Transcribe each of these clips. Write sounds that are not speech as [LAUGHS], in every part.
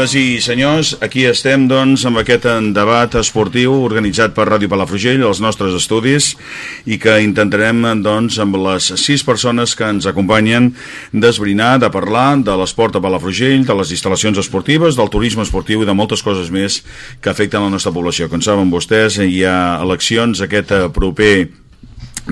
Senyores i senyors, aquí estem doncs amb aquest debat esportiu organitzat per Ràdio Palafrugell, els nostres estudis, i que intentarem doncs amb les sis persones que ens acompanyen d'esbrinar, de parlar de l'esport a Palafrugell, de les instal·lacions esportives, del turisme esportiu i de moltes coses més que afecten la nostra població. Com saben vostès, hi ha eleccions aquest proper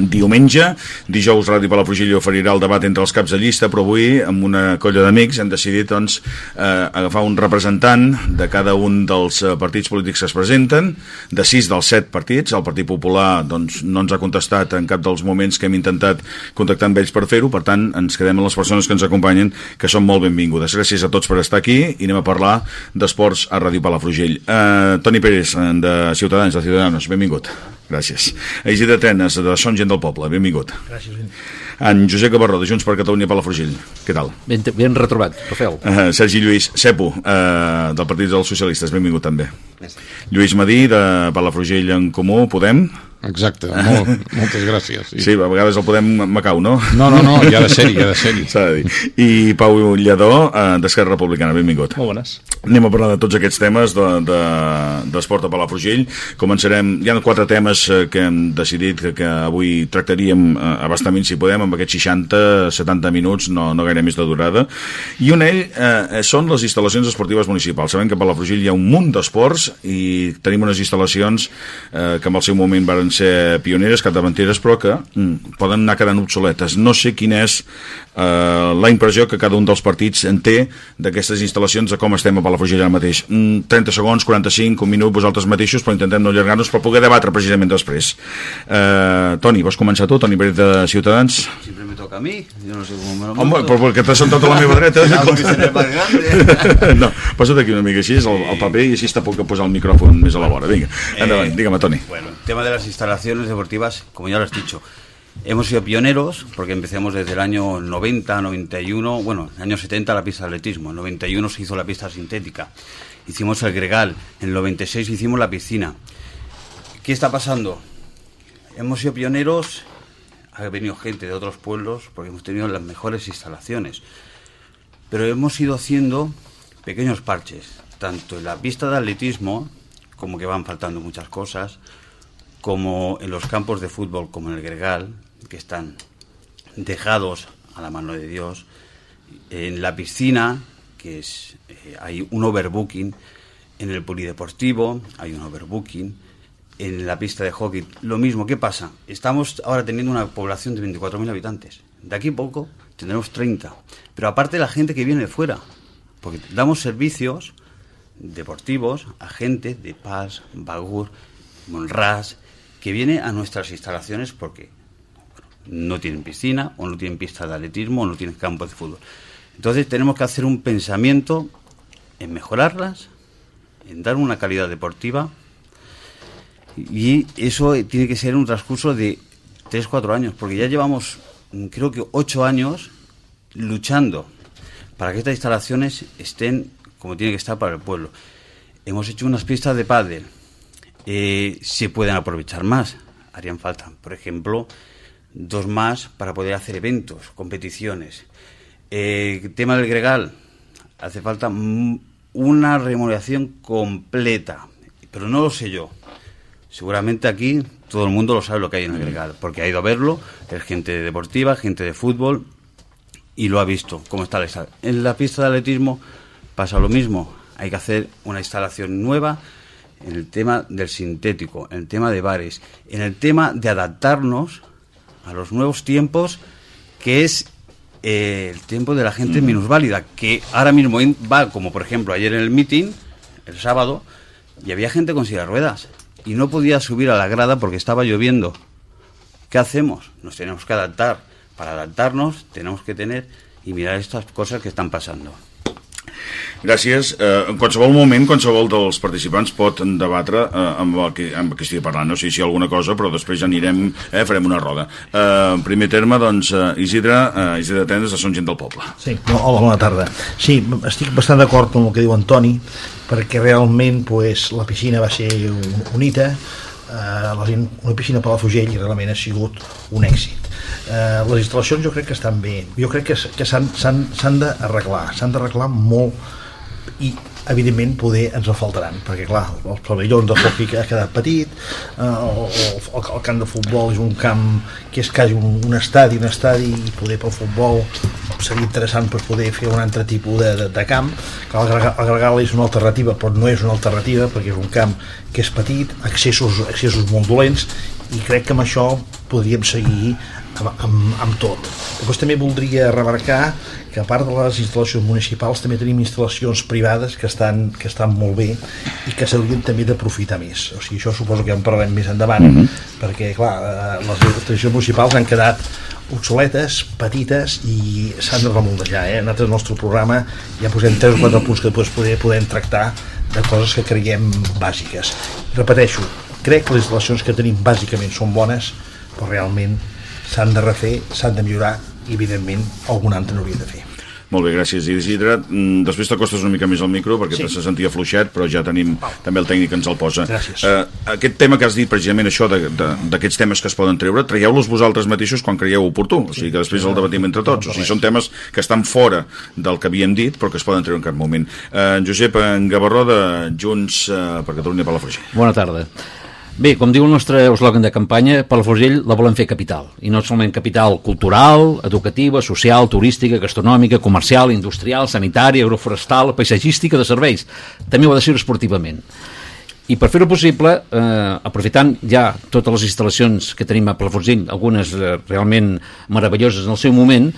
diumenge. Dijous Ràdio Palafrugell oferirà el debat entre els caps de llista, però avui, amb una colla d'amics, hem decidit doncs, eh, agafar un representant de cada un dels eh, partits polítics que es presenten, de sis dels set partits. El Partit Popular doncs, no ens ha contestat en cap dels moments que hem intentat contactar amb ells per fer-ho, per tant, ens quedem amb les persones que ens acompanyen, que són molt benvingudes. Gràcies a tots per estar aquí i anem a parlar d'esports a Ràdio Palafrugell. Eh, Toni Pérez, de Ciutadans, de Ciutadanos, benvingut. Gràcies. Isidre Tenes, de Son Gent del Poble, benvingut. Gràcies. En Josep Gavarró, de Junts per Catalunya Palafrugell, què tal? Ben, ben retrobat, Rafael. Uh, Sergi Lluís Cepo, uh, del Partit dels Socialistes, benvingut també. Gràcies. Lluís Madí, de Palafrugell en Comú, Podem. Exacte, molt, moltes gràcies. Sí. sí, a vegades el podem Macau, no? No, no, no, ja de ser-hi, ja de ser-hi. S'ha de dir. I Pau Lledó, eh, d'Esquerra Republicana, benvingut. Molt bones. Anem a parlar de tots aquests temes d'esport de, de, a Palafrugell. Començarem, hi ha quatre temes eh, que hem decidit que, que avui tractaríem eh, abastament, si podem, amb aquests 60-70 minuts, no, no gaire més de durada. I un ell eh, són les instal·lacions esportives municipals. Sabem que a Palafrugell hi ha un munt d'esports i tenim unes instal·lacions eh, que en el seu moment varen ser pioneres, capdavanteres, però que mm, poden anar quedant obsoletes. No sé quina és eh, la impressió que cada un dels partits en té d'aquestes instal·lacions de com estem a Palafrugell ara mateix. Mm, 30 segons, 45, un minut, vosaltres mateixos, però intentem no allargar-nos per poder debatre precisament després. Eh, Toni, vols començar tu? Toni Pérez de Ciutadans? Siempre me toca a mí, yo no sé cómo me Home, però perquè t'has sentat a la meva dreta. No, grande. [LAUGHS] no, posa't aquí una mica així, el, el paper, i així poc posar el micròfon més a la vora. Vinga, endavant, Eh, digue'm, Toni. Bueno, el tema de las instalaciones deportivas, como ya lo has dicho, hemos sido pioneros porque empezamos desde el año 90, 91, bueno, en el año 70 la pista de atletismo, en el 91 se hizo la pista sintética, hicimos el gregal, en el 96 hicimos la piscina. ¿Qué está pasando? Hemos sido pioneros, ha venido gente de otros pueblos porque hemos tenido las mejores instalaciones, pero hemos ido haciendo pequeños parches, tanto en la pista de atletismo, como que van faltando muchas cosas, como en los campos de fútbol, como en el Gregal, que están dejados a la mano de Dios, en la piscina, que es eh, hay un overbooking, en el polideportivo hay un overbooking, en la pista de hockey lo mismo. ¿Qué pasa? Estamos ahora teniendo una población de 24.000 habitantes. De aquí a poco tendremos 30. Pero aparte la gente que viene de fuera, porque damos servicios deportivos a gente de Paz, Bagur, Monras, que viene a nuestras instalaciones porque no tienen piscina, o no tienen pista de atletismo, o no tienen campo de fútbol. Entonces tenemos que hacer un pensamiento en mejorarlas, en dar una calidad deportiva, y eso tiene que ser un transcurso de 3-4 años, porque ya llevamos, mm, creo que 8 años luchando para que estas instalaciones estén como tiene que estar para el pueblo. Hemos hecho unas pistas de pádel, eh, se pueden aprovechar más, harían falta, por ejemplo, dos más para poder hacer eventos, competiciones. Eh, tema del gregal, hace falta mm, una remodelación completa, pero no lo sé yo. Seguramente aquí todo el mundo lo sabe lo que hay en el gregal, porque ha ido a verlo, es gente deportiva, gente de fútbol, y lo ha visto, cómo está la instalación. En la pista de atletismo pasa lo mismo, hay que hacer una instalación nueva en el tema del sintético, en el tema de bares, en el tema de adaptarnos a los nuevos tiempos, que es eh, el tiempo de la gente minusválida, que ahora mismo va, como por ejemplo ayer en el meeting, el sábado, y había gente con silla de ruedas, y no podía subir a la grada porque estaba lloviendo. ¿Qué hacemos? Nos tenemos que adaptar. Para adaptarnos tenemos que tener y mirar estas cosas que están pasando. Gràcies. Eh, en qualsevol moment, qualsevol dels participants pot debatre eh, amb, el que, amb el que estigui parlant, no sé si hi ha alguna cosa, però després anirem, eh, farem una roda. Eh, en primer terme, doncs, eh, Isidre, eh, Isidre Tendes, de Som Gent del Poble. Sí, no, hola, bona tarda. Sí, estic bastant d'acord amb el que diu Antoni, perquè realment pues, la piscina va ser un, un hita, eh, la, gent- una piscina per la Fugell i realment ha sigut un èxit. Eh, les instal·lacions jo crec que estan bé, jo crec que, que s'han d'arreglar, s'han d'arreglar molt i evidentment poder ens en faltaran perquè clar, els pavellons de hockey ha quedat petit eh, el, el, el camp de futbol és un camp que és quasi un, un estadi un estadi i poder pel futbol seria interessant per poder fer un altre tipus de, de, de camp. Que el Gregal és una alternativa però no és una alternativa perquè és un camp que és petit, accessos, accessos molt dolents i crec que amb això podríem seguir amb, amb, amb tot. Després també voldria remarcar que a part de les instal·lacions municipals també tenim instal·lacions privades que estan, que estan molt bé i que s'haurien també d'aprofitar més. O sigui, això suposo que ja en parlarem més endavant, mm -hmm. perquè, clar, eh, les instal·lacions municipals han quedat obsoletes, petites i s'han de remoldejar. Eh? Nosaltres al nostre programa ja posem 3 o 4 punts que després poder, podem tractar de coses que creiem bàsiques. Repeteixo, crec que les instal·lacions que tenim bàsicament són bones, però realment s'han de refer, s'han de millorar i evidentment algun altre n'hauria de fer. Molt bé, gràcies Isidre. Mm, Després t'acostes una mica més al micro perquè Sí. se sentia fluixet, però ja tenim també el tècnic que ens el posa. Gràcies. Eh, aquest tema que has dit, precisament això d'aquests temes que es poden treure, traieu-los vosaltres mateixos quan creieu oportú, o sigui que després el debatim entre tots. O sigui, són temes que estan fora del que havíem dit, però que es poden treure en cap moment. Eh, Josep en Gavarró de Junts eh, per Catalunya per la Frugell. Bona tarda. Bé, com diu el nostre eslògan de campanya, Palafrugell la volem fer capital. I no solament capital cultural, educativa, social, turística, gastronòmica, comercial, industrial, sanitària, agroforestal, paisatgística, de serveis. També ho ha de ser esportivament. I per fer-ho possible, eh, aprofitant ja totes les instal·lacions que tenim a Palafrugell, algunes eh, realment meravelloses en el seu moment,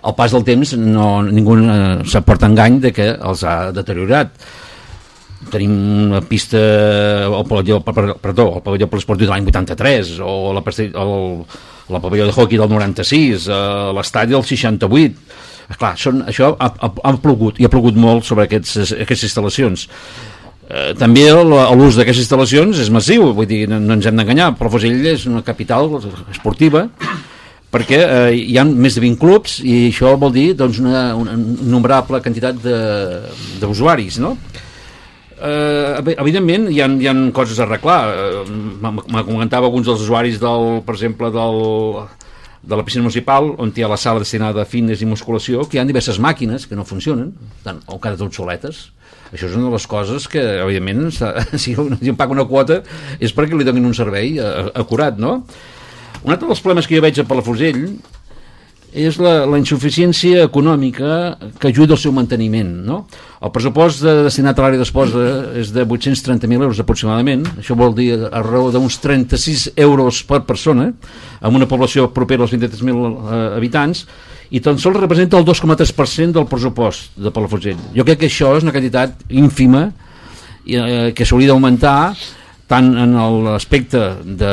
al pas del temps no, ningú eh, s'aporta engany de que els ha deteriorat tenim una pista el pavelló, per- per- perdó, el pavelló per l'esportiu de l'any 83 o la, el, la pavelló de hockey del 96 eh, l'estadi del 68 Esclar, són, això ha, ha, ha plogut i ha plogut molt sobre aquests, aquestes instal·lacions. Eh, també l'ús d'aquestes instal·lacions és massiu, vull dir, no, no ens hem d'enganyar. Palafrugell és una capital esportiva perquè eh, hi ha més de 20 clubs i això vol dir doncs, una, una innombrable quantitat d'usuaris, no? Eh, evi- evidentment hi ha, hi ha coses a arreglar eh, m- me comentava alguns dels usuaris del, per exemple del, de la piscina municipal on hi ha la sala destinada a fitness i musculació que hi ha diverses màquines que no funcionen tant, o quedat obsoletes això és una de les coses que, evidentment, [LAUGHS] si un si un paga una quota és perquè li donin un servei eh, acurat, no? Un altre dels problemes que jo veig a Palafrugell és la, la insuficiència econòmica que ajuda al seu manteniment. No? El pressupost de, destinat a l'àrea d'esposa és de 830.000 euros aproximadament, això vol dir a raó d'uns 36 euros per persona, amb una població propera als 23.000 eh, habitants, i tan sols representa el 2,3% del pressupost de Palafrugell. Jo crec que això és una quantitat ínfima eh, que s'hauria d'augmentar tant en l'aspecte de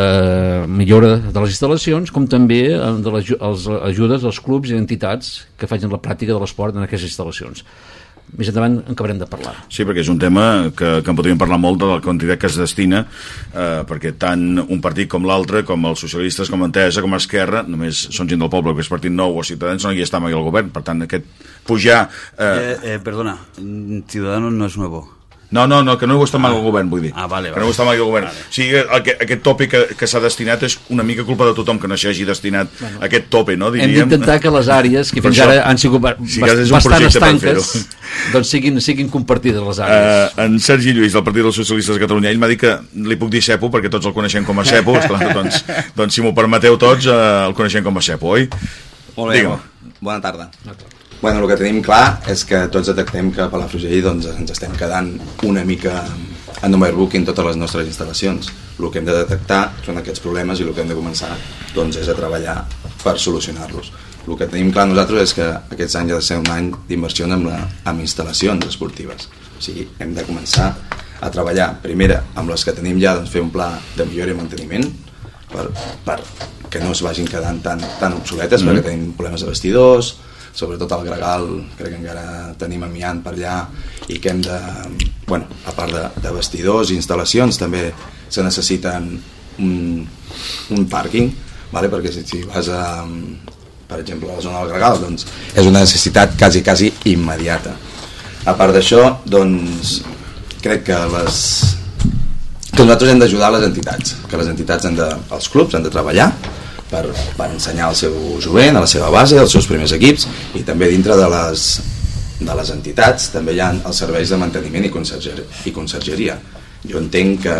millora de les instal·lacions com també de les els ajudes als clubs i entitats que facin la pràctica de l'esport en aquestes instal·lacions. Més endavant en acabarem de parlar. Sí, perquè és un tema que, que en podríem parlar molt de la quantitat que es destina, eh, perquè tant un partit com l'altre, com els socialistes, com Entesa, com Esquerra, només són gent del poble, que és partit nou o Ciutadans, no hi està mai al govern. Per tant, aquest pujar... Eh, Eh, eh, perdona, Ciudadanos no es nuevo. No, no, no, que no heu estat mai al govern, vull dir. Ah, vale, Que vale. no heu estat mai al govern. O sigui, aquest, aquest tope que, que s'ha destinat és una mica culpa de tothom que no s'hagi destinat bueno, aquest tope, no? Hem Diríem. d'intentar que les àrees que fins això, ara han sigut ba- sí que és un bastant estanques [LAUGHS] doncs siguin, siguin compartides les àrees. Uh, en Sergi Lluís, del Partit dels Socialistes de Catalunya, ell m'ha dit que li puc dir Cepo, perquè tots el coneixem com a Cepo, [LAUGHS] esclar, doncs, doncs si m'ho permeteu tots, uh, el coneixem com a Cepo, oi? Molt bé, Digue'm. bona tarda. Bueno, el que tenim clar és que tots detectem que a Palafrugell doncs, ens estem quedant una mica en overbooking totes les nostres instal·lacions. El que hem de detectar són aquests problemes i el que hem de començar doncs, és a treballar per solucionar-los. El que tenim clar nosaltres és que aquest any ha de ser un any d'inversió amb, la, amb instal·lacions esportives. O sigui, hem de començar a treballar, primera, amb les que tenim ja, doncs, fer un pla de millora i manteniment per, per que no es vagin quedant tan, tan obsoletes, mm. perquè tenim problemes de vestidors, sobretot al Gregal crec que encara tenim amiant per allà i que hem de, bueno, a part de, de vestidors i instal·lacions també se necessiten un, un pàrquing vale? perquè si, si vas a per exemple a la zona del Gregal doncs és una necessitat quasi, quasi immediata a part d'això doncs crec que les que nosaltres hem d'ajudar les entitats que les entitats han de, els clubs han de treballar per, per ensenyar al seu jovent, a la seva base, als seus primers equips i també dintre de les de les entitats també hi ha els serveis de manteniment i, conserger, i consergeria. Jo entenc que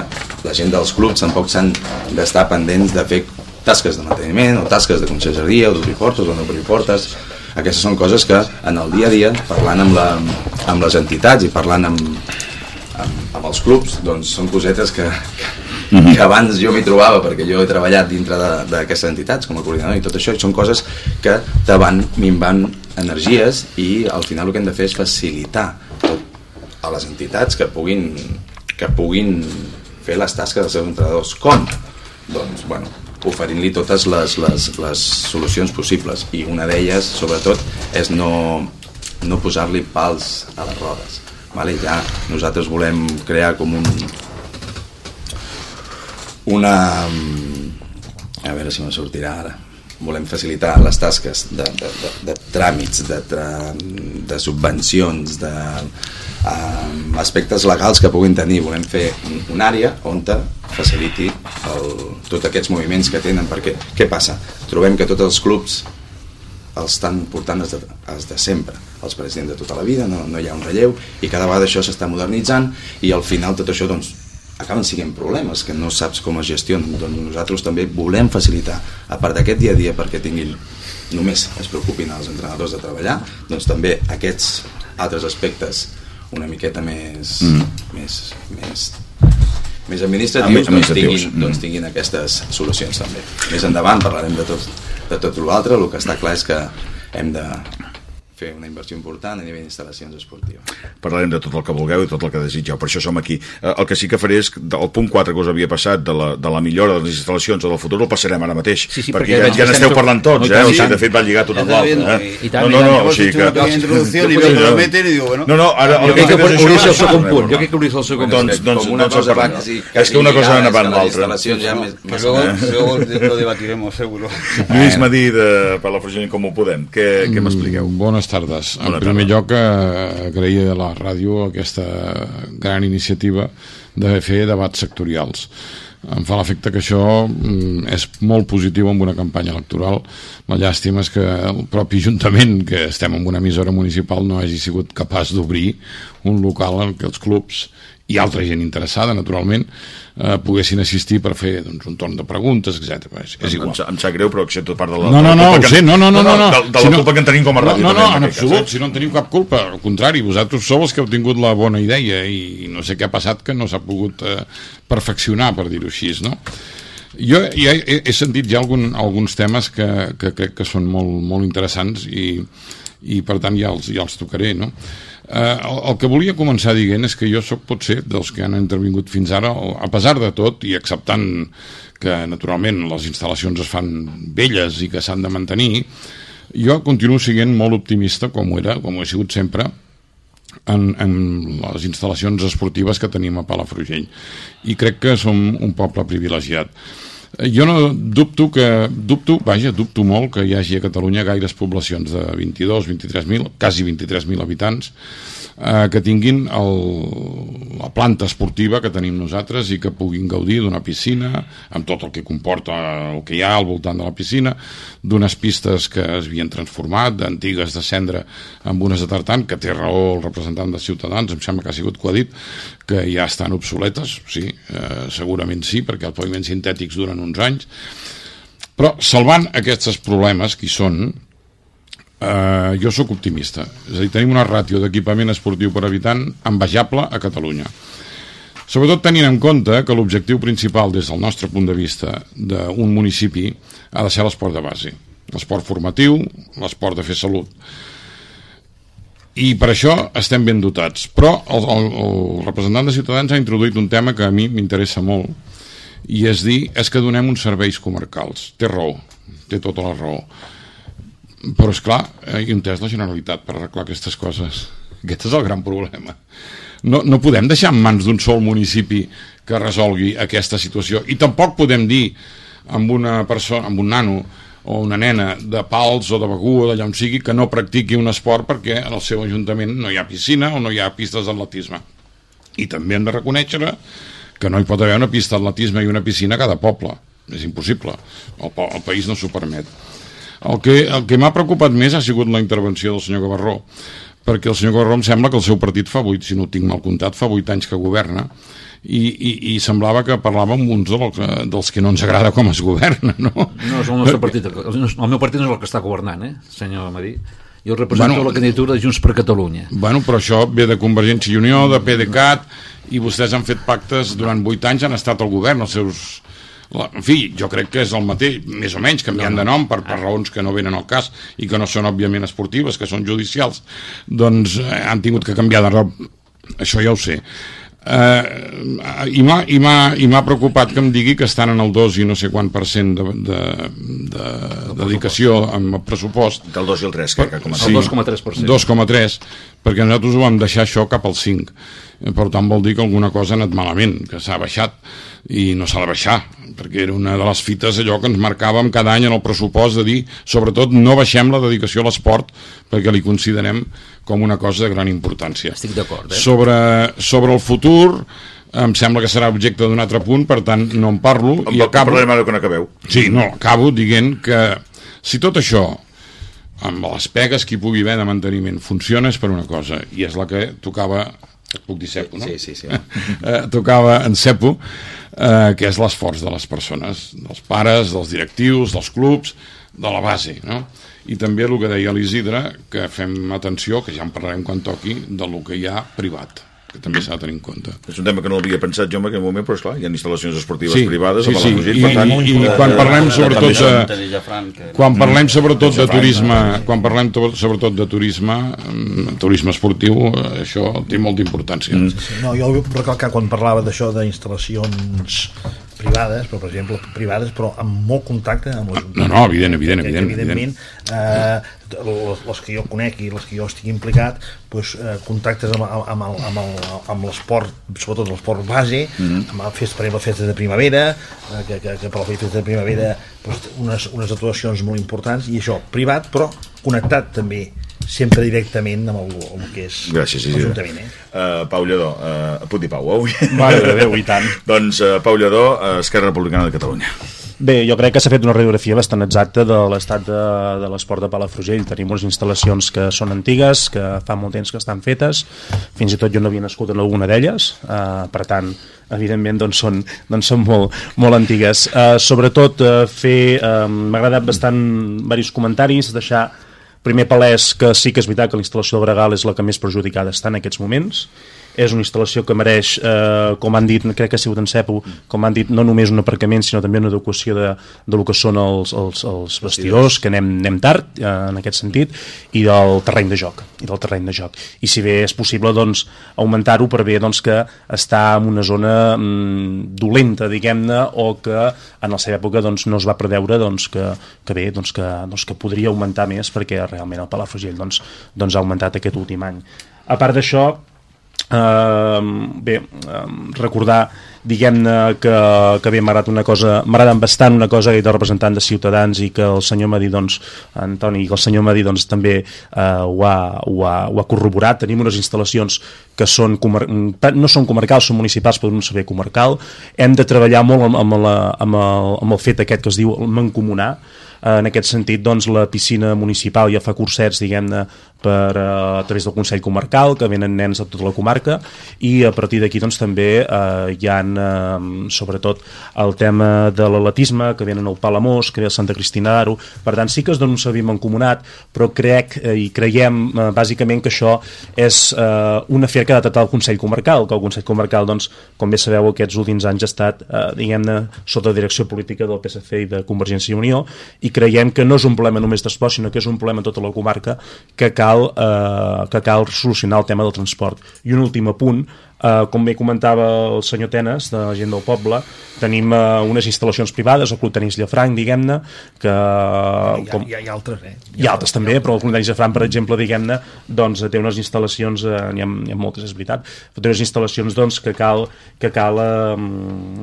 la gent dels clubs tampoc s'han d'estar pendents de fer tasques de manteniment o tasques de consergeria o d'obrir portes o no obrir portes. Aquestes són coses que en el dia a dia, parlant amb, la, amb les entitats i parlant amb, amb, amb els clubs, doncs són cosetes que, que, que abans jo m'hi trobava perquè jo he treballat dintre d'aquestes entitats com a coordinador i tot això, i són coses que te van energies i al final el que hem de fer és facilitar a les entitats que puguin, que puguin fer les tasques dels seus entrenadors. Com? Doncs, bueno, oferint-li totes les, les, les solucions possibles i una d'elles, sobretot, és no, no posar-li pals a les rodes. Vale? Ja nosaltres volem crear com un una a veure si me sortirà ara volem facilitar les tasques de, de, de, de tràmits, de, tra, de subvencions, de uh, aspectes legals que puguin tenir. Volem fer una àrea on faciliti el, tots aquests moviments que tenen, perquè què passa? Trobem que tots els clubs els estan portant els de, els de sempre, els presidents de tota la vida, no, no hi ha un relleu, i cada vegada això s'està modernitzant, i al final tot això doncs, acaben siguent problemes que no saps com es gestionen doncs nosaltres també volem facilitar a part d'aquest dia a dia perquè tinguin només es preocupin els entrenadors de treballar doncs també aquests altres aspectes una miqueta més mm. més, més més administratius, doncs, tinguin, mm. doncs tinguin aquestes solucions també. Més endavant parlarem de tot, de tot l'altre, el que està clar és que hem de fer una inversió important a nivell d'instal·lacions esportives. Parlarem de tot el que vulgueu i tot el que desitgeu, per això som aquí. Eh, el que sí que faré és, el punt 4 que us havia passat de la, de la millora de les instal·lacions o del futur el passarem ara mateix, sí, sí, perquè, perquè ja, ja n'esteu parlant tots, eh? o sigui, de fet va lligar tot amb l'altre. Eh? No, no, no, o sigui que... No, no, ara... Jo crec que obrir el segon punt, jo crec que obrir el segon punt. Doncs, doncs, una cosa va, és que una cosa va davant l'altra. Que luego lo debatiremos, seguro. Lluís Madí de Palafrugell, com ho podem? Què, què m'expliqueu? Bones tardes. En primer lloc, eh, agrair a la ràdio aquesta gran iniciativa de fer debats sectorials. Em fa l'efecte que això mm, és molt positiu en una campanya electoral. La llàstima és que el propi Ajuntament, que estem en una emissora municipal, no hagi sigut capaç d'obrir un local en què els clubs i altra gent interessada, naturalment, eh, poguessin assistir per fer doncs, un torn de preguntes, etc. És, és igual. Em, em sap greu, però accepto part de la, no, no, no, que, sé, no, no, no, no, no, de, de si la culpa no, que en tenim com a ràdio. No, no, no en aquest absolut, cas, eh? si no en teniu cap culpa, al contrari, vosaltres sou els que heu tingut la bona idea i no sé què ha passat que no s'ha pogut eh, perfeccionar, per dir-ho així, no? Jo ja he, he sentit ja algun, alguns temes que, que crec que són molt, molt interessants i, i per tant ja els, ja els tocaré, no? Eh, el, el que volia començar dient és que jo sóc potser dels que han intervingut fins ara, a pesar de tot i acceptant que naturalment les instal·lacions es fan velles i que s'han de mantenir, jo continuo sent molt optimista com ho era, com ho he sigut sempre, en, en les instal·lacions esportives que tenim a Palafrugell. I crec que som un poble privilegiat jo no dubto que, dubto, vaja, dubto molt que hi hagi a Catalunya gaires poblacions de 22, 23.000, quasi 23.000 habitants, eh, que tinguin el, la planta esportiva que tenim nosaltres i que puguin gaudir d'una piscina, amb tot el que comporta el que hi ha al voltant de la piscina, d'unes pistes que es havien transformat, d'antigues de cendra amb unes de tartan, que té raó el representant de Ciutadans, em sembla que ha sigut que ha dit, que ja estan obsoletes, sí, eh, segurament sí, perquè els paviments sintètics duren uns anys, però salvant aquests problemes que hi són, eh, jo sóc optimista. És a dir, tenim una ràtio d'equipament esportiu per habitant envejable a Catalunya. Sobretot tenint en compte que l'objectiu principal des del nostre punt de vista d'un municipi ha de ser l'esport de base. L'esport formatiu, l'esport de fer salut. I per això estem ben dotats. Però el, el, el representant de Ciutadans ha introduït un tema que a mi m'interessa molt, i és dir, és que donem uns serveis comarcals. Té raó, té tota la raó però és clar, eh, hi entès la Generalitat per arreglar aquestes coses. Aquest és el gran problema. No, no podem deixar en mans d'un sol municipi que resolgui aquesta situació. I tampoc podem dir amb una persona, amb un nano o una nena de Pals o de Begú o d'allà on sigui que no practiqui un esport perquè en el seu ajuntament no hi ha piscina o no hi ha pistes d'atletisme. I també hem de reconèixer que no hi pot haver una pista d'atletisme i una piscina a cada poble. És impossible, el, el país no s'ho permet el que, el que m'ha preocupat més ha sigut la intervenció del senyor Gavarró, perquè el senyor Corró em sembla que el seu partit fa 8, si no tinc mal comptat, fa 8 anys que governa, i, i, i semblava que parlàvem uns dels, dels que no ens agrada com es governa, no? No, és el nostre partit. El, el meu partit no és el que està governant, eh, senyor Amadí. Jo represento bueno, la candidatura de Junts per Catalunya. Bueno, però això ve de Convergència i Unió, de PDeCAT, i vostès han fet pactes durant 8 anys, han estat al govern, els seus en fi, jo crec que és el mateix, més o menys, canviant no, no. de nom per, per raons que no venen al cas i que no són òbviament esportives, que són judicials, doncs eh, han tingut que canviar de rob. Això ja ho sé. Eh, i m'ha preocupat que em digui que estan en el 2 i no sé quant per cent de, de, de, de dedicació amb el pressupost. Del 2 i el 3 crec que sí, el 2,3% 2,3 perquè nosaltres ho vam deixar això cap al 5 per tant vol dir que alguna cosa ha anat malament que s'ha baixat i no s'ha de baixar perquè era una de les fites allò que ens marcàvem cada any en el pressupost de dir, sobretot, no baixem la dedicació a l'esport perquè li considerem com una cosa de gran importància. Estic d'acord, eh? Sobre, sobre el futur, em sembla que serà objecte d'un altre punt, per tant, no en parlo. Em i acabo... Parlarem ara quan acabeu. Sí, no, acabo dient que si tot això amb les pegues que hi pugui haver de manteniment funciona és per una cosa, i és la que tocava puc dir cepo, no? Sí, sí, sí. [LAUGHS] eh, tocava en cepo, eh, que és l'esforç de les persones, dels pares, dels directius, dels clubs, de la base, no? I també el que deia l'Isidre, que fem atenció, que ja en parlarem quan toqui, del que hi ha privat que també s'ha de tenir en compte. És un tema que no l'havia pensat jo en aquell moment, però esclar, hi ha instal·lacions esportives sí, privades sí, a sí, i, per tant, i, i quan parlem sobretot de, quan parlem sobretot de turisme quan parlem sobretot de turisme mm, turisme esportiu eh, això té molta importància. Mm. no, jo recalcar quan parlava d'això d'instal·lacions privades, però per exemple privades però amb molt contacte amb l'Ajuntament. No, no, evident, evident, evident. Evidentment, eh, les que jo conec i les que jo estic implicat, doncs, eh, contactes amb, amb, amb, amb l'esport, sobretot l'esport base, mm -hmm. amb fest, per exemple, festes de primavera, eh, que, que, que per la festa de primavera doncs, unes, unes actuacions molt importants, i això, privat, però connectat també sempre directament amb el, amb el que és Gràcies, l'Ajuntament. Eh? Uh, Pau Lledó, uh, puc dir Pau, avui? Vale, adéu, i tant. [LAUGHS] doncs uh, Pau Lledó, uh, Esquerra Republicana de Catalunya. Bé, jo crec que s'ha fet una radiografia bastant exacta de l'estat de, de l'esport de Palafrugell. Tenim unes instal·lacions que són antigues, que fa molt temps que estan fetes, fins i tot jo no havia nascut en alguna d'elles, uh, per tant, evidentment doncs són, doncs són molt, molt antigues. Uh, sobretot uh, fer, uh, m'ha agradat bastant diversos comentaris, deixar primer palès que sí que és veritat que la instal·lació del Bregal és la que més perjudicada està en aquests moments és una instal·lació que mereix, eh, com han dit, crec que ha sigut en CEPO, com han dit, no només un aparcament, sinó també una adequació de, de lo que són els, els, els vestidors, que anem, anem tard eh, en aquest sentit, i del terreny de joc. I del terreny de joc. I si bé és possible doncs, augmentar-ho per bé doncs, que està en una zona mm, dolenta, diguem-ne, o que en la seva època doncs, no es va preveure doncs, que, que bé, doncs, que, doncs, que podria augmentar més perquè realment el Palafrugell doncs, doncs, ha augmentat aquest últim any. A part d'això, Uh, bé, uh, recordar diguem-ne que, que bé m'agrada una cosa m'agrada bastant una cosa que he de representant de Ciutadans i que el senyor Madí doncs, Antoni, que el senyor Madí doncs, també uh, ho, ha, ho, ha, ho ha corroborat. Tenim unes instal·lacions que són no són comarcals, són municipals però d'un saber comarcal. Hem de treballar molt amb, amb, la, amb, el, amb el fet aquest que es diu mancomunar. En aquest sentit, doncs, la piscina municipal ja fa cursets, diguem-ne, per, uh, a través del Consell Comarcal, que venen nens de tota la comarca, i a partir d'aquí doncs, també uh, hi ha, uh, sobretot, el tema de l'atletisme, que venen al Palamós, que ve a Santa Cristina d'Aro, per tant, sí que es dona un servei mancomunat, però crec uh, i creiem, uh, bàsicament, que això és uh, un afer que ha de tratar el Consell Comarcal, que el Consell Comarcal, doncs, com bé sabeu, aquests últims anys ha estat, uh, diguem-ne, sota direcció política del PSC i de Convergència i Unió, i creiem que no és un problema només d'esport, sinó que és un problema en tota la comarca que cal, eh, que cal solucionar el tema del transport. I un últim apunt, eh, com bé comentava el senyor Tenes, de la gent del poble, tenim uh, unes instal·lacions privades, el Club Tenis Llafranc, diguem-ne, que... Hi ha, com... hi, ha, hi ha altres, eh? Hi ha, hi ha altres també, però el Club Tenis Llafranc, per exemple, diguem-ne, doncs té unes instal·lacions, eh, n'hi ha, ha moltes, és veritat, però té unes instal·lacions doncs, que, cal, que, cal, eh,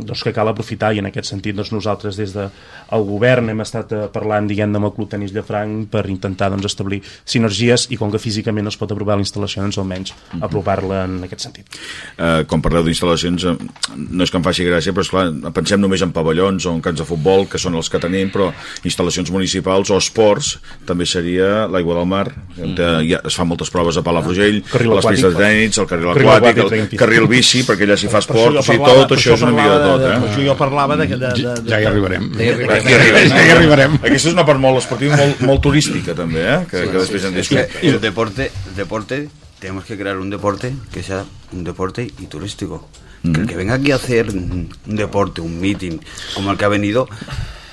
doncs, que cal aprofitar i en aquest sentit doncs, nosaltres des del de, govern hem estat eh, parlant, diguem-ne, amb el Club Tenis Llafranc per intentar doncs, establir sinergies i com que físicament no es pot aprovar la instal·lació, doncs almenys apropar-la en aquest sentit. Eh, quan parleu d'instal·lacions, eh, no és que em faci gràcia, però esclar, pensem només en pavellons o en camps de futbol, que són els que tenim, però instal·lacions municipals o esports també seria l'aigua del mar, mm. ja es fan moltes proves a Palafrugell, Carril a les pistes de tenis, el carril aquàtic, aquàtic, el carril bici, perquè allà s'hi fa Per esport, o sigui, tot per això és una mica de tot, Per eh? això jo parlava de... de, de, Ja, de ja hi arribarem. Ja hi arribarem. Ja hi arribarem. Aquesta és una part molt esportiva, molt, molt turística també, eh? que, que després en Es que discutim. el deporte, el deporte, tenemos que crear un deporte que sea un deporte y turístico. Que el que venga aquí a hacer un deporte, un meeting, como el que ha venido,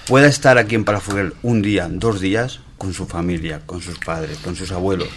pueda estar aquí en Palafrugell un día, dos días, con su familia, con sus padres, con sus abuelos.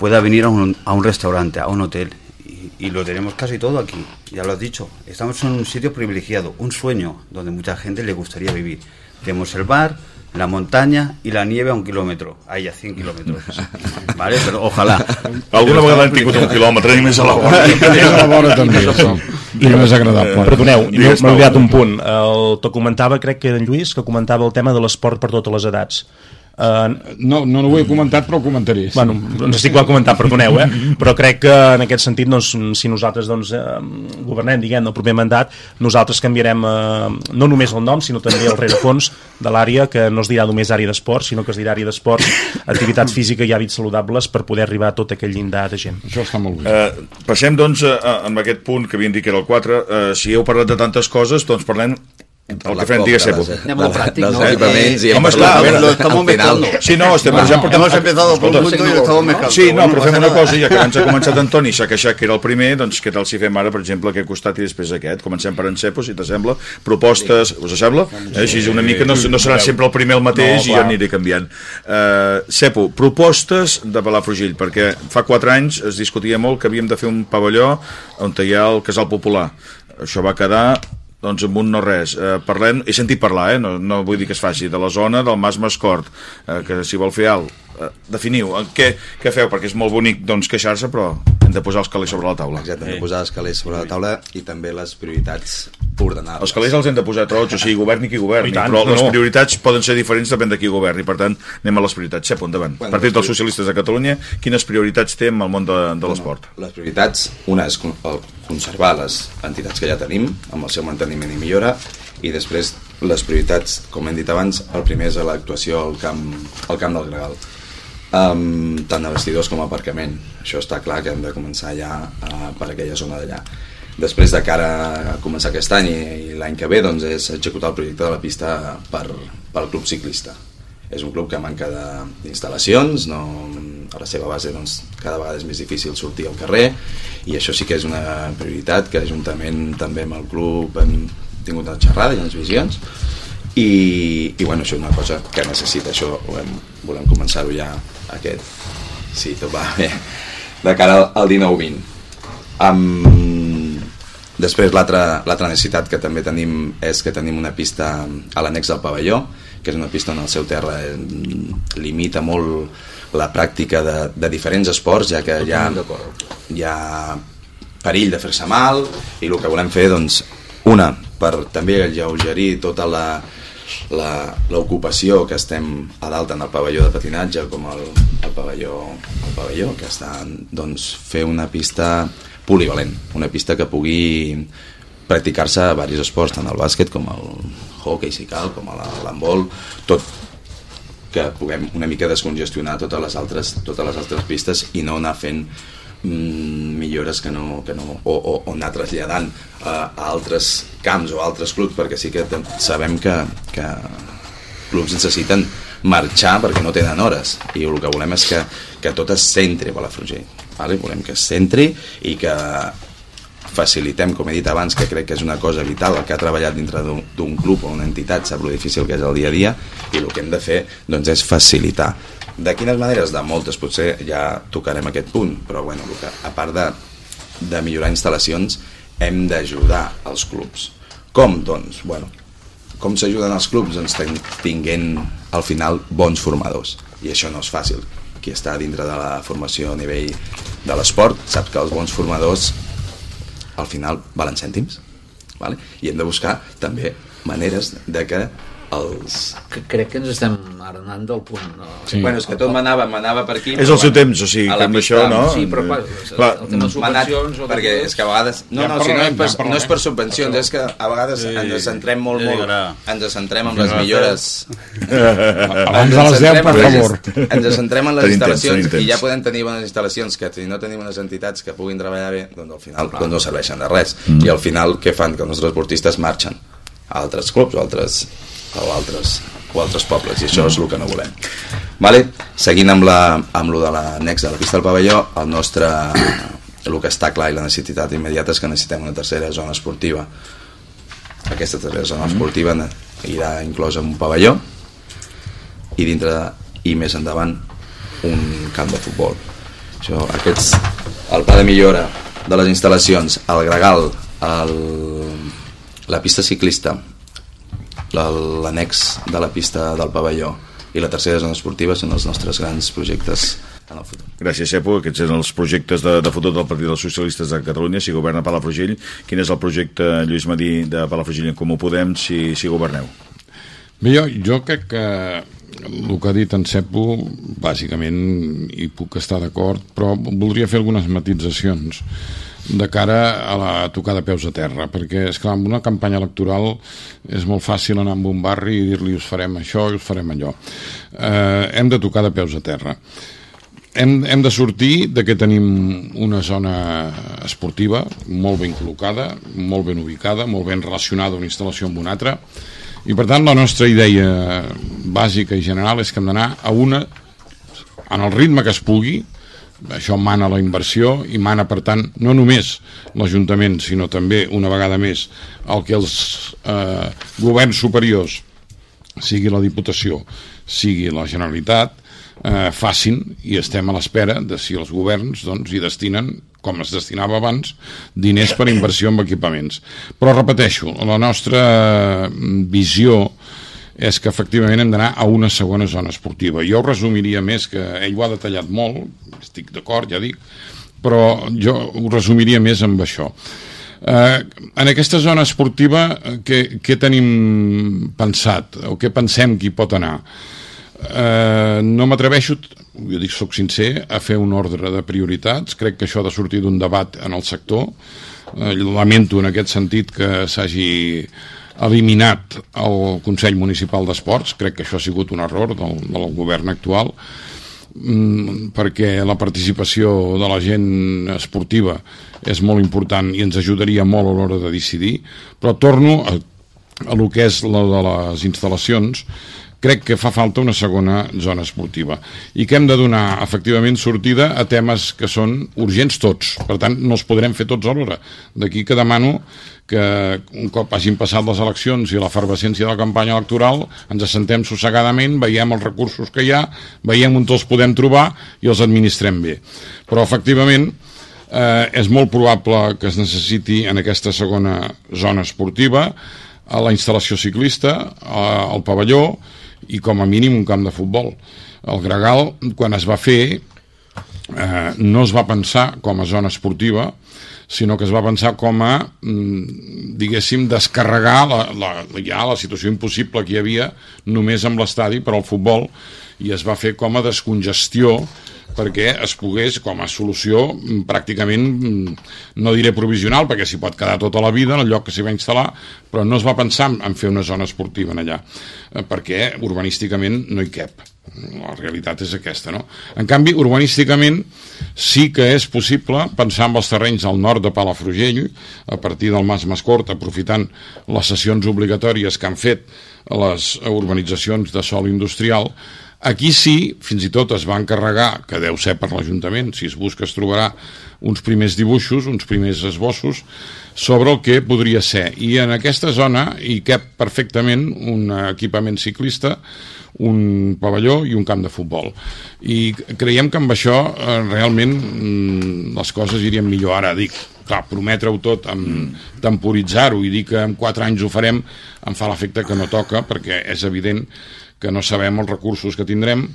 Pueda venir a un, a un restaurante, a un hotel. Y, y lo tenemos casi todo aquí, ya lo has dicho. Estamos en un sitio privilegiado, un sueño donde mucha gente le gustaría vivir. Tenemos el bar, la montaña y la nieve a un kilómetro, ahí a 100 kilómetros. [LAUGHS] ¿Vale? Pero ojalá. Alguna vegada hem tingut un quilòmetre i més a la vora. És a la vora també. I no és agradable. Perdoneu, no, Digues, m'he oblidat un punt. El, te comentava, crec que era en Lluís, que comentava el tema de l'esport per totes les edats. Uh, No, no, no ho he comentat, però ho comentaré. bueno, doncs sí que ho ha comentat, perdoneu, eh? [LAUGHS] però crec que en aquest sentit, doncs, si nosaltres doncs, eh, governem, diguem, el proper mandat, nosaltres canviarem eh, no només el nom, sinó també el rerefons de l'àrea, que no es dirà només àrea d'esport, sinó que es dirà àrea d'esport, activitats físiques i hàbits saludables per poder arribar a tot aquell llindar de gent. Això està molt bé. Eh, passem, doncs, a, a, amb aquest punt que havíem dit que era el 4. Eh, si heu parlat de tantes coses, doncs parlem el que fem, digues, Sepo. Anem a lo pràctic, dels no? equipaments i hem home, esclar, parlat del- final. Sí, no, estem ja portem... Hemos empezado por un punto y lo estamos mezclando. Sí, no, però no fem una cosa, ja que abans ha començat Antoni, s'ha queixat que era el primer, doncs què tal si fem ara, per exemple, aquest costat i després aquest? Comencem per en Cepo, si t'assembla. Propostes, us sembla? Eh, així una mica no, no serà sempre el primer el mateix i jo aniré canviant. Uh, Cepo, propostes de Palafrugell, perquè fa quatre anys es discutia molt que havíem de fer un pavelló on hi ha el casal popular. Això va quedar doncs amb un no res. Eh, parlem, he sentit parlar, eh? no, no vull dir que es faci, de la zona del Mas Mascort, eh, que s'hi vol fer alt. Eh, definiu, eh, què, què feu? Perquè és molt bonic doncs, queixar-se, però hem de posar els calés sobre la taula. Exacte, hem de posar els calés sobre la taula i també les prioritats ordenades. Els calés els hem de posar tots, o sigui, governi qui governi, I tant, però no, les no. prioritats poden ser diferents depèn de qui governi, per tant, anem a les prioritats. Sep, endavant. Bueno, Partit dels Socialistes de Catalunya, quines prioritats té amb el món de, de l'esport? Les prioritats, una és conservar les entitats que ja tenim, amb el seu manteniment i millora, i després les prioritats, com hem dit abans, el primer és l'actuació al camp, al camp del Gregal. Um, tant de vestidors com aparcament. Això està clar que hem de començar ja uh, per aquella zona d'allà. Després de cara a començar aquest any i, i l'any que ve doncs, és executar el projecte de la pista per, pel club ciclista. És un club que manca d'instal·lacions, no, a la seva base doncs, cada vegada és més difícil sortir al carrer i això sí que és una prioritat que juntament també amb el club hem tingut una xerrada i unes visions i, i bueno, això és una cosa que necessita això volem, volem començar-ho ja aquest si tot va bé de cara al, al 19-20 um, després l'altra necessitat que també tenim és que tenim una pista a l'annex del pavelló que és una pista on el seu terra eh, limita molt la pràctica de, de diferents esports ja que hi ha, hi ha perill de fer-se mal i el que volem fer doncs una per també alleugerir tota la- l'ocupació que estem a dalt en el pavelló de patinatge com el, el, pavelló, el pavelló que està doncs, fer una pista polivalent, una pista que pugui practicar-se a diversos esports, tant el bàsquet com el hockey si cal, com l'handbol, tot que puguem una mica descongestionar totes les altres, totes les altres pistes i no anar fent millores que no, que no o, o, o anar traslladant a, a altres camps o a altres clubs perquè sí que sabem que, que clubs necessiten marxar perquè no tenen hores i el que volem és que, que tot es centri a Palafrugell vale? volem que es centri i que facilitem, com he dit abans, que crec que és una cosa vital, el que ha treballat dintre d'un club o una entitat sap lo difícil que és el dia a dia i el que hem de fer doncs, és facilitar. De quines maneres? De moltes, potser ja tocarem aquest punt, però bueno, que, a part de, de millorar instal·lacions, hem d'ajudar els clubs. Com? Doncs, bueno, com s'ajuden els clubs? Doncs tinguent al final bons formadors i això no és fàcil qui està dintre de la formació a nivell de l'esport sap que els bons formadors al final valen cèntims vale? i hem de buscar també maneres de que els... Que crec que ens estem ara anant del punt. No? Sí. Bueno, és que tot m'anava m'anava per aquí. És el seu temps, o sigui, que amb això, no? Sí, però clar, Clar, el tema anat, subvencions... o perquè és que a vegades no, Ja no, si no, per, no és per subvencions és que a vegades Sí, ens centrem molt, molt ens centrem en les millores Abans de les 10, centrem per favor. ens centrem en les Tenim temps, instal·lacions i ja podem tenir bones instal·lacions que si no tenim unes entitats que puguin treballar bé doncs al final doncs no serveixen de res i al final què fan? que els nostres esportistes marxen a altres clubs o altres, o altres, o altres pobles i això és el que no volem. Vale? seguint amb, la, amb lo de l'annex de la pista del pavelló el nostre el que està clar i la necessitat immediata és que necessitem una tercera zona esportiva. Aquesta tercera zona esportiva ne- irà inclosa en un pavelló i dintre i més endavant un camp de futbol. Això, aquests, el pla de millora de les instal·lacions, el gregal el, la pista ciclista l'annex de la pista del pavelló i la tercera zona esportiva són els nostres grans projectes en el futur. Gràcies, Epo. Aquests eren els projectes de, de futur del Partit dels Socialistes de Catalunya, si governa Palafrugell. Quin és el projecte, Lluís Madí, de Palafrugell en Comú Podem, si, si governeu? Bé, jo, jo crec que el que ha dit en Cepo, bàsicament hi puc estar d'acord, però voldria fer algunes matitzacions de cara a la tocada de peus a terra, perquè, és clar, en una campanya electoral és molt fàcil anar amb un barri i dir-li us farem això i us farem allò. Eh, hem de tocar de peus a terra. Hem, hem de sortir de que tenim una zona esportiva molt ben col·locada, molt ben ubicada, molt ben relacionada una instal·lació amb una altra, i per tant la nostra idea bàsica i general és que hem d'anar a una en el ritme que es pugui això mana la inversió i mana per tant no només l'Ajuntament sinó també una vegada més el que els eh, governs superiors sigui la Diputació sigui la Generalitat eh, facin i estem a l'espera de si els governs doncs, hi destinen com es destinava abans, diners per inversió en equipaments. Però repeteixo, la nostra mm, visió és que efectivament hem d'anar a una segona zona esportiva. Jo ho resumiria més, que ell ho ha detallat molt, estic d'acord, ja dic, però jo ho resumiria més amb això. Eh, en aquesta zona esportiva, eh, què, què tenim pensat, o què pensem que hi pot anar? Eh, no m'atreveixo, jo dic, soc sincer, a fer un ordre de prioritats. Crec que això ha de sortir d'un debat en el sector. Eh, lamento en aquest sentit que s'hagi eliminat el Consell Municipal d'Esports. Crec que això ha sigut un error del, del govern actual mm, perquè la participació de la gent esportiva és molt important i ens ajudaria molt a l'hora de decidir, però torno a, a lo que és la de les instal·lacions crec que fa falta una segona zona esportiva. I que hem de donar efectivament sortida a temes que són urgents tots. Per tant no els podrem fer tots alhora. D'aquí que demano que un cop hagin passat les eleccions i l'efervescència de la campanya electoral ens assentem sossegadament, veiem els recursos que hi ha veiem on els podem trobar i els administrem bé. Però efectivament eh, és molt probable que es necessiti en aquesta segona zona esportiva a la instal·lació ciclista, al pavelló i com a mínim un camp de futbol. El Gregal, quan es va fer, eh, no es va pensar com a zona esportiva, sinó que es va pensar com a, mm, diguéssim, descarregar la, la, ja la situació impossible que hi havia només amb l'estadi per al futbol i es va fer com a descongestió perquè es pogués, com a solució mm, pràcticament, mm, no diré provisional, perquè s'hi pot quedar tota la vida en el lloc que s'hi va instal·lar, però no es va pensar en- fer una zona esportiva en allà, eh, perquè urbanísticament no hi cap. La realitat és aquesta, no? En canvi, urbanísticament sí que és possible pensar en els terrenys al nord de Palafrugell, a partir del Mas Mascort, aprofitant les sessions obligatòries que han fet les urbanitzacions de sol industrial, Aquí sí, fins i tot es va encarregar, que deu ser per l'Ajuntament, si es busca es trobarà uns primers dibuixos, uns primers esbossos, sobre el que podria ser. I en aquesta zona hi cap perfectament un equipament ciclista, un pavelló i un camp de futbol. I creiem que amb això eh, realment mm, les coses irien millor. Ara dic, clar, prometre-ho tot, amb temporitzar-ho i dir que en 4 anys ho farem, em fa l'efecte que no toca, perquè és evident que no sabem els recursos que tindrem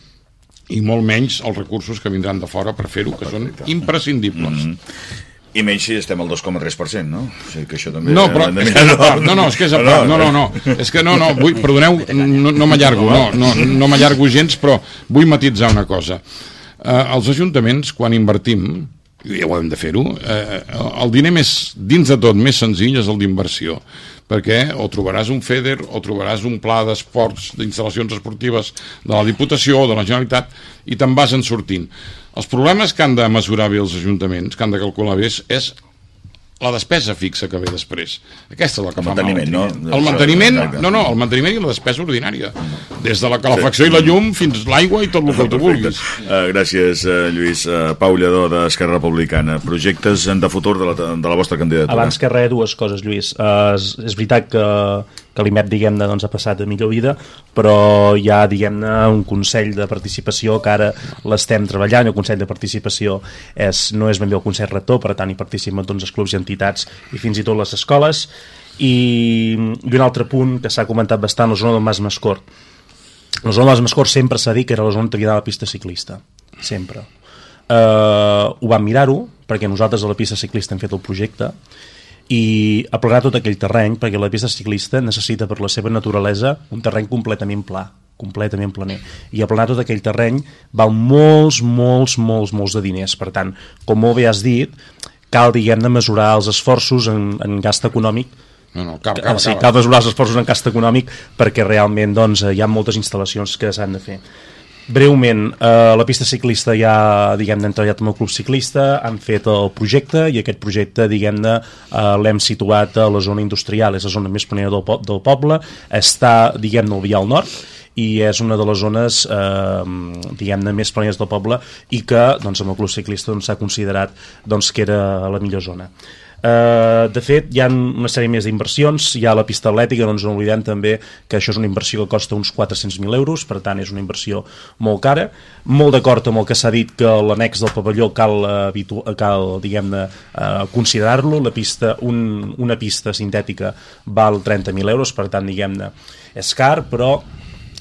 i molt menys els recursos que vindran de fora per fer-ho, que són imprescindibles. Mm -hmm. I menys si estem al 2,3%, no? O sigui que això també... No, però és que part. No, no, és que és a part. No, no, no. És que no, no, vull, perdoneu, no, no m'allargo, no, no, no m'allargo gens, però vull matitzar una cosa. Eh, els ajuntaments, quan invertim, i ho hem de fer-ho, eh, el diner més, dins de tot, més senzill és el d'inversió perquè o trobaràs un FEDER o trobaràs un pla d'esports, d'instal·lacions esportives de la Diputació o de la Generalitat i te'n vas en sortint. Els problemes que han de mesurar bé els ajuntaments, que han de calcular bé, és la despesa fixa que ve després. Aquesta és la que El fa manteniment, mal. no? El manteniment, no, no, el manteniment i la despesa ordinària. Des de la calefacció i la llum fins l'aigua i tot el que tu vulguis. Uh, gràcies, uh, Lluís. Uh, Pau Lledó, d'Esquerra Republicana. Projectes de futur de la, de la vostra candidatura. Abans que res, dues coses, Lluís. Uh, és, és veritat que, que l'IMEP, diguem-ne, doncs, ha passat a millor vida, però hi ha, diguem-ne, un Consell de Participació que ara l'estem treballant, el Consell de Participació és, no és ben bé el Consell Rector, per tant, hi participen tots els clubs i entitats i fins i tot les escoles, i, i un altre punt que s'ha comentat bastant, la zona del Mas Mascort. La zona del Mas Mascort sempre s'ha dit que era la zona on havia d'anar la pista ciclista, sempre. Uh, ho vam mirar-ho, perquè nosaltres a la pista ciclista hem fet el projecte, i aplanar tot aquell terreny perquè la pista ciclista necessita per la seva naturalesa un terreny completament pla completament planer. I aplanar tot aquell terreny val molts, molts, molts, molts de diners. Per tant, com molt bé has dit cal, diguem, de mesurar els esforços en, en gast econòmic. No, no, acaba, Ah, acaba, sí, cal mesurar els esforços en gast econòmic perquè realment doncs, hi ha moltes instal·lacions que s'han de fer Breument, eh, la pista ciclista ja, diguem-ne, hem treballat amb el club ciclista, han fet el projecte i aquest projecte, diguem-ne, eh, l'hem situat a la zona industrial, és la zona més planera del, po del poble, està, diguem-ne, al Vial Nord, i és una de les zones eh, diguem-ne més planeres del poble i que doncs, amb el club ciclista doncs, s'ha considerat doncs, que era la millor zona Uh, de fet, hi ha una sèrie més d'inversions, hi ha la pista atlètica, doncs no oblidem també que això és una inversió que costa uns 400.000 euros, per tant és una inversió molt cara, molt d'acord amb el que s'ha dit que l'annex del pavelló cal, uh, cal diguem-ne, uh, considerar-lo, la pista, un, una pista sintètica val 30.000 euros, per tant, diguem-ne, és car, però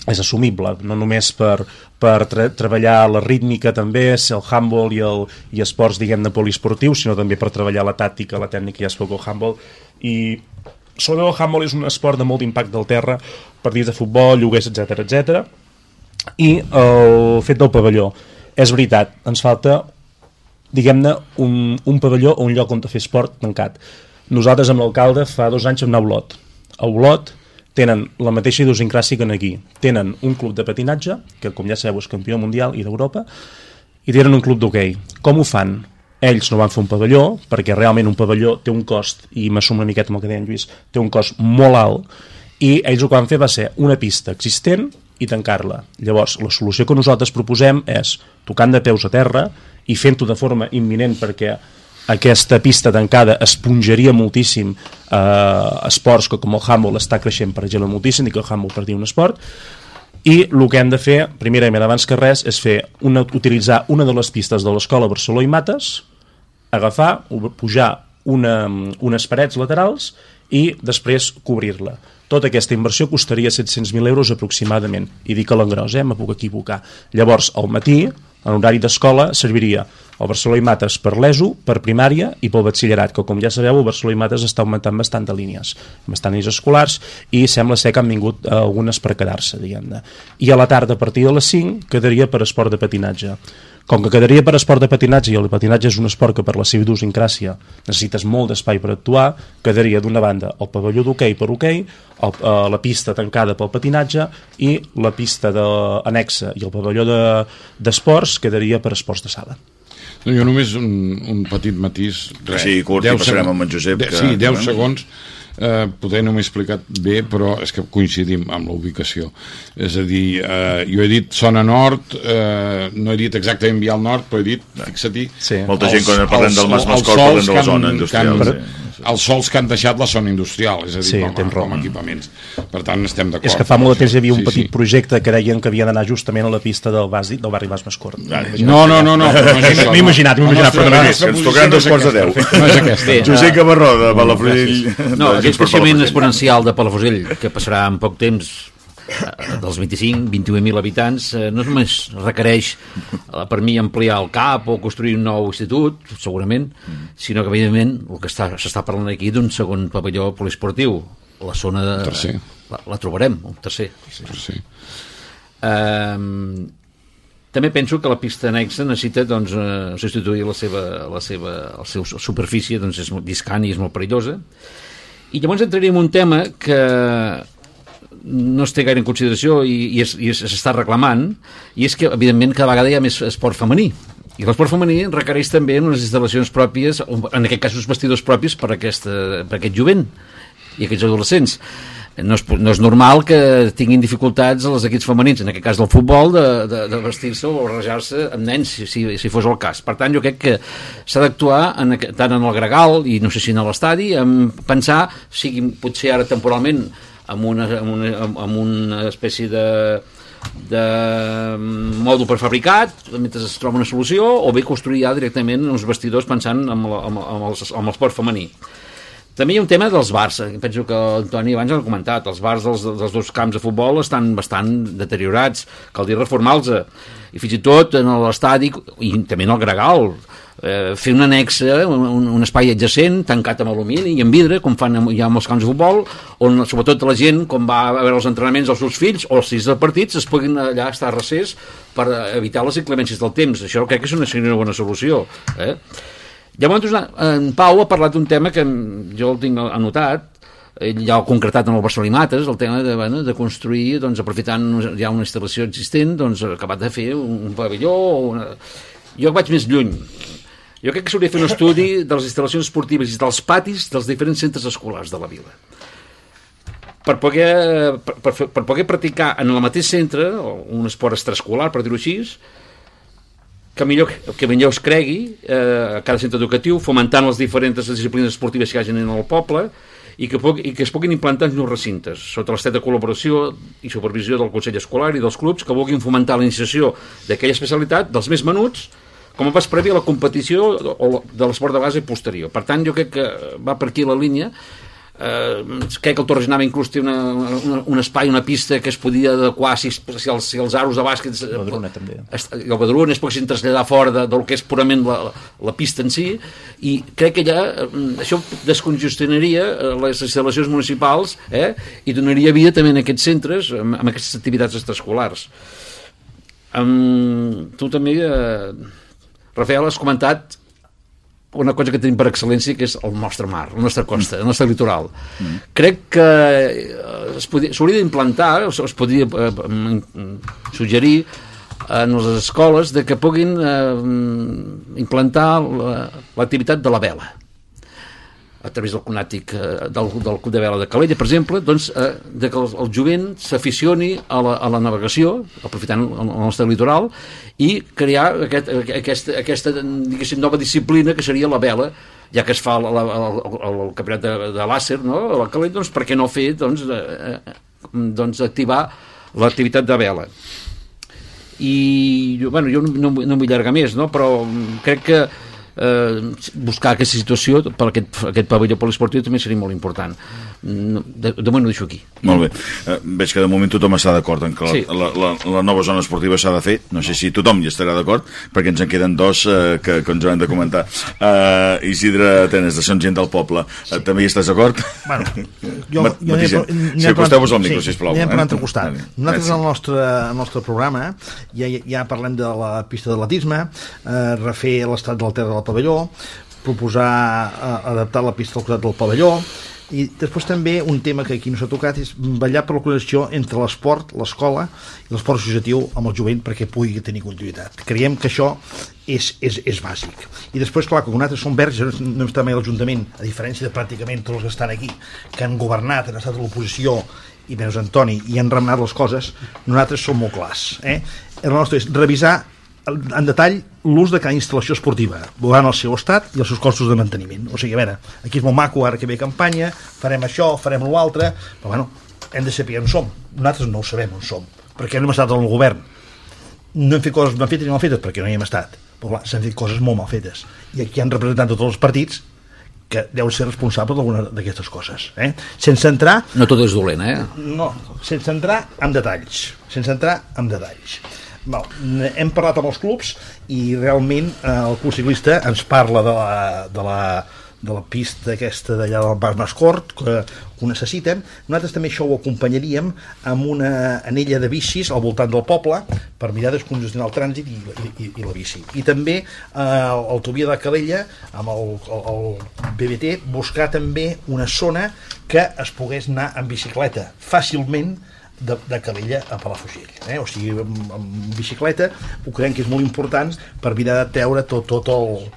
és assumible, no només per, per tra treballar la rítmica també, el handball i, el, i esports diguem-ne poliesportius, sinó també per treballar la tàctica, la tècnica, ja es veu el handball. I sobretot el handball és un esport de molt d'impacte del terra, partits de futbol, lloguers, etc etc. i el fet del pavelló. És veritat, ens falta diguem-ne un, un pavelló o un lloc on fer esport tancat. Nosaltres amb l'alcalde fa dos anys vam anar a Olot. A Olot tenen la mateixa idiosincràsia que aquí. Tenen un club de patinatge, que com ja sabeu és campió mundial i d'Europa, i tenen un club d'hoquei. Com ho fan? Ells no van fer un pavelló, perquè realment un pavelló té un cost, i m'assumo una miqueta amb el que deia en Lluís, té un cost molt alt, i ells el que van fer va ser una pista existent i tancar-la. Llavors, la solució que nosaltres proposem és tocant de peus a terra i fent-ho de forma imminent perquè aquesta pista tancada esponjaria moltíssim eh, esports que com el handball està creixent per exemple moltíssim i que el handball per dir un esport. I el que hem de fer, primerament abans que res és fer una, utilitzar una de les pistes de l'escola Barceló i Mates agafar, pujar una, unes parets laterals i després cobrir-la. Tota aquesta inversió costaria 700.000 euros aproximadament. I dic a l'engròs, eh, me puc equivocar. Llavors al matí, en horari d'escola serviria el Barceló i Mates per l'ESO, per primària i pel batxillerat, que com ja sabeu el Barceló i Mates està augmentant bastant de línies bastant línies escolars i sembla ser que han vingut eh, algunes per quedar-se diguem-ne. I a la tarda a partir de les 5 quedaria per esport de patinatge com que quedaria per esport de patinatge i el patinatge és un esport que per la seva idiosincràsia necessites molt d'espai per actuar, quedaria d'una banda el pavelló d'hoquei per hoquei, el, eh, la pista tancada pel patinatge i la pista de, anexa i el pavelló d'esports de, quedaria per esports de sala. No, jo només un, un petit matís. Res, sí, curt, i passarem amb en Josep. De, que, sí, 10 segons. Eh, poder no m'he explicat bé, però és que coincidim amb la ubicació. És a dir, eh, jo he dit zona nord, eh, no he dit exactament via al nord, però he dit, fixa-t'hi... Sí. Molta gent quan parlem del Mas Mascort parlem de la zona industrial. Han, sí els sols que han deixat la zona industrial, és a dir, sí, com, com a equipaments. Per tant, estem d'acord. És que fa molt de temps hi havia un sí, petit sí. projecte que deien que havia d'anar justament a la pista del, bas, del barri Mas Mascort. No, no, no, no. M'he imaginat, m'he imaginat. Però ens tocaran dos quarts de deu. No és aquesta. Josep Camarró, de Palafrugell. No, aquest creixement exponencial de Palafrugell, que passarà en poc temps eh, dels 25, 21.000 habitants, eh, no només requereix eh, per mi ampliar el CAP o construir un nou institut, segurament, sinó que evidentment el que s'està parlant aquí d'un segon pavelló poliesportiu, la zona de... Tercer. La, la trobarem, un tercer. Sí. Um, també penso que la pista anexa necessita doncs, eh, substituir la seva, la seva, la seva superfície, doncs és molt discant i és molt perillosa. I llavors entraríem en un tema que no es té gaire en consideració i, i, es, s'està reclamant, i és que, evidentment, cada vegada hi ha més esport femení. I l'esport femení requereix també unes instal·lacions pròpies, en aquest cas uns vestidors propis per, aquesta, per aquest jovent i aquests adolescents no és, no és normal que tinguin dificultats els equips femenins, en aquest cas del futbol, de, de, de vestir-se o barrejar-se amb nens, si, si, si fos el cas. Per tant, jo crec que s'ha d'actuar tant en el gregal i no sé si en l'estadi, en pensar, sigui potser ara temporalment, amb una, amb una, amb una espècie de de mòdul prefabricat mentre es troba una solució o bé construir ja directament uns vestidors pensant en, la, amb, amb, els, amb l'esport femení. També hi ha un tema dels bars, penso que Antoni abans ha comentat, els bars dels, dels dos camps de futbol estan bastant deteriorats, cal dir reformar-los, i fins i tot en l'estadi, i també en el Gregal, eh, fer un annex, un, un espai adjacent, tancat amb alumini i amb vidre, com fan ja molts camps de futbol, on sobretot la gent, com va a veure els entrenaments dels seus fills, o els sis de partits, es puguin allà estar recés per evitar les inclemències del temps. Això crec que és una, una bona solució. Eh? Llavors, en Pau ha parlat d'un tema que jo el tinc anotat, ell ja ha concretat en el Barcelona Mates, el tema de, bueno, de construir, doncs, aprofitant ja una instal·lació existent, doncs, acabat de fer un pavelló... Una... Jo vaig més lluny. Jo crec que s'hauria de fer un estudi de les instal·lacions esportives i dels patis dels diferents centres escolars de la vila. Per poder, per, per, per poder practicar en el mateix centre, un esport extraescolar, per dir-ho així, que millor, que millor es cregui eh, a cada centre educatiu, fomentant les diferents disciplines esportives que hi hagi en el poble i que, i que es puguin implantar en nous recintes, sota l'estat de col·laboració i supervisió del Consell Escolar i dels clubs que vulguin fomentar la iniciació d'aquella especialitat dels més menuts com a pas previ a la competició de l'esport de base posterior. Per tant, jo crec que va per aquí la línia. Eh, crec que el Torres Nava inclús té una, una, un espai, una pista que es podia adequar si, si, els, si els aros de bàsquet el Badruna també. el Badruna es poguessin traslladar fora de, del que és purament la, la pista en si. I crec que ja mm, això descongestionaria eh, les instal·lacions municipals eh, i donaria vida també en aquests centres amb, amb aquestes activitats extraescolars. Um, tu també eh, Rafael has comentat una cosa que tenim per excel·lència que és el nostre mar, la nostra costa, el nostre litoral. Mm. Crec que eh, s'hauria d'implantar, es podria eh, mm, suggerir en les escoles de que puguin eh, implantar l'activitat de la vela a través del conàtic eh, del, del Club de Vela de Calella, per exemple, doncs, eh, de que el, el jovent s'aficioni a, la, a la navegació, aprofitant el, el nostre litoral, i crear aquest, aquesta, aquesta nova disciplina que seria la vela, ja que es fa el, el, el, el campionat de, de làser no? a la Calella, doncs per què no fer doncs, eh, doncs activar l'activitat de vela i bueno, jo no, no, no vull allargar més no? però crec que eh, buscar aquesta situació per aquest, aquest pavelló poliesportiu també seria molt important de, de moment ho deixo aquí. Molt bé, eh, veig que de moment tothom està d'acord en que la, sí. la, la, la nova zona esportiva s'ha de fer, no sé si tothom hi estarà d'acord perquè ens en queden dos eh, que, que ens hem de comentar. Uh, Isidre Tenes, de Sant Gent del Poble sí. uh, també hi estàs d'acord? Bueno, [LAUGHS] jo, jo sí, acosteu-vos al micro, sí, sisplau anem per l'altre costat. Nosaltres al nostre, al nostre programa ja, ja parlem de la pista d'atletisme eh, refer l'estat del terra del pavelló proposar eh, adaptar la pista al costat del pavelló i després també un tema que aquí no s'ha tocat és ballar per la connexió entre l'esport, l'escola i l'esport associatiu amb el jovent perquè pugui tenir continuïtat. Creiem que això és, és, és bàsic. I després, clar, com nosaltres som verds, no estat mai a l'Ajuntament, a diferència de pràcticament tots els que estan aquí, que han governat, han estat a l'oposició, i menys Antoni, i han remenat les coses, nosaltres som molt clars. Eh? El nostre és revisar en detall l'ús de cada instal·lació esportiva, veurant el seu estat i els seus costos de manteniment. O sigui, a veure, aquí és molt maco, ara que ve campanya, farem això, farem l'altre, però bueno, hem de saber on som. Nosaltres no ho sabem on som, perquè no hem estat al govern. No hem fet coses ben fetes ni mal fetes, perquè no hi hem estat. Però clar, s'han fet coses molt mal fetes. I aquí han representat tots els partits que deu ser responsable d'alguna d'aquestes coses. Eh? Sense entrar No tot és dolent, eh? no, sense entrar en detalls. Sense entrar en detalls. Val, hem parlat amb els clubs i realment eh, el club ciclista ens parla de la, de la, de la pista aquesta d'allà del Bas Mascort que, que ho necessiten. Nosaltres també això ho acompanyaríem amb una anella de bicis al voltant del poble per mirar de descongestionar el trànsit i, i, i la bici. I també eh, al Tobia de Calella amb el, el, el BBT buscar també una zona que es pogués anar en bicicleta fàcilment de, de Calella a Palafrugell eh? o sigui, amb, amb bicicleta ho creiem que és molt important per mirar de treure tot, tot el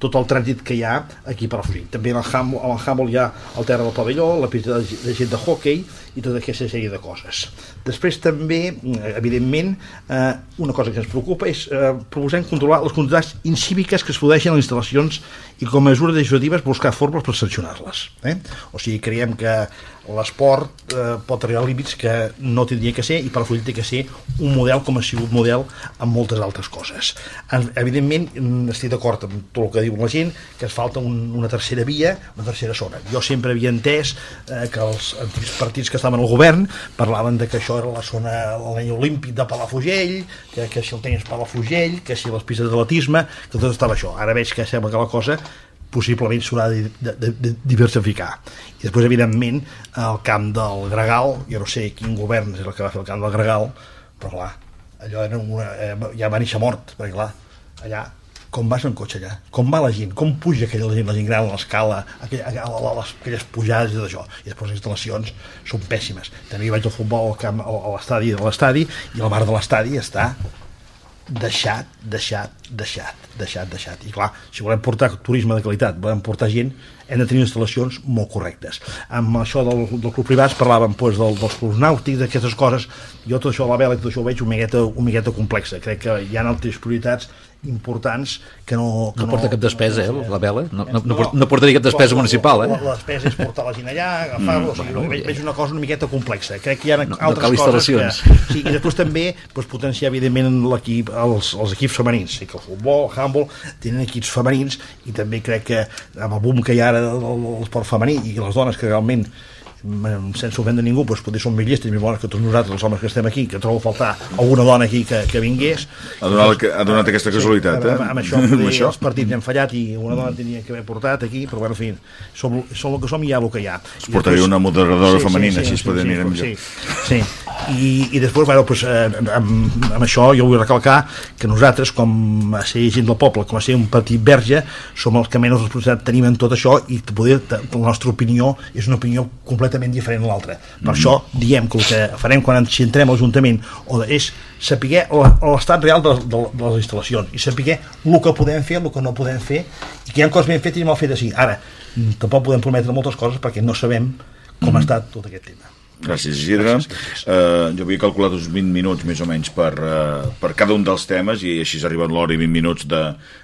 tot el trànsit que hi ha aquí a Palafrugell. També al Humble hi ha el terra del pavelló, la pista de, de gent de hockey i tota aquesta sèrie de coses. Després també, evidentment, eh, una cosa que ens preocupa és eh, proposem controlar les quantitats incíviques que es produeixen a les instal·lacions i com a mesures legislatives buscar formes per sancionar-les. Eh? O sigui, creiem que l'esport eh, pot arribar a límits que no tindria que ser i Palafrugell té que ser un model com ha sigut model en moltes altres coses. En- Evidentment, mm, estic d'acord amb tot el que diu la gent, que es falta un, una tercera via, una tercera zona. Jo sempre havia entès eh, que els antics partits que estaven al govern parlaven de que això era la zona l'any olímpic de Palafrugell, que, que si el tenis Palafrugell, que si les pistes d'atletisme, que tot estava això. Ara veig que sembla que la cosa possiblement s'haurà de, de, de, de diversificar. I després, evidentment, el camp del Gregal, jo no sé quin govern és el que va fer el camp del Gregal, però clar, allò era una, eh, ja va néixer mort, perquè clar, allà com vas en cotxe allà, com va la gent, com puja aquella gent, la gent gran a l'escala, aquella, les, aquelles pujades i tot això, i després les instal·lacions són pèssimes. També vaig al futbol al camp, a a l'estadi de l'estadi, i el bar de l'estadi està deixat, deixat, deixat, deixat, deixat. I clar, si volem portar turisme de qualitat, volem portar gent, hem de tenir instal·lacions molt correctes. Amb això del, del club privats parlàvem doncs, del, dels clubs nàutics, d'aquestes coses. Jo tot això de la vela i tot això ho veig una miqueta, una miqueta complexa. Crec que hi ha altres prioritats importants que no... Que No porta cap despesa, eh, la vela. No, no, no, no portaria cap despesa municipal, eh? La, la despesa és portar la gent allà, agafar-lo, mm, o sigui, bueno, veig, veig una cosa una miqueta complexa. Crec que hi ha no altres cal coses que... Sí, I després també doncs, potenciar, evidentment, l'equip, els, els equips femenins. Sí, que el futbol, el handball, tenen equips femenins i també crec que amb el boom que hi ha ara del, del l'esport femení i les dones que realment sense ofendre ningú, doncs potser són més llestes i més bones que tots nosaltres, els homes que estem aquí, que trobo a faltar alguna dona aquí que, que vingués. Ha donat, ha donat aquesta casualitat, Sí, eh? amb, amb això, [LAUGHS] Amb això. els partits han fallat i una dona tenia que haver portat aquí, però bueno, en fi, som, som el que som i hi ha el que hi ha. Es portaria una moderadora femenina, així es poder anirem sí, millor. sí, sí. I, i després, bueno, pues, eh, amb, amb això jo vull recalcar que nosaltres, com a ser gent del poble, com a ser un petit verge, som els que menys responsabilitat tenim en tot això i poder, la nostra opinió és una opinió completament diferent a l'altra. Per això diem que el que farem quan ens entrem a l'Ajuntament o és saber l'estat real de, de, de les instal·lacions i saber el que podem fer, el que no podem fer i que hi ha coses ben fetes i mal fetes sí. Ara, mm, tampoc podem prometre moltes coses perquè no sabem com ha estat tot aquest tema. Gràcies, Isidre. Uh, jo havia calculat uns 20 minuts, més o menys, per, uh, per cada un dels temes, i així s'ha arribat l'hora i 20 minuts de,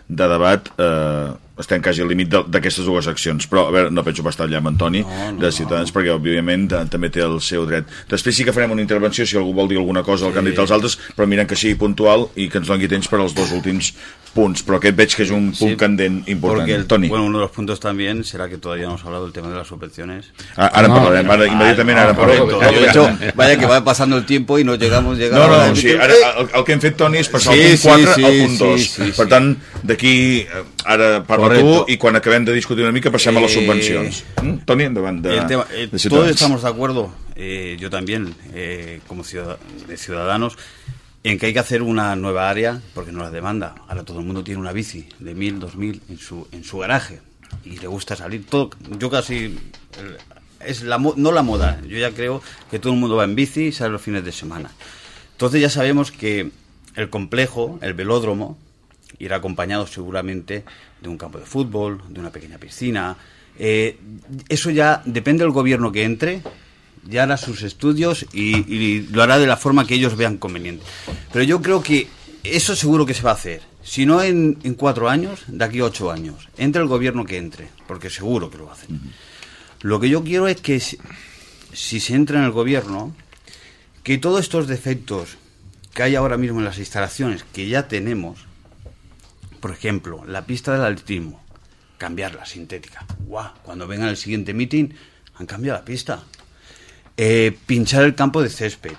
de debat. Uh, estem quasi al límit d'aquestes dues accions, però a veure, no penso pas allà amb Antoni, no, no, de Ciutadans, perquè òbviament ta- també té el seu dret. Després sí que farem una intervenció, si algú vol dir alguna cosa al que han dit els altres, però mirant que sigui puntual i que ens doni temps per als dos últims punts, però aquest veig que és un punt Sí, candent important. Porque, el- Toni, bueno, uno de los puntos también será que todavía no hemos hablado del tema de las subvenciones. Ah, ara en No, parlarem, ara, immediatament ara en parlarem. De hecho, vaya que va pasando el tiempo y no llegamos, No, llegamos no, a- o sigui, ara, el, el que hem fet, Toni, és passar Sí, el punt 4 sí, al sí, punt 2. sí, sí, per sí. tant, d'aquí, eh, ara parla Correcto. tu, i quan acabem de discutir una mica passem a les Eh, subvencions. Mm? Toni, endavant de, el tema, eh, de todos Ciutadans. estamos de acuerdo, eh, yo también, eh, como ciudad- de ciudadanos, en que hay que hacer una nueva área porque nos la demanda. Ahora todo el mundo tiene una bici de 1000, 2000 en su, en su garaje y le gusta salir. Todo, yo casi. eh, Es la, no la moda, yo ya creo que todo el mundo va en bici y sale los fines de semana. Entonces ya sabemos que el complejo, el velódromo, irá acompañado seguramente de un campo de fútbol, de una pequeña piscina. Eh, eso ya depende del gobierno que entre, ya hará sus estudios y, y lo hará de la forma que ellos vean conveniente. Pero yo creo que eso seguro que se va a hacer. Si no en, en cuatro años, de aquí a ocho años. Entre el gobierno que entre, porque seguro que lo va a hacer. Lo que yo quiero es que si, si se entra en el gobierno, que todos estos defectos que hay ahora mismo en las instalaciones que ya tenemos, por ejemplo, la pista del atletismo, cambiarla, sintética. ¡Guau! Cuando vengan el siguiente meeting, han cambiado la pista. Eh, pinchar el campo de césped.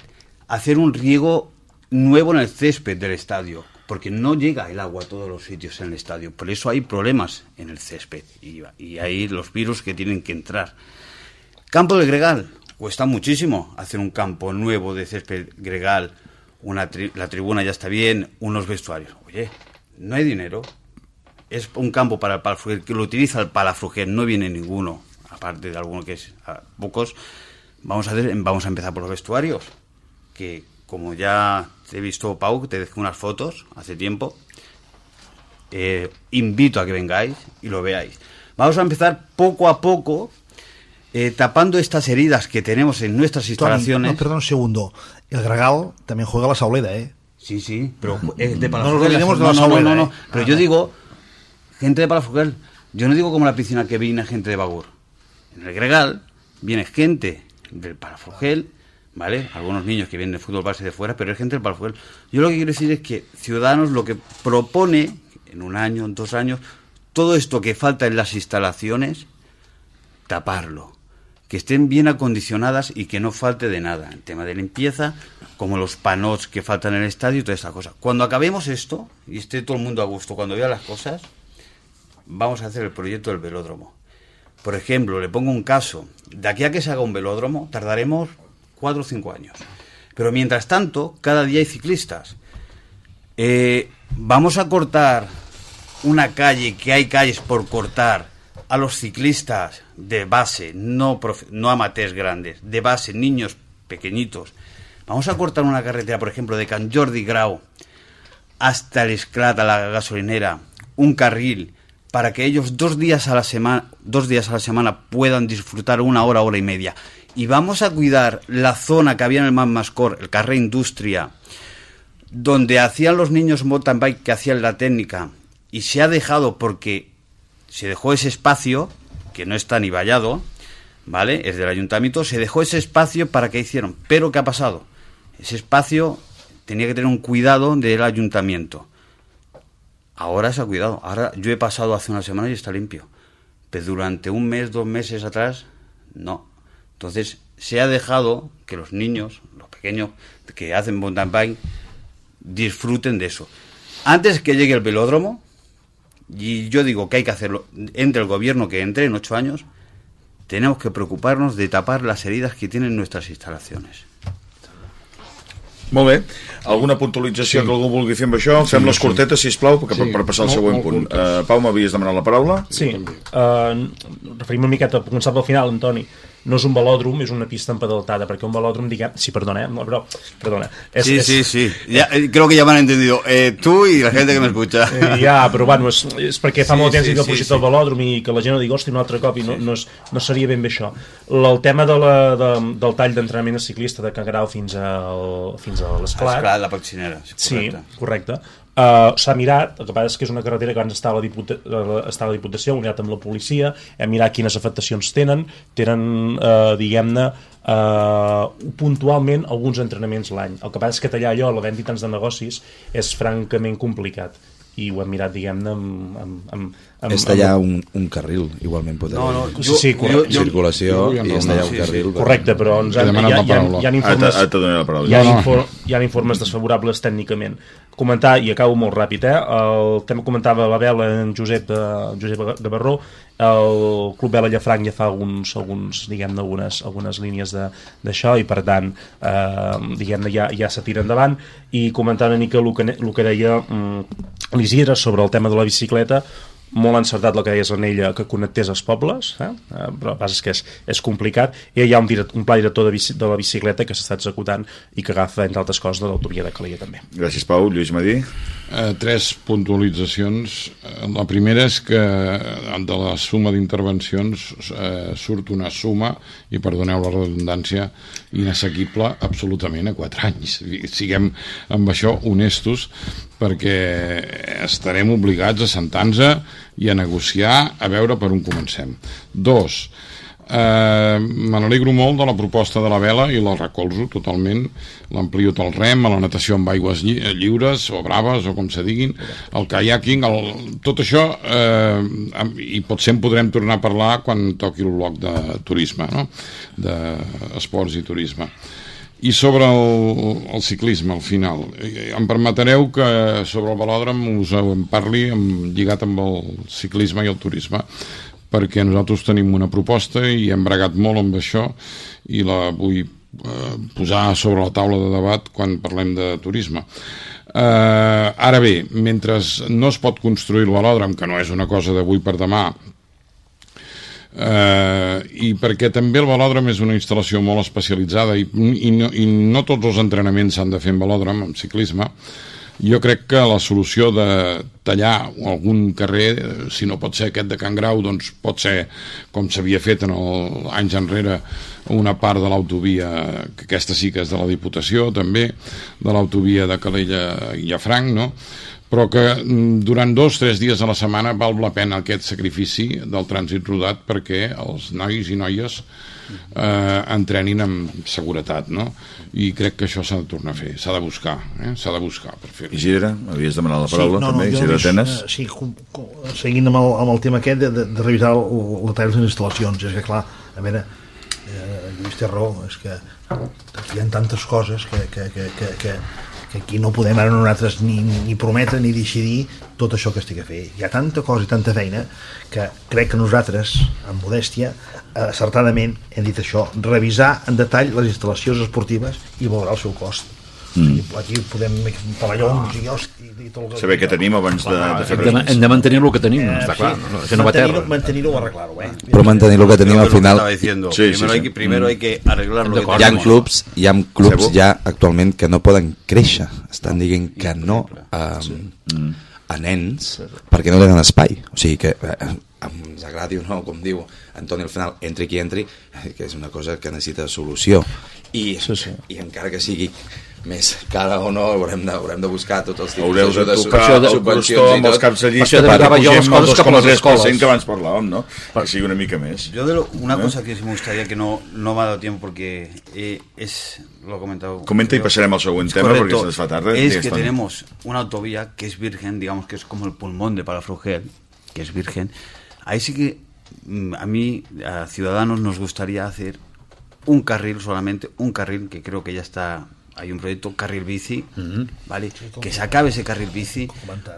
Hacer un riego nuevo en el césped del estadio. Porque no llega el agua a todos los sitios en el estadio. Por eso hay problemas en el césped. Y, hay los virus que tienen que entrar. Campo de gregal. Cuesta muchísimo hacer un campo nuevo de césped gregal. Una tri- la tribuna ya está bien, unos vestuarios. Oye, no hay dinero. Es un campo para el Palafrugell, que lo utiliza el Palafrugell, no viene ninguno, aparte de alguno que es pocos. Vamos a, hacer- vamos a empezar por los vestuarios, que como ya te he visto, Pau, te dejé unas fotos hace tiempo. Eh, invito a que vengáis y lo veáis. Vamos a empezar poco a poco, eh, tapando estas heridas que tenemos en nuestras instalaciones. no, perdón un segundo. El Gregal también juega la Sauleda, ¿eh? Sí, sí, pero es de No nos olvidemos de la no, no, Sauleda, no, ¿eh? Pero Ah, yo no. digo, gente de Palafrugell. Yo no digo como la piscina que viene gente de Bagur. En el Gregal viene gente del Palafrugell, ¿vale? Algunos niños que vienen de fútbol base de fuera, pero es gente del Palafrugell. Yo lo que quiero decir es que Ciudadanos lo que propone, en un año, en dos años, todo esto que falta en las instalaciones, taparlo. Que estén bien acondicionadas y que no falte de nada. El tema de limpieza, como los panots que faltan en el estadio y toda esa cosa. Cuando acabemos esto y esté todo el mundo a gusto, cuando vea las cosas, vamos a hacer el proyecto del velódromo. Por ejemplo, le pongo un caso. De aquí a que se haga un velódromo, tardaremos cuatro o cinco años. Pero mientras tanto, cada día hay ciclistas. Eh, vamos a cortar una calle, que hay calles por cortar, a los ciclistas de base, no, no grandes, de base, niños pequeñitos. Vamos a cortar una carretera, por ejemplo, de Can Jordi Grau hasta el Esclat, a la gasolinera, un carril, para que ellos dos días a la semana, dos días a la semana puedan disfrutar una hora, hora y media. Y vamos a cuidar la zona que había en el Man el Carré Industria, donde hacían los niños mountain bike que hacían la técnica, y se ha dejado porque se dejó ese espacio, que no está ni vallado, ¿vale? Es del ayuntamiento, se dejó ese espacio para que hicieron. Pero ¿qué ha pasado? Ese espacio tenía que tener un cuidado del ayuntamiento. Ahora se ha cuidado. Ahora yo he pasado hace una semana y está limpio. Pero durante un mes, dos meses atrás, no. Entonces se ha dejado que los niños, los pequeños que hacen mountain disfruten de eso. Antes que llegue el velódromo, y yo digo que hay que hacerlo, entre el gobierno que entre en ocho años, tenemos que preocuparnos de tapar las heridas que tienen nuestras instalaciones. Molt bé. Alguna puntualització Sí. que algú vulgui fer amb això? Fem les sí. cortetes, sisplau, perquè per, Sí, per passar al següent punt. curtes. Uh, Pau, m'havies demanat la paraula? Sí, uh, referim una miqueta, per començar pel final, Antoni. No és un velòdrom, és una pista empedaltada, perquè un velòdrom, diguem... Sí, perdona, eh? No, però, perdona. És, Sí, és, sí, sí. Ya, eh, creo que ya me han entendido. Eh, tú y la gente que me escucha. Eh, ja, però bueno, és, és perquè fa Sí, molt temps sí, que el sí, projecte sí. del velòdrom i que la gent no digui, hosti, un altre cop, i no, no, és, no seria ben bé això. El, el tema de la, de, del tall d'entrenament ciclista de Can Grau fins, al, fins a l'esclat, Esclar, la coccinera. Sí, correcte. correcte. Uh, S'ha mirat, el que passa és que és una carretera que abans estava a la, diputa, eh, estava a la Diputació, hem mirat amb la policia, hem mirat quines afectacions tenen, tenen, uh, diguem-ne, uh, puntualment alguns entrenaments l'any. El que passa és que tallar allò a la tants de negocis és francament complicat i ho hem mirat, diguem-ne, amb, amb, amb, amb, És tallar un, un carril, igualment pot No, no, haver Sí, sí, correcte. circulació jo- i jo- és tallar sí, un sí. carril. per- Correcte, però ens han, hi, ha, hi, ha, hi ha Ara informes... te- ara te donaré la paraula. Hi ha, No, no. infor hi ha informes desfavorables tècnicament. Comentar, i acabo molt ràpid, eh? el tema comentava la vela en Josep, eh, Josep Gavarró, el Club Vela Llafranc ja fa alguns, alguns diguem-ne, algunes, algunes línies de- d'això i per tant, eh, diguem-ne, ja, ja se tira endavant i comentar una mica el que, el que deia mm, l'Isidre sobre el tema de la bicicleta molt encertat el que deies en ella que connectés els pobles eh? Eh, però el que és que és, és complicat i hi ha un, diret, un pla director de, bici, de la bicicleta que s'està executant i que agafa entre altres coses de l'autovia de Calella també Gràcies, Pau. Lluís Madí? Eh, tres puntualitzacions. Eh, La primera és que eh, de la suma d'intervencions eh, surt una suma, i perdoneu la redundància, inassequible absolutament a 4 anys. Siguem amb això honestos, perquè estarem obligats a sentar-nos i a negociar a veure per on comencem. Dos, Eh, me n'alegro molt de la proposta de la vela i la recolzo totalment. L'amplio tot el rem, a la natació amb aigües lli eh, lliures o braves o com se diguin, el kayaking el, tot això eh, i potser en podrem tornar a parlar quan toqui el bloc de turisme no? d'esports i turisme. I sobre el, el ciclisme al final. Em permetreu que sobre el velòdrom us en parli amb, lligat amb el ciclisme i el turisme perquè nosaltres tenim una proposta i hem bregat molt amb això i la vull eh, posar sobre la taula de debat quan parlem de turisme. Eh, ara bé, mentre no es pot construir el velòdrom, que no és una cosa d'avui per demà, eh, i perquè també el velòdrom és una instal·lació molt especialitzada i, i, no, i no tots els entrenaments s'han de fer en velòdrom, en ciclisme, jo crec que la solució de tallar algun carrer, si no pot ser aquest de Can Grau, doncs pot ser, com s'havia fet en el, anys enrere, una part de l'autovia, que aquesta sí que és de la Diputació, també, de l'autovia de Calella i Llafranc, no?, però que mm, durant dos o tres dies a la setmana val la pena aquest sacrifici del trànsit rodat perquè els nois i noies eh, entrenin amb seguretat, no? I crec que això s'ha de tornar a fer, s'ha de buscar, eh? s'ha de buscar per fer-ho. Isidre, havies demanat la paraula sí, no, no, també, jo Isidre només, Tenes. eh, Sí, com, com, seguint amb el, amb el tema aquest de, de, de revisar el, el detall de les instal·lacions, és que clar, a veure, eh, Lluís té raó, és que hi ha tantes coses que, que, que, que, que, que aquí no podem ara nosaltres ni, ni prometre ni decidir tot això que estic a fer. Hi ha tanta cosa i tanta feina que crec que nosaltres, amb modèstia, acertadament hem dit això, revisar en detall les instal·lacions esportives i valorar el seu cost. Mm. Aquí podem pavellons i, hosti, i tot el que... Saber què tenim abans de, de fer Hem de, res hem de mantenir el que tenim, Eh, està sí, clar, no, això no va a mantenir-ho terra. mantenir-ho o arreglar-ho, eh? Però mantenir el que tenim al final... diciendo. Sí, sí, primero, sí. Hay que, primero hay que arreglar lo que Hi ha clubs, hi ha clubs ja actualment que no poden créixer. Estan dient que no a, a nens perquè no tenen espai. O sigui que eh, ens agradi o no, com diu Antoni al final, entri qui entri, eh, que és una cosa que necessita solució. I, Sí, sí. i encara que sigui més cara o no, haurem de, haurem de buscar tots els tipus Haureu de tocar sub- el i amb els tot. caps de Per llista jo les pugem el coses cap a les 2,3% escoles. que abans parlàvem, no? Que sigui una mica més. Yo de lo- una cosa que sí me gustaría que no, no me ha dado tiempo porque eh, es, lo he comentado. Comenta y creo. pasarem al següent tema correcto. porque se nos fa tarde. Es que tenemos una autovía que es virgen, digamos que es como el pulmón de Palafrugell, que es virgen. Ahí sí que mm, a mí, a Ciudadanos, nos gustaría hacer un carril solamente, un carril que creo que ya está. Hay un proyecto carril bici, ¿vale? Que se acabe ese carril bici,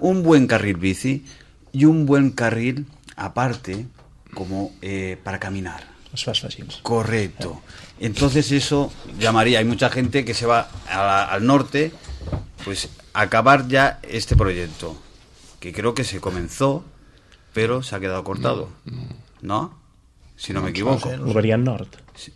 un buen carril bici y un buen carril aparte como eh, para caminar. Es fas fàcils. Correcto. Entonces eso llamaría, hay mucha gente que se va a la- al norte, pues acabar ya este proyecto, que creo que se comenzó, pero se ha quedado cortado. ¿No? Si no me equivoco. El variant nord.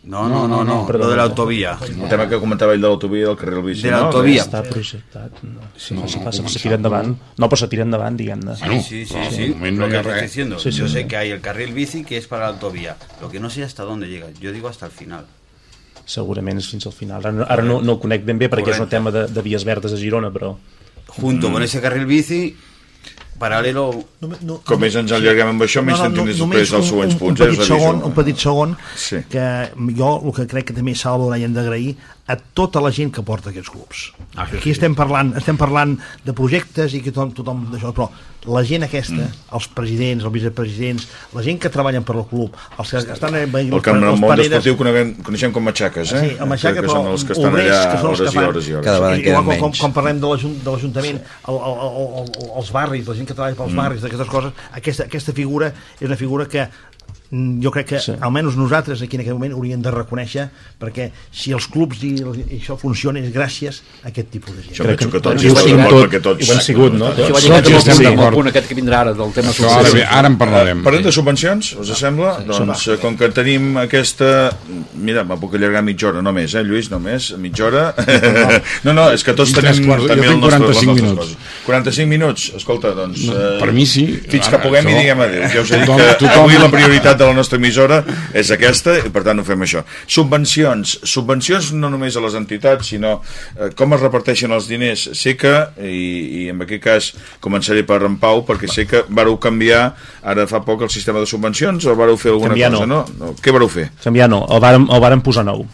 No, no, no, no, lo de la autovía. El tema que comentava ell de l'autovia del carril bici. De no? l'autovia. Està projectat. No. Sí, no, no, no, se, no, se tira endavant. No, però se tira endavant, diguem-ne. Bueno, Sí, sí, sí. moment no lo que res. diciendo. Sí, sí, Yo sí. sé que hay el carril bici que es para la autovía. Lo que no sé hasta dónde llega. Yo digo hasta el final. Segurament és fins al final. Ara, no- ara no, no ho conec ben bé perquè és un Correcte. tema de, de vies verdes a Girona, però... Junto con ese carril bici, paralelo No, no, Com més ens allarguem amb això, més te'n tindré només després dels un- següents un, punts. Un eh, us petit, segon, un petit segon Sí. que jo el que crec que també s'ha de valorar i hem d'agrair a tota la gent que porta aquests clubs. Ah, sí, Aquí estem parlant, estem parlant de projectes i que tothom, tothom d'això, però la gent aquesta, Mm. els presidents, els vicepresidents, la gent que treballen per al club, els que estan... El que en el món esportiu coneguem, coneixem com matxaques, eh? Sí, el Matxaca, que, que però són els que estan obrers, allà que són els hores que i hores i hores. Cada vegada queden com, com, menys. com parlem de l'Ajun- de l'Ajuntament, el, el, el, el, els barris, la gent que treballa pels Mm. barris, d'aquestes coses, aquesta, aquesta figura és una figura que jo crec que Sí. sí. almenys nosaltres aquí en aquest moment hauríem de reconèixer perquè si els clubs i, i això funciona és gràcies a aquest tipus de gent. Jo penso que tots Crec hi que estem ho d'acord tot- perquè tots... i ho han sigut, no? Això va Tots. amb el, estem punt, el aquest que vindrà ara del tema Això ara, bé, ara en parlarem. Parlem de subvencions, us sembla? Doncs eh, com que tenim aquesta... Mira, me puc allargar mitja hora, no més, eh, Lluís, només, mitja hora. [LAUGHS] No, no, és que tots tenim també el nostre, 45 les nostres minuts. coses. 45 minuts, escolta, doncs... No, eh, per mi sí. Fins que puguem i això- diguem adéu. Ja us he dit que avui la prioritat de la nostra emissora és aquesta, i per tant ho fem això. Subvencions. Subvencions no només a les entitats, sinó eh, com es reparteixen els diners. Sé que, i, i en aquest cas començaré per en Pau, perquè sé que vareu canviar ara fa poc el sistema de subvencions o vareu fer alguna Canviar cosa, no. no? no? Què vareu fer? Canviar no, el vàrem, el vàrem posar nou.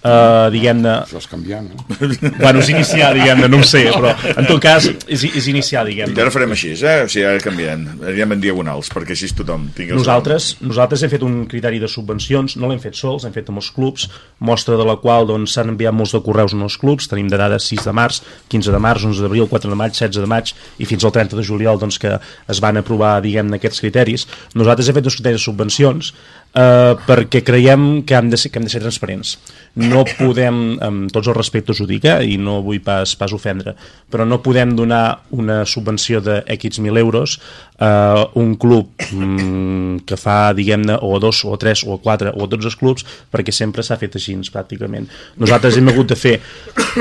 Uh, diguem-ne... Això és canviar, no? [LAUGHS] Bueno, és iniciar, diguem-ne, no ho sé, però en tot cas és, és iniciar, I diguem-ne. ara farem així, eh? O sigui, ara canviem. Anirem en diagonals, perquè així tothom tingui el Nosaltres, nosaltres hem fet un criteri de subvencions, no l'hem fet sols, hem fet amb els clubs, mostra de la qual doncs, s'han enviat molts de correus en els clubs, tenim de dades 6 de març, 15 de març, 11 d'abril, 4 de maig, 16 de maig i fins al 30 de juliol doncs, que es van aprovar diguem-ne aquests criteris. Nosaltres hem fet dos criteris de subvencions eh, perquè creiem que hem de ser, que hem de ser transparents. No podem, amb tots els respectes ho dic, eh, i no vull pas, pas ofendre, però no podem donar una subvenció de X mil euros a un club mm, que fa, diguem-ne, o dos, o tres, o quatre, o tots els clubs, perquè sempre s'ha fet així, pràcticament. Nosaltres hem hagut de fer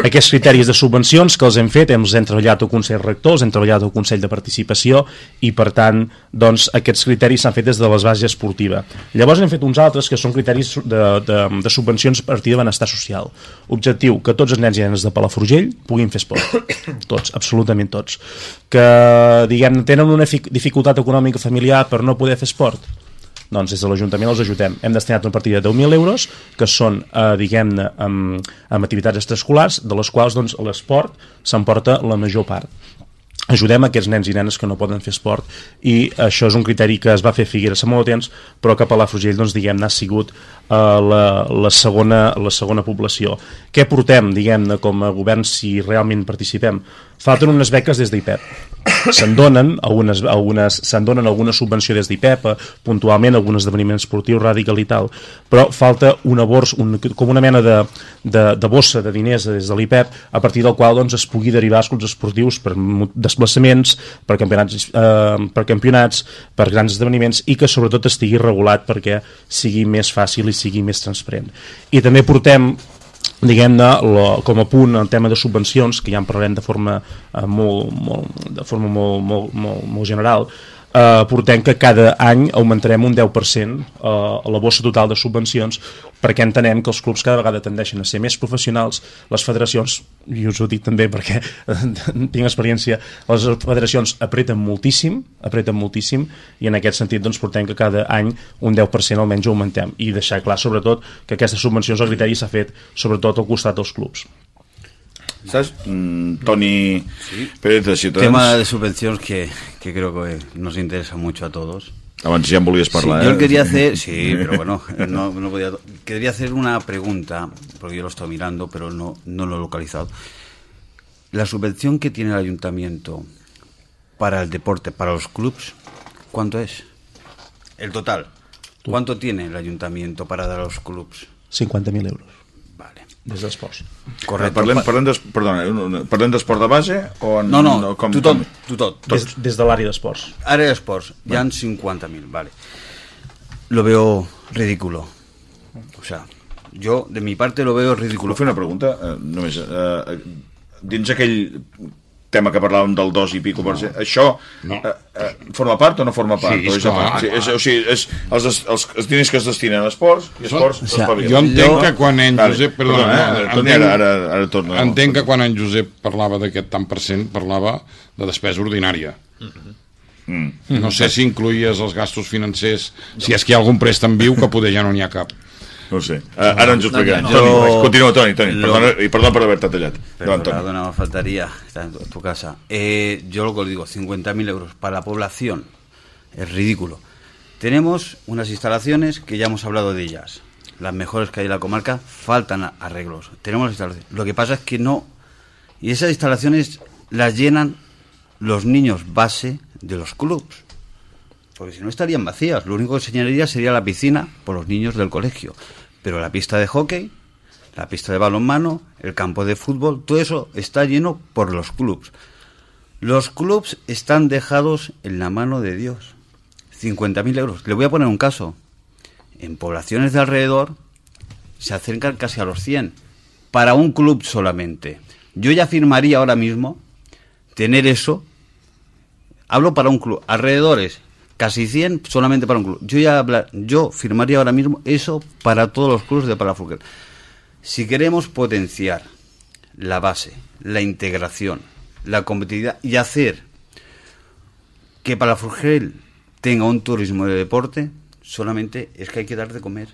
aquests criteris de subvencions que els hem fet, hem, els hem treballat al Consell Rector, els hem treballat al Consell de Participació, i per tant, doncs, aquests criteris s'han fet des de les bases esportiva. Llavors hem fet uns altres que són criteris de, de, de subvencions a partir de benestar social. Objectiu, que tots els nens i nenes de Palafrugell puguin fer esport. [COUGHS] Tots, absolutament tots. Que, diguem, tenen una fi- dificultat econòmica familiar per no poder fer esport, doncs des de l'Ajuntament els ajudem. Hem destinat una partida de 10.000 euros, que són, eh, diguem-ne, amb, amb activitats extraescolars, de les quals doncs, l'esport s'emporta la major part ajudem aquests nens i nenes que no poden fer esport i això és un criteri que es va fer a Figueres fa molt de temps però que a Palafrugell doncs, diguem ha sigut eh, la, la, segona, la segona població. Què portem diguem-ne com a govern si realment participem falten unes beques des d'IPEP se'n donen algunes, algunes, se'n donen alguna subvenció des d'IPEP eh, puntualment algun esdeveniment esportiu radical i tal però falta una bors, un, com una mena de, de, de bossa de diners des de l'IPEP a partir del qual doncs, es pugui derivar als clubs esportius per desplaçaments, per campionats, eh, per campionats, per grans esdeveniments i que sobretot estigui regulat perquè sigui més fàcil i sigui més transparent. I també portem diguem-ne, com a punt el tema de subvencions, que ja en parlarem de forma eh, molt, molt, de forma molt, molt, molt, molt general, eh, portem que cada any augmentarem un 10% eh, a la bossa total de subvencions perquè entenem que els clubs cada vegada tendeixen a ser més professionals, les federacions, i us ho dic també perquè [LAUGHS] tinc experiència, les federacions apreten moltíssim, apreten moltíssim, i en aquest sentit doncs, portem que cada any un 10% almenys augmentem, i deixar clar sobretot que aquestes subvencions el criteri s'ha fet sobretot al costat dels clubs. Saps? Mm, Toni Pérez de Ciutadans. Tema de subvenciones que, que creo que nos interesa mucho a todos. Abans ja en volies parlar, Sí, eh? yo quería hacer, sí, pero bueno, no, no podía. Quería hacer una pregunta, porque yo lo estoy mirando, pero no, no lo he localizado. La subvención que tiene el ayuntamiento para el deporte, para los clubs, ¿cuánto es? El total. ¿Cuánto tiene el ayuntamiento para dar a los clubs? 50.000 euros. Des d'esports. Correcte. Parlem, parlem d'es- perdona, un- parlem d'esport de base o en, No, no, com, tu tot, com- tu tot. Des, des de l'àrea d'esports. Área de Sports, ya han 50.000, vale. Lo veo ridículo. O sea, yo de mi parte lo veo ridículo. Puc fer una pregunta? Eh, només, eh, eh, dins aquell tema que parlàvem del 2 i pico per cent, això No. eh, eh, forma part o no forma part? Sí, és clar, part? Sí, és, o sigui, és els, els, els diners que es destinen a esports i esports O sea, espavilen. Jo entenc Jo- que quan en Josep... Perdona, perdona, no, eh, Toni, entenc, ara, ara, ara torna. entenc que quan en Josep parlava d'aquest tant per cent, parlava de despesa ordinària. Mm. No sé si incluïes els gastos financers, si és que hi ha algun préstec viu que poder ja no n'hi ha cap. No sé. Ara ens ho explicarem. no, Toni, jo- continua, Toni, Toni. lo- Perdona, I perdona per haver-te tallat. Pero perdona, me faltaría en tu, casa. Eh, yo lo que os digo, 50.000 euros para la población es ridículo. Tenemos unas instalaciones que ya hemos hablado de ellas, las mejores que hay en la comarca, faltan arreglos. Tenemos las instalaciones. Lo que pasa es que no. Y esas instalaciones las llenan los niños base de los clubs. Porque si no estarían vacías. Lo único que se llenaría sería la piscina por los niños del colegio. Pero la pista de hockey, la pista de balonmano, el campo de fútbol, todo eso está lleno por los clubs. Los clubs están dejados en la mano de Dios. 50.000 euros. Le voy a poner un caso. En poblaciones de alrededor se acercan casi a los 100. Para un club solamente. Yo ya firmaría ahora mismo tener eso. Hablo para un club. Alrededores. Casi 100 solamente para un club. Yo ya habla- yo firmaría ahora mismo eso para todos los clubes de Palafrugell. Si queremos potenciar la base, la integración, la competitividad y hacer que Palafrugell tenga un turismo de deporte, solamente es que hay que dar de comer.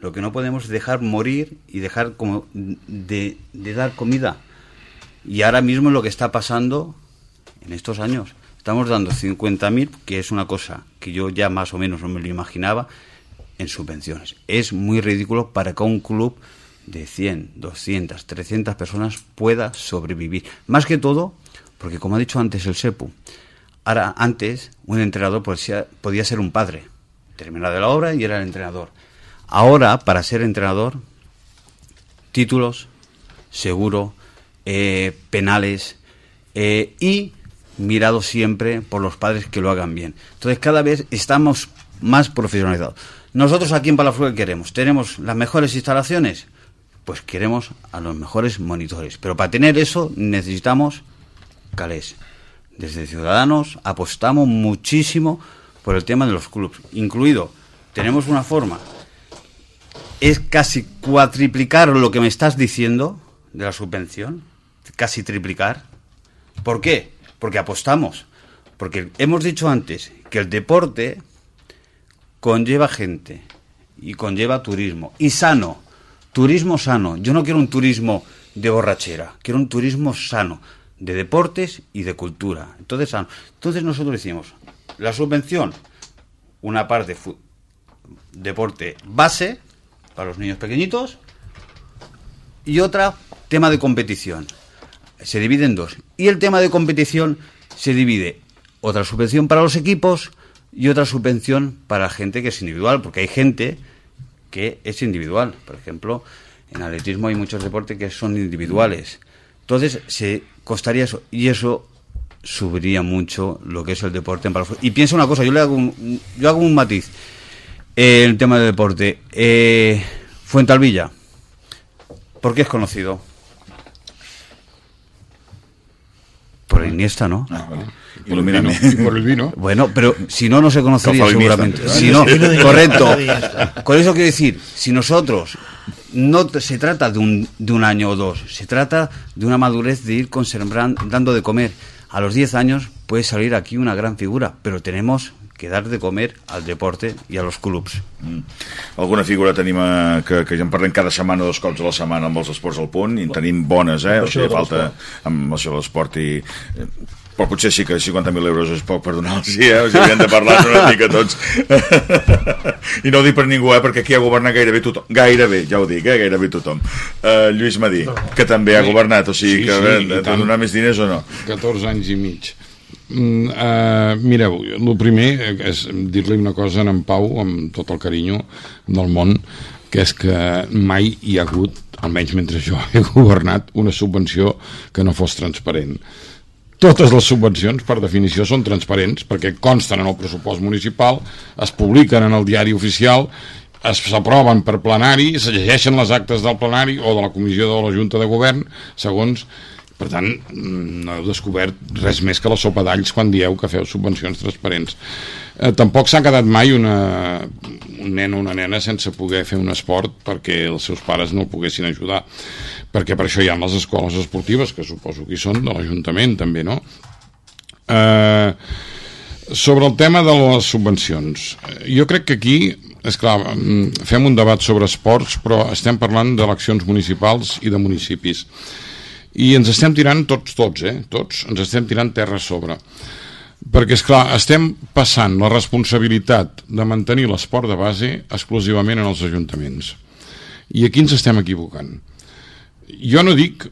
Lo que no podemos es dejar morir y dejar como de, de dar comida. Y ahora mismo lo que está pasando en estos años. Estamos dando 50.000, que es una cosa que yo ya más o menos no me lo imaginaba, en subvenciones. Es muy ridículo para que un club de 100, 200, 300 personas pueda sobrevivir. Más que todo, porque como ha dicho antes el SEPU, ahora antes un entrenador podía, podía ser un padre. Terminaba la obra y era el entrenador. Ahora, para ser entrenador, títulos, seguro, eh, penales eh, y mirado siempre por los padres que lo hagan bien. Entonces cada vez estamos más profesionalizados. Nosotros aquí en Palafrugell queremos, tenemos las mejores instalaciones, pues queremos a los mejores monitores. Pero para tener eso necesitamos calés. Desde Ciudadanos apostamos muchísimo por el tema de los clubes, incluido, tenemos una forma, es casi cuatriplicar lo que me estás diciendo de la subvención, casi triplicar. ¿Por qué? Porque apostamos. Porque hemos dicho antes que el deporte conlleva gente y conlleva turismo. Y sano. Turismo sano. Yo no quiero un turismo de borrachera. Quiero un turismo sano. De deportes y de cultura. Entonces, sano. Entonces nosotros decimos, la subvención, una parte deporte base para los niños pequeñitos y otra tema de competición. Se divide en dos. Y el tema de competición se divide otra subvención para los equipos y otra subvención para gente que es individual, porque hay gente que es individual. Por ejemplo, en atletismo hay muchos deportes que son individuales. Entonces, se costaría eso. Y eso subiría mucho lo que es el deporte en. Y piensa una cosa, yo le hago un, yo hago un matiz. Eh, el tema del deporte. Eh, Fuentalvilla. ¿Por qué es conocido? Por Iniesta, ¿no? Il·lumina-me. Y [LAUGHS] por el vino. Bueno, pero si no, no se conocería seguramente. Si no, Vino correcto. Con eso quiero decir, si nosotros no se trata de un, de un año o dos, se trata de una madurez de ir conservando, dando de comer. A los 10 años puede salir aquí una gran figura, pero tenemos que dar de comer al deporte i a los clubs. Alguna figura tenim eh, que, que ja en parlem cada setmana, dos cops a la setmana amb els esports al punt, i en tenim bones, eh? O sigui, falta amb això de l'esport i... eh, Però potser sí que 50.000 euros és poc per donar-los, sí, eh? O sigui, hauríem de parlar una mica tots. [LAUGHS] I no ho dic per ningú, eh? Perquè aquí ha governat gairebé tothom. Gairebé, ja ho dic, eh? Gairebé tothom. Uh, Lluís Madí, que també ha governat, o sigui, Sí, que sí, sí, i de, de donar més diners o no? 14 anys i mig. Uh, mireu, el primer és dir-li una cosa en Pau, amb tot el carinyo del món, que és que mai hi ha hagut, almenys mentre jo he governat, una subvenció que no fos transparent. Totes les subvencions, per definició, són transparents perquè consten en el pressupost municipal, es publiquen en el diari oficial, es s'aproven per plenari, llegeixen les actes del plenari o de la comissió de la Junta de Govern, segons... Per tant, mm, no heu descobert res més que la sopa d'alls quan dieu que feu subvencions transparents. Eh, tampoc s'ha quedat mai una, un nen o una nena sense poder fer un esport perquè els seus pares no el poguessin ajudar. Perquè per això hi ha les escoles esportives, que suposo que hi són, de l'Ajuntament també, no? Eh, sobre el tema de les subvencions, eh, jo crec que aquí, és clar, mm, fem un debat sobre esports, però estem parlant d'eleccions municipals i de municipis. I ens estem tirant tots, tots, eh? Tots, ens estem tirant terra a sobre. Perquè, és clar, estem passant la responsabilitat de mantenir l'esport de base exclusivament en els ajuntaments. I aquí ens estem equivocant. Jo no dic,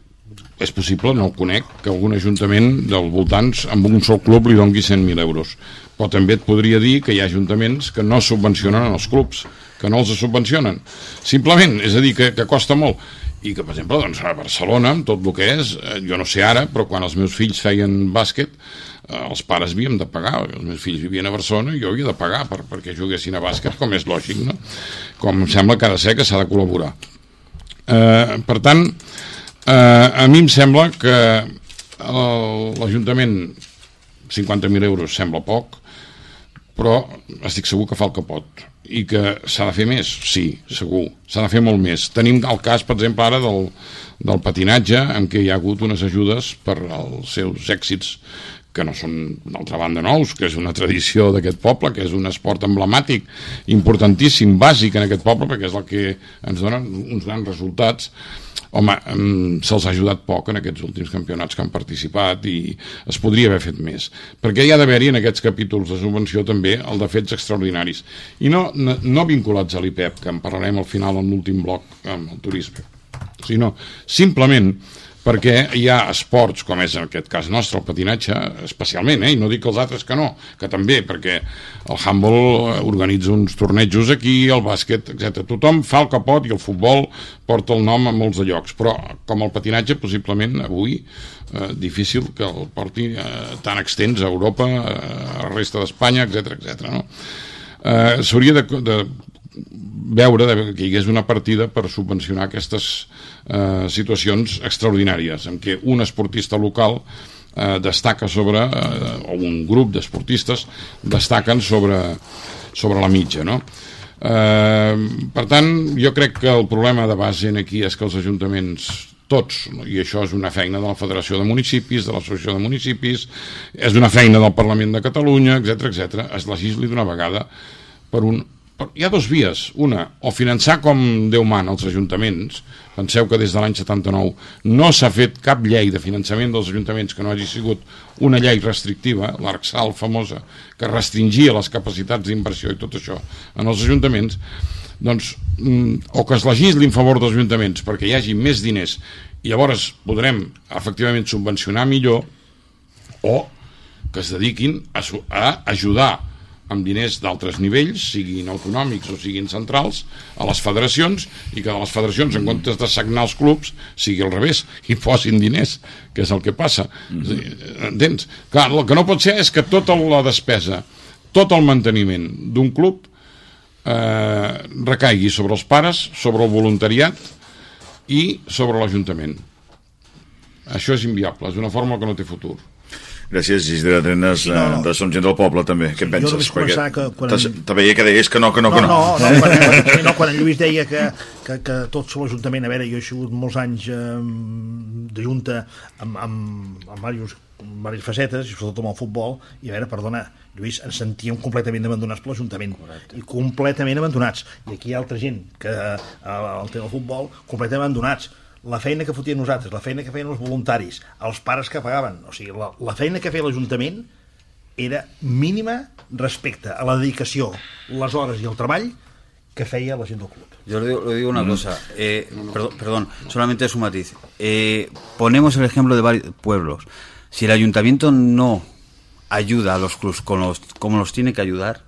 és possible, no ho conec, que algun ajuntament dels voltants amb un sol club li dongui 100.000 euros. Però també et podria dir que hi ha ajuntaments que no subvencionen els clubs, que no els subvencionen. Simplement, és a dir, que, que costa molt. I que, per exemple, doncs, a Barcelona, amb tot el que és, eh, jo no sé ara, però quan els meus fills feien bàsquet, eh, els pares havíem de pagar, els meus fills vivien a Barcelona i jo havia de pagar per, perquè juguessin a bàsquet, com és lògic, no? Com em sembla que ha de ser que s'ha de col·laborar. Eh, per tant, eh, a mi em sembla que l'Ajuntament 50.000 euros sembla poc però estic segur que fa el que pot i que s'ha de fer més, sí, segur s'ha de fer molt més. Tenim el cas, per exemple, ara del, del patinatge en què hi ha hagut unes ajudes per als seus èxits que no són, d'altra banda, nous, que és una tradició d'aquest poble, que és un esport emblemàtic, importantíssim, bàsic en aquest poble, perquè és el que ens dona uns grans resultats, home, se'ls ha ajudat poc en aquests últims campionats que han participat i es podria haver fet més. Perquè hi ha d'haver-hi en aquests capítols de subvenció també el de fets extraordinaris. I no, no, no vinculats a l'IPEP, que en parlarem al final en l'últim bloc amb el turisme, sinó simplement perquè hi ha esports, com és en aquest cas nostre, el patinatge, especialment, eh? i no dic els altres que no, que també, perquè el handball organitza uns tornejos aquí, el bàsquet, etc. Tothom fa el que pot i el futbol porta el nom a molts de llocs, però com el patinatge, possiblement avui, eh, difícil que el porti eh, tan extens a Europa, eh, a la resta d'Espanya, etc etc. no? Eh, S'hauria de, de veure que hi hagués una partida per subvencionar aquestes eh, situacions extraordinàries en què un esportista local eh, destaca sobre, eh, o un grup d'esportistes destaquen sobre, sobre la mitja, no? Eh, per tant, jo crec que el problema de base aquí és que els ajuntaments tots, i això és una feina de la Federació de Municipis, de l'Associació de Municipis, és una feina del Parlament de Catalunya, etc etc. es legisli d'una vegada per un hi ha dos vies. Una, o finançar com Déu mana els ajuntaments. Penseu que des de l'any 79 no s'ha fet cap llei de finançament dels ajuntaments que no hagi sigut una llei restrictiva, l'ARCSAL famosa, que restringia les capacitats d'inversió i tot això en els ajuntaments, doncs, mm, o que es legisli en favor dels ajuntaments perquè hi hagi més diners i llavors podrem efectivament subvencionar millor o que es dediquin a, a ajudar amb diners d'altres nivells, siguin autonòmics o siguin centrals, a les federacions i que de les federacions, en comptes de sagnar els clubs, sigui al revés, [LAUGHS] i posin diners, que és el que passa. Mm -hmm. Entens? Clar, el que no pot ser és que tota la despesa, tot el manteniment d'un club eh, recaigui sobre els pares, sobre el voluntariat i sobre l'Ajuntament. Això és inviable, és una forma que no té futur. Gràcies, Isidre Trenes, sí, no, no. de Som Gent del Poble, també. Què en penses? Perquè que quan... te veia que deies que no, que no, que no. No, no, no, quan, quan, [LAUGHS] no, quan en Lluís deia que, que, que tot som l'Ajuntament, a veure, jo he sigut molts anys eh, de junta amb, amb, amb diversos, amb diverses facetes, i sobretot amb el futbol, i a veure, perdona, Lluís, ens sentíem completament abandonats per l'Ajuntament. I completament abandonats. I aquí hi ha altra gent que eh, el tema del futbol, completament abandonats la feina que fotien nosaltres, la feina que feien els voluntaris, els pares que pagaven, o sigui, la, la feina que feia l'Ajuntament era mínima respecte a la dedicació, les hores i el treball que feia la gent del club. Yo le digo, le digo una mm. cosa, eh, perdón, perdón, solamente es un matiz. Eh, ponemos el ejemplo de varios pueblos. Si el ayuntamiento no ayuda a los clubs con los, como los tiene que ayudar,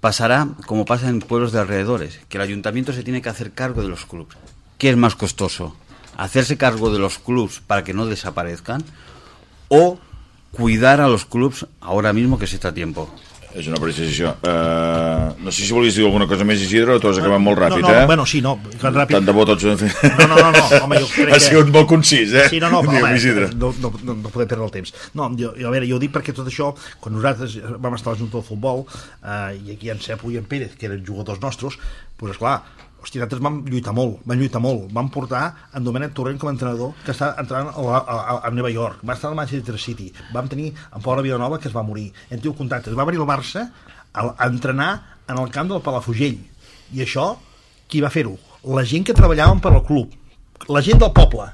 pasará como pasa en pueblos de alrededores, que el ayuntamiento se tiene que hacer cargo de los clubs. ¿Qué es más costoso? Hacerse cargo de los clubs para que no desaparezcan o cuidar a los clubs ahora mismo que se está a tiempo. És una precisió. Uh, no sé si volies dir alguna cosa més, Isidre, o t'ho has acabat molt ràpid, no, no, eh? Bueno, sí, no, ràpid. Tant de bo tots... No, no, no, no, home, jo [LAUGHS] crec que... Ha sigut molt concís, eh? Sí, no, no, home, Isidre. no, no, no, no podem perdre el temps. No, jo, a veure, jo ho dic perquè tot això, quan nosaltres vam estar a la Junta del Futbol, eh, i aquí en Cepo i en Pérez, que eren jugadors nostres, doncs, pues, esclar, Hòstia, nosaltres vam lluitar molt, vam lluitar molt. Vam portar en Domènec Torrent com a entrenador, que està entrant a, a, a, a Nova York. Va estar al Manchester City. Vam tenir en Pau Vilanova, que es va morir. Hem tingut contactes. Va venir al Barça a, a entrenar en el camp del Palafrugell. I això, qui va fer-ho? La gent que treballàvem per al club. La gent del poble,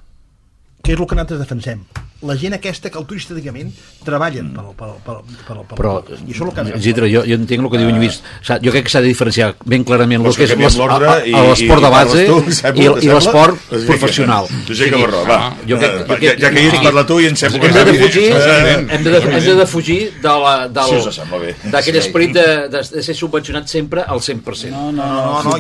que és el que nosaltres defensem la gent aquesta que altruísticament treballen per, per, per, per, per, però, i això és el que Isidre, jo, jo entenc el que diu en Lluís. Jo crec que s'ha de diferenciar ben clarament el que és l'esport de base i, i l'esport professional. Josep Gavarró, va. jo crec, jo crec, ja que hi ets parla tu i en Cep hem de defugir hem de, hem de defugir de la, d'aquell esperit de, de, de ser subvencionat sempre al 100% no, no, no, no,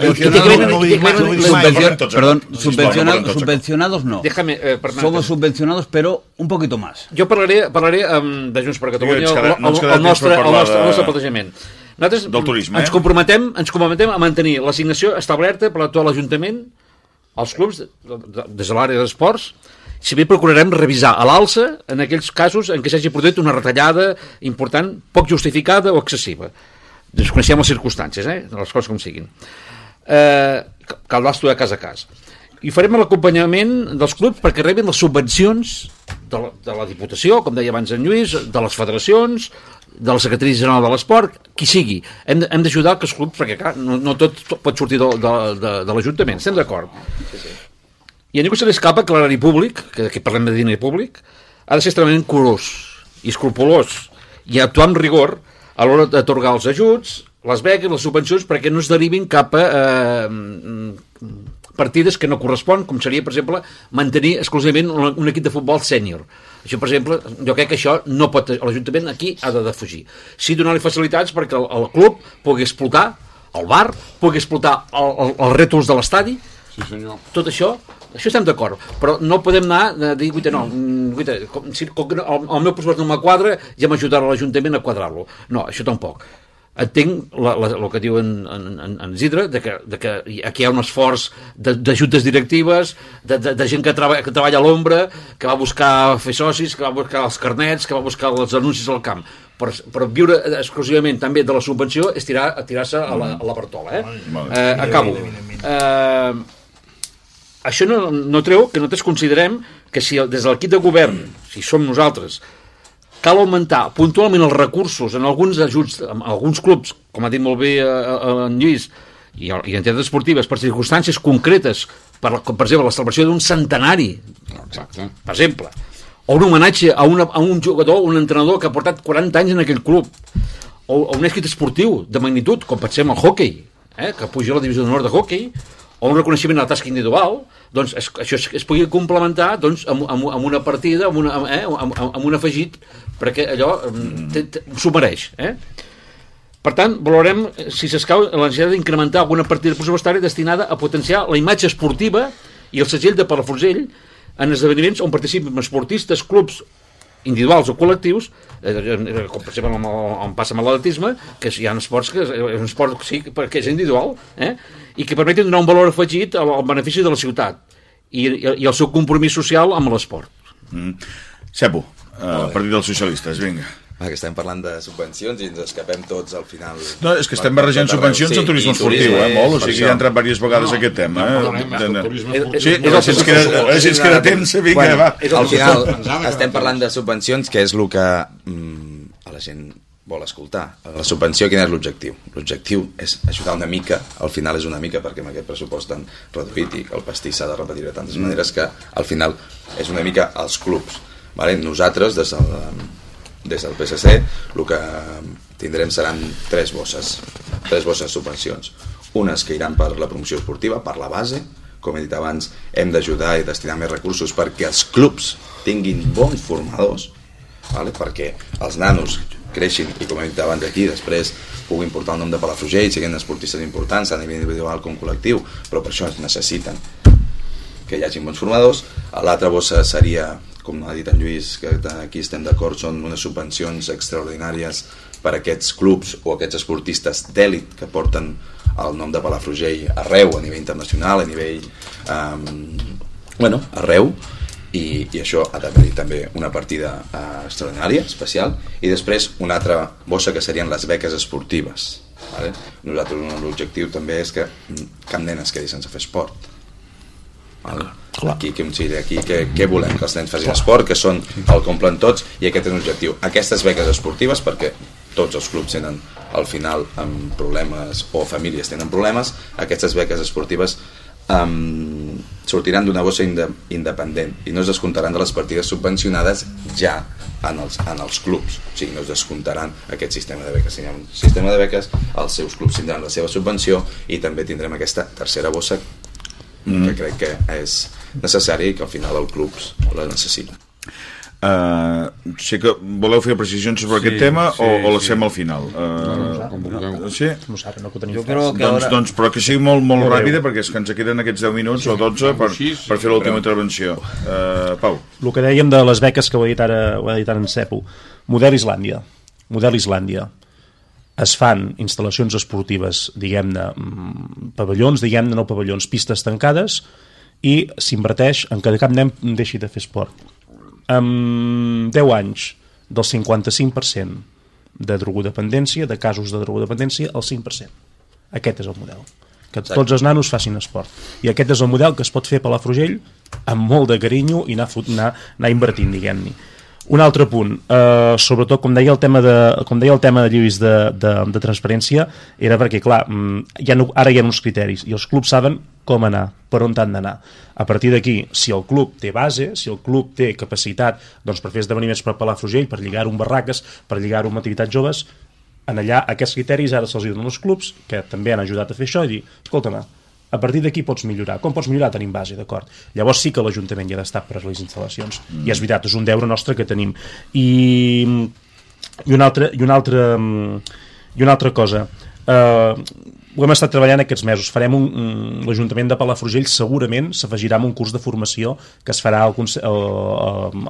perdón, subvencionados no. Déjame, eh, somos subvencionados pero un poquito más. Jo parlaré, parlaré um, de Junts per Catalunya, el, el, el, el, nostre, el, nostre, el nostre plantejament. Nosaltres del turisme, ens, comprometem, ens comprometem a mantenir l'assignació establerta per l'actual Ajuntament als clubs de, de, des de l'àrea d'esports si bé procurarem revisar a l'alça en aquells casos en què s'hagi produït una retallada important, poc justificada o excessiva. Desconeixem les circumstàncies, eh? les coses com siguin. Eh, caldrà estudiar cas a cas. I farem l'acompanyament dels clubs perquè rebin les subvencions de la, de la Diputació, com deia abans en Lluís, de les federacions, de la Secretaria General de l'Esport, qui sigui. Hem, hem d'ajudar que els clubs, perquè clar, no, no tot pot sortir de, de, de, de l'Ajuntament, estem d'acord. I a ningú se li escapa que l'horari públic, que aquí parlem de diner públic, ha de ser extremadament curós i escrupolós i actuar amb rigor a l'hora d'atorgar els ajuts, les beques, les subvencions, perquè no es derivin cap a eh, partides que no correspon, com seria, per exemple, mantenir exclusivament un, un equip de futbol sènior. Això, per exemple, jo crec que això no pot... L'Ajuntament aquí ha de defugir. Sí donar-li facilitats perquè el, el club pugui explotar el bar, pugui explotar el, el, els rètols de l'estadi, Sí, senyor. tot això, això estem d'acord, però no podem anar a dir, guaita, no, guaita, com, si, com el, el meu pressupost no me quadra, ja m'ajudarà l'Ajuntament a quadrar-lo. No, això tampoc. Entenc la, la, el que diu en, en, en, Isidre, de que, de que aquí hi ha un esforç de- d'ajutes directives, de, de, de gent que, treba, que treballa a l'ombra, que va buscar fer socis, que va buscar els carnets, que va buscar els anuncis al camp. Però, però viure exclusivament també de la subvenció és tirar- tirar-se a, la, a la Bartola. Eh? Eh, acabo. Eh, això no, no treu que nosaltres considerem que si des de l'equip de govern, si som nosaltres, cal augmentar puntualment els recursos en alguns ajuts, en alguns clubs, com ha dit molt bé eh, eh, en Lluís, i, i entitats esportives, per circumstàncies concretes, per, com per exemple la celebració d'un centenari, Exacte. per exemple, o un homenatge a, una, a un jugador, un entrenador que ha portat 40 anys en aquell club, o, o un èxit esportiu de magnitud, com pot ser amb el hockey, eh, que puja a la divisió d'honor de hockey, o un reconeixement a la tasca individual, doncs es, això es, es pugui complementar doncs, amb, amb, amb una partida, amb, una, amb, eh, amb, amb, un afegit, perquè allò mm. s'ho mereix. Eh? Per tant, valorem eh, si s'escau la necessitat d'incrementar alguna partida pressupostària destinada a potenciar la imatge esportiva i el segell de Palafrugell en esdeveniments on participen esportistes, clubs individuals o col·lectius, eh, eh, com per exemple on, on passa amb l'atletisme, que hi ha esports que és un esport sí, que és individual, eh? i que permeten donar un valor afegit al, al benefici de la ciutat i, i, i el seu compromís social amb l'esport. Cepo, uh, Partit dels Socialistes, vinga. Ah, que estem parlant de subvencions i ens escapem tots al final. No, és que estem barrejant subvencions Sí, amb turisme esportiu, turisme, eh, molt, o sigui, ja ha entrat diverses vegades No, aquest tema. no Eh? més del turisme És- esportiu. Sí, és no, temps, vinga, Bueno, va. És el al final de estem parlant de subvencions, que és el que mm, a la gent vol escoltar. La subvenció, quin és l'objectiu? L'objectiu és ajudar una mica, al final és una mica, perquè amb aquest pressupost tan reduït i el pastís s'ha de repetir de tantes maneres que al final és una mica als clubs. Vale? Nosaltres, des del, des del PSC, el que tindrem seran tres bosses, tres bosses subvencions. Unes que iran per la promoció esportiva, per la base, com he dit abans, hem d'ajudar i destinar més recursos perquè els clubs tinguin bons formadors, vale? perquè els nanos creixin i com he dit abans aquí, després puguin portar el nom de Palafrugell, siguin esportistes importants tant a nivell individual com col·lectiu, però per això es necessiten que hi hagi bons formadors. L'altra bossa seria, com ha dit en Lluís, que aquí estem d'acord, són unes subvencions extraordinàries per a aquests clubs o aquests esportistes d'èlit que porten el nom de Palafrugell arreu, a nivell internacional, a nivell... Um, bueno, arreu, i, i això ha d'haver-hi també una partida uh, extraordinària, especial, i després una altra bossa que serien les beques esportives. Vale? Nosaltres l'objectiu també és que mm, cap nen es quedi sense fer esport. Vale? Aquí, que, sigui, aquí què, què volem? Que els nens facin esport, que són el complen tots, i aquest és un objectiu. Aquestes beques esportives, perquè tots els clubs tenen al final amb problemes o famílies tenen problemes, aquestes beques esportives um, sortiran d'una bossa inde independent i no es descomptaran de les partides subvencionades ja en els, en els clubs o sigui, no es descomptaran aquest sistema de beques si hi ha un sistema de beques, els seus clubs tindran la seva subvenció i també tindrem aquesta tercera bossa mm. que crec que és necessari i que al final els clubs la necessiten Uh, sé que voleu fer precisions sobre Sí, aquest tema sí, o, o sí. deixem al final? Uh, com vulgueu. sí? No sé, no que ho tenim que Doncs, ahora... doncs, però que sigui molt, molt ràpida perquè és que ens queden aquests 10 minuts o 12 per, Així, per fer l'última intervenció. Uh, Pau. El que dèiem de les beques que ho ha dit ara, ho ha dit ara en Cepo, model Islàndia. Model Islàndia. Es fan instal·lacions esportives, diguem-ne, mm, pavellons, diguem-ne, no pavellons, pistes tancades, i s'inverteix en que cap nen deixi de fer esport. En 10 anys, del 55% de drogodependència, de casos de drogodependència, al 5%. Aquest és el model. Que tots els nanos facin esport. I aquest és el model que es pot fer a Palafrugell amb molt de carinyo i anar, anar, anar invertint, diguem-ne. Un altre punt, eh, sobretot, com deia el tema de, com deia el tema de Lluís de, de, de transparència, era perquè, clar, mm, hi ha, ara hi ha uns criteris i els clubs saben com anar, per on han d'anar. A partir d'aquí, si el club té base, si el club té capacitat doncs, per fer esdeveniments per Palafrugell, per lligar-ho amb barraques, per lligar-ho amb activitats joves, en allà aquests criteris ara se'ls donen als clubs, que també han ajudat a fer això, i dir, escolta'm, a partir d'aquí pots millorar. Com pots millorar? Tenim base, d'acord. Llavors sí que l'Ajuntament hi ha d'estar per les instal·lacions. Mm. I és veritat, és un deure nostre que tenim. I, i, una, altra, i, una, altra, i una altra cosa. Uh, ho hem estat treballant aquests mesos. Farem un, un l'Ajuntament de Palafrugell segurament s'afegirà amb un curs de formació que es farà al, al,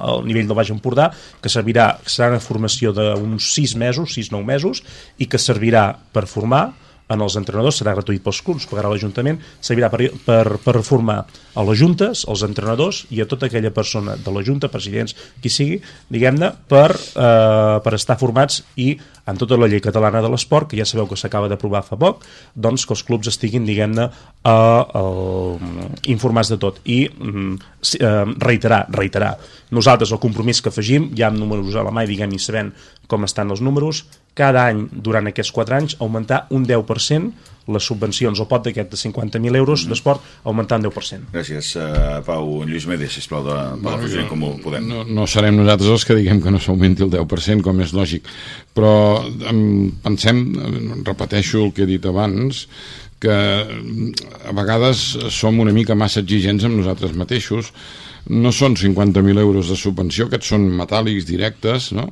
al, nivell del Baix Empordà, que servirà, serà una formació d'uns 6 mesos, 6-9 mesos, i que servirà per formar en els entrenadors, serà gratuït pels clubs, pagarà l'Ajuntament, servirà per, per, per formar a les juntes, als entrenadors i a tota aquella persona de la Junta, presidents, qui sigui, diguem-ne, per, eh, per estar formats i en tota la llei catalana de l'esport, que ja sabeu que s'acaba d'aprovar fa poc, doncs que els clubs estiguin, diguem-ne, informats de tot. I mm, eh, reiterar, reiterar, nosaltres el compromís que afegim, ja amb números a la mà i diguem i sabent com estan els números, cada any, durant aquests 4 anys, augmentar un 10% les subvencions, el pot d'aquest de 50.000 euros d'esport, augmentar un 10%. Gràcies, uh, Pau. Lluís Mede, sisplau, de, de la Fusió, com ho podem. No, no serem nosaltres els que diguem que no s'augmenti el 10%, com és lògic, però em, pensem, em, repeteixo el que he dit abans, que mm, a vegades som una mica massa exigents amb nosaltres mateixos, no són 50.000 euros de subvenció, aquests són metàl·lics directes, no?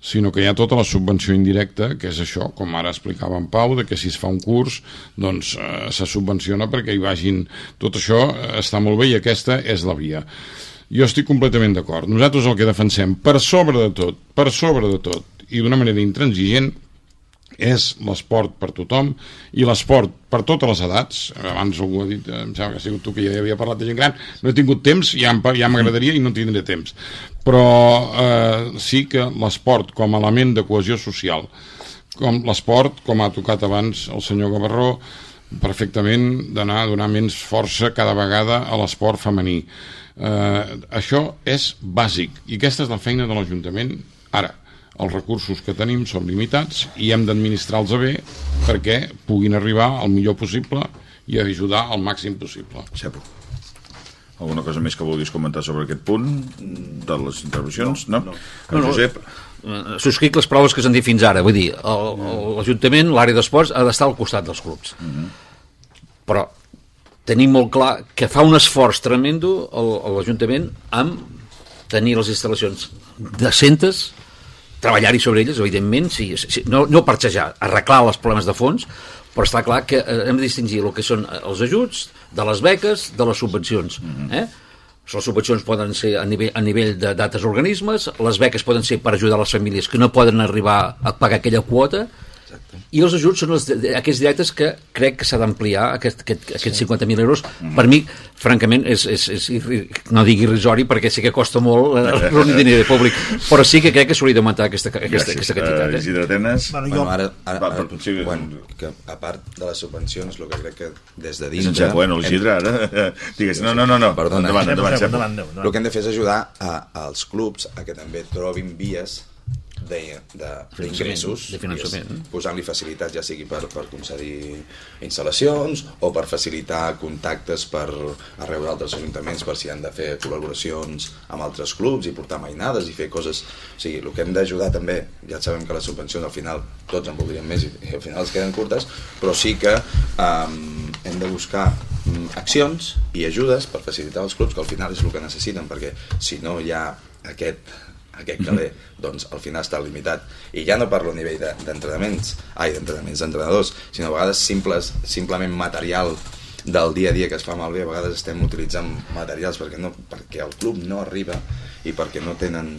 sinó que hi ha tota la subvenció indirecta, que és això, com ara explicava en Pau, de que si es fa un curs, doncs eh, se subvenciona perquè hi vagin... Tot això eh, està molt bé i aquesta és la via. Jo estic completament d'acord. Nosaltres el que defensem, per sobre de tot, per sobre de tot, i d'una manera intransigent, és l'esport per tothom i l'esport per totes les edats. Abans algú ha dit, em sembla que ha sigut tu que ja havia parlat de gent gran, no he tingut temps ja, em- ja m'agradaria i no tindré temps. Però eh, sí que l'esport com a element de cohesió social com l'esport, com ha tocat abans el senyor Gavarró perfectament d'anar a donar menys força cada vegada a l'esport femení. Eh, això és bàsic i aquesta és la feina de l'Ajuntament ara els recursos que tenim són limitats i hem d'administrar-los bé perquè puguin arribar al millor possible i ajudar al màxim possible. Xapo. Alguna cosa més que vulguis comentar sobre aquest punt de les intervencions? No? no. No, no. Josep? Eh, subscric les paraules que s'han dit fins ara. Vull dir, l'Ajuntament, l'àrea d'esports, ha d'estar al costat dels clubs. Però tenim molt clar que fa un esforç tremendo el- l'Ajuntament amb tenir les instal·lacions decentes, treballar-hi sobre elles, evidentment, sí, sí, no, no parxejar, arreglar els problemes de fons, però està clar que eh, hem de distingir el que són eh, els ajuts de les beques de les subvencions. Eh? Les subvencions poden ser a nivell, a nivell de d'altres organismes, les beques poden ser per ajudar les famílies que no poden arribar a pagar aquella quota, i els ajuts són els, aquests directes que crec que s'ha d'ampliar aquest, aquest, aquests 50.000 euros per mi francament és, és, és no dic irrisori perquè sí que costa molt eh, reunir [LAUGHS] diner públic però sí que crec que s'hauria d'augmentar aquesta, aquesta, aquesta quantitat Uh, eh? Isidre Tenes? Bueno, Bueno, jo, ara, ara, Va, ara però, sí, bueno, que a part de les subvencions, el que crec que des de dintre... en Xapo, eh, no l'Isidre, ara. Digues, no, no, no, no. Perdona. Endavant, endavant, endavant, endavant, endavant. El que hem de fer és ajudar a, als clubs a que també trobin vies de- de- d'ingressos, de finançament. digues, posant-li facilitats, ja sigui per, per concedir instal·lacions o per facilitar contactes per arreu d'altres ajuntaments per si han de fer col·laboracions amb altres clubs i portar mainades i fer coses... O sigui, el que hem d'ajudar també, ja sabem que les subvencions al final tots en voldríem més i, i al final es queden curtes, però sí que um, hem de buscar mm, accions i ajudes per facilitar els clubs, que al final és el que necessiten, perquè si no hi ha aquest aquest caler, doncs al final està limitat. I ja no parlo a nivell de- d'entrenaments ai, d'entrenaments, d'entrenadors sinó a vegades simples, simplement material del dia a dia que es fa malbé a vegades estem utilitzant materials perquè, no, perquè el club no arriba i perquè no tenen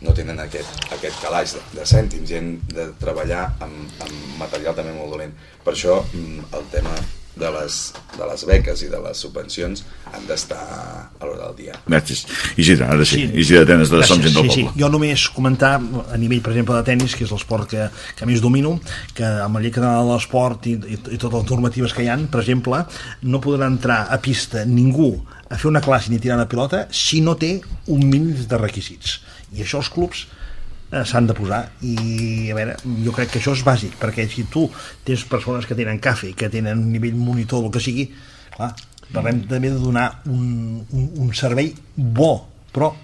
no tenen aquest, aquest calaix de, de cèntims. I hem de treballar amb, amb material també molt dolent. Per això mm, el tema de les, de les beques i de les subvencions han d'estar a l'hora del dia. Gràcies. Isidre, ara sí. Sí. Isidre Tenes, de Gràcies, Som Gent del sí, sí. Poble. Jo només comentar a nivell, per exemple, de tennis, que és l'esport que, que més domino, que amb la llei catalana de l'esport i, i, i totes les normatives que hi han, per exemple, no podrà entrar a pista ningú a fer una classe ni tirar una pilota si no té un mínim de requisits. I això els clubs s'han de posar i a veure, jo crec que això és bàsic perquè si tu tens persones que tenen cafè que tenen un nivell monitor, el que sigui clar, parlem també de donar un, un, un servei bo però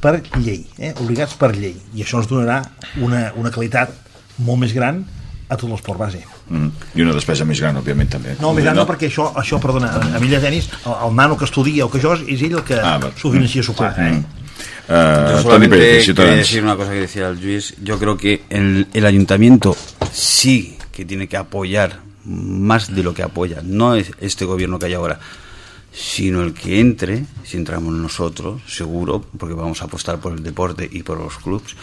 per llei, eh? obligats per llei i això ens donarà una, una qualitat molt més gran a tot l'esport base Mm. I una despesa més gran, òbviament, també. no, més gran no, perquè això, això perdona, a mi de tenis el, el nano que estudia o que això és ell el que Ah, ah, s'ho financia s'ho paga eh? Uh, Yo solamente Pérez, decir una cosa que decía el Luis. Yo creo que el, el ayuntamiento sí que tiene que apoyar más de lo que apoya. No es este gobierno que hay ahora, sino el que entre, si entramos nosotros, seguro, porque vamos a apostar por el deporte y por los clubs,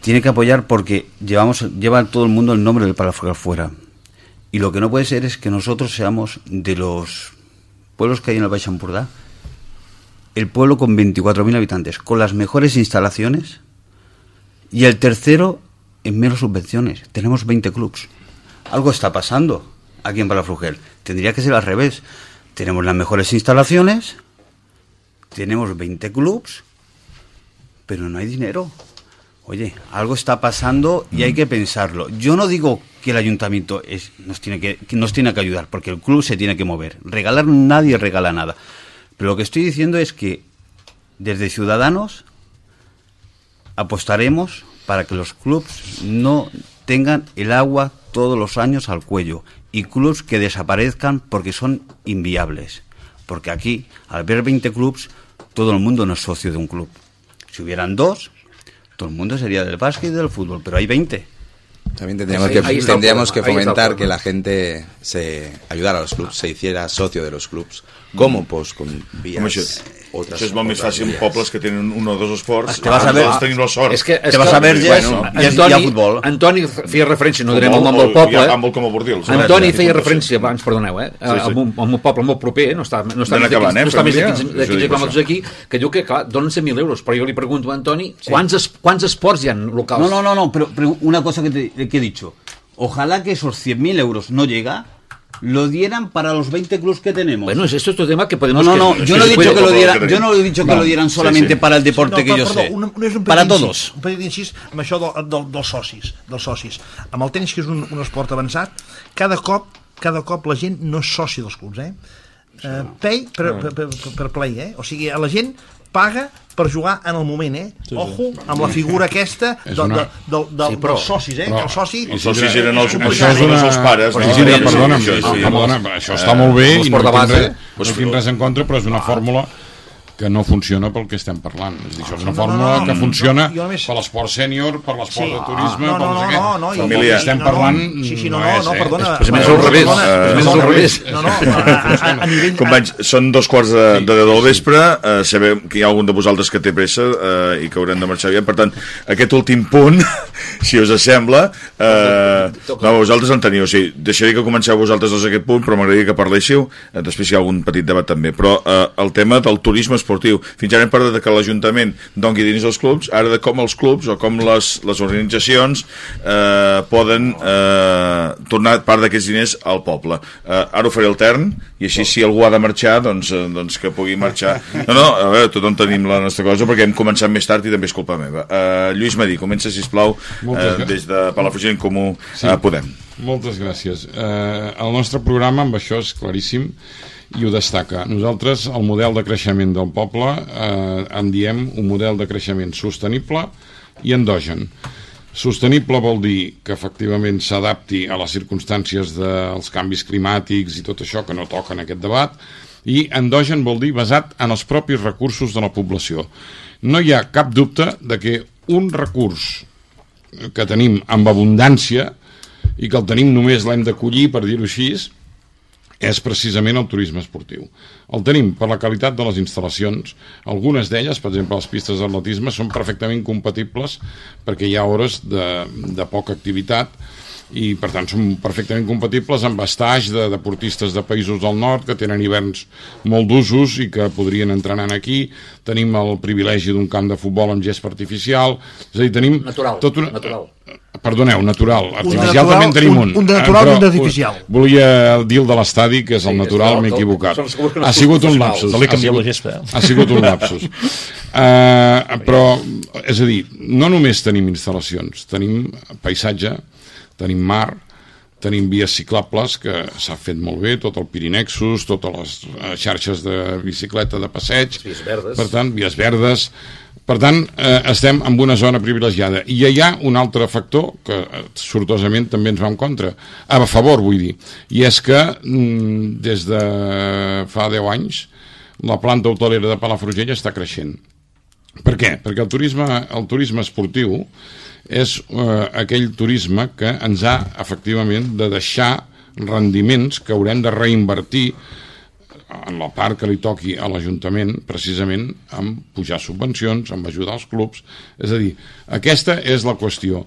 tiene que apoyar porque llevamos, lleva todo el mundo el nombre del Palafrugal fuera. Y lo que no puede ser es que nosotros seamos de los pueblos que hay en el Baix Empordà, el pueblo con 24.000 habitantes, con las mejores instalaciones, y el tercero en menos subvenciones. Tenemos 20 clubs. Algo está pasando aquí en Palafrugell. Tendría que ser al revés. Tenemos las mejores instalaciones, tenemos 20 clubs, pero no hay dinero. Oye, algo está pasando y hay que pensarlo. Yo no digo que el ayuntamiento es, nos, tiene que nos tiene que ayudar, porque el club se tiene que mover. Regalar nadie regala nada. Pero lo que estoy diciendo es que desde Ciudadanos apostaremos para que los clubs no tengan el agua todos los años al cuello y clubs que desaparezcan porque son inviables. Porque aquí, al ver 20 clubs, todo el mundo no es socio de un club. Si hubieran dos, todo el mundo sería del básquet y del fútbol, pero hay 20. También tendríamos Ahí- que, ahí tendríamos que problema, fomentar que la gente se ayudara a los clubs, se hiciera socio de los clubs. ¿Cómo? Pues con vías això, otras, això és molt més fàcil en pobles que tenen un o dos esports. Te vas a ver- tenim la sort. És que, és Te vas que, a bueno, i és- Antoni, hi ha futbol. Antoni feia referència, no direm el nom del poble. ha handbol com a Bordils. Antoni Sí, feia sí. referència abans, perdoneu, eh? Sí, sí. A, un, a un poble molt proper, no està, no està, més de acabant, 15, eh, no està més de família? 15, de Us ho 15 dic, quilòmetres aquí, que diu que, clar, donen 100.000 euros, però jo li pregunto a Antoni, quants, es, quants esports hi ha locals? No, no, no, no, pero, pero una cosa que, te- que he dicho. Ojalá que esos 100.000 euros no llega, lo dieran para los 20 clubs que tenemos. Bueno, esto es otro tema que no, podemos... no, no, que- yo no he dicho que lo dieran, yo no he dicho que no, lo dieran solamente sí. para el deporte que no, yo sé. Un, un, és un para petit incís, Un petit incís amb això del, del, dels socis, dels socis. Amb el tenis, que és un, un esport avançat, cada cop, cada cop la gent no és soci dels clubs, eh? Uh, pay per, per, per, per play, eh? O sigui, la gent paga per jugar en el moment, eh? Ojo amb la figura aquesta de, una- de, de, de, Sí, però- dels socis, eh? però- que el soci... Els socis eren els, els, és una... els pares. Però, no? Isidre, Sí, perdona'm, sí, sí, sí. perdona, això està molt bé els i no tinc, res, no tinc res en contra, però és una fórmula que no funciona pel que estem parlant. És dir, això és una No, no, fórmula no, que no, funciona no, només- per l'esport sènior, per l'esport Sí. de turisme, no, per no, no sé no, què. no, no, que Família. estem no, parlant sí, sí, no, no, no, és, no, eh? perdona. Precisament és al revés. Perdona, Precisament és al revés. No, no, a, a, a nivell... Companys, són dos quarts de, de deu del vespre, eh, sabem que hi ha algun de vosaltres que té pressa eh, i que haurem de marxar aviat, per tant, aquest últim punt, [LAUGHS] si us sembla, eh, no, vosaltres en teniu, o sigui, deixaré que comenceu vosaltres dos aquest punt, però m'agradaria que parléssiu, eh, després hi ha algun petit debat també, però eh, el tema del turisme esportiu, fins ara hem parlat de que l'Ajuntament doni diners als clubs, ara de com els clubs o com les, les organitzacions eh, poden eh, tornar part d'aquests diners al poble. Eh, ara ho faré altern, i així si algú ha de marxar, doncs, eh, doncs que pugui marxar. No, no, a veure, tothom tenim la nostra cosa, perquè hem començat més tard i també és culpa meva. Eh, Lluís Madí, comença, sisplau, Moltes eh, des de Palafrugell en Comú Sí. eh, Podem. Moltes gràcies. Eh, el nostre programa amb això és claríssim i ho destaca. Nosaltres, el model de creixement del poble, eh, en diem un model de creixement sostenible i endogen. Sostenible vol dir que efectivament s'adapti a les circumstàncies dels canvis climàtics i tot això que no toca en aquest debat, i endogen vol dir basat en els propis recursos de la població. No hi ha cap dubte de que un recurs que tenim amb abundància i que el tenim només l'hem d'acollir, per dir-ho així, és precisament el turisme esportiu. El tenim per la qualitat de les instal·lacions. Algunes d'elles, per exemple, les pistes d'atletisme, són perfectament compatibles perquè hi ha hores de, de poca activitat i per tant són perfectament compatibles amb bastaix de deportistes de països del nord que tenen hiverns molt d'usos i que podrien entrenar aquí. Tenim el privilegi d'un camp de futbol amb gest artificial. És a dir, tenim Natural, tot una, natural. perdoneu, natural. Artificial natural, també en tenim un- un, un de natural Eh, i un però d'artificial. volia dir el de l'estadi que és el Sí, natural, m'he equivocat. Ha sigut un lapsus. No li ha sigut- la gespa, eh? ha sigut un lapsus. Uh, però és a dir, no només tenim instal·lacions tenim paisatge tenim mar tenim vies ciclables que s'ha fet molt bé, tot el Pirinexus, totes les eh, xarxes de bicicleta de passeig, Vies verdes. per tant, vies verdes, per tant, eh, estem en una zona privilegiada. I hi ha un altre factor que eh, sortosament també ens va en contra, a favor, vull dir, i és que mm, des de fa 10 anys la planta hotelera de Palafrugell està creixent. Per què? Perquè el turisme, el turisme esportiu és eh, aquell turisme que ens ha efectivament de deixar rendiments que haurem de reinvertir en la part que li toqui a l'Ajuntament precisament amb pujar subvencions, amb ajudar els clubs. És a dir, aquesta és la qüestió.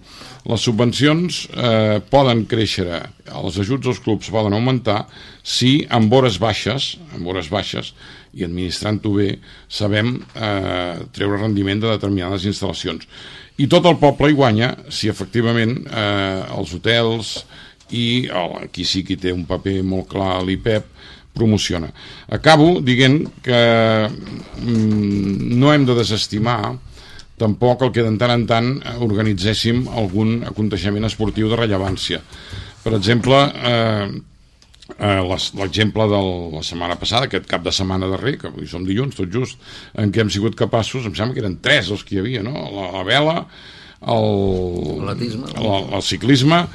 Les subvencions eh, poden créixer, els ajuts als clubs poden augmentar si amb hores baixes, amb hores baixes i administrant-ho bé, sabem eh, treure rendiment de determinades instal·lacions. I tot el poble hi guanya si efectivament eh, els hotels i el, aquí sí que té un paper molt clar l'IPEP promociona. Acabo dient que mm, no hem de desestimar tampoc el que de tant en tant organitzéssim algun aconteixement esportiu de rellevància. Per exemple, eh, eh, l'exemple de la setmana passada, aquest cap de setmana darrer, que avui som dilluns, tot just, en què hem sigut capaços, em sembla que eren tres els que hi havia, no? La, la vela, el, Atletisme. el, el ciclisme,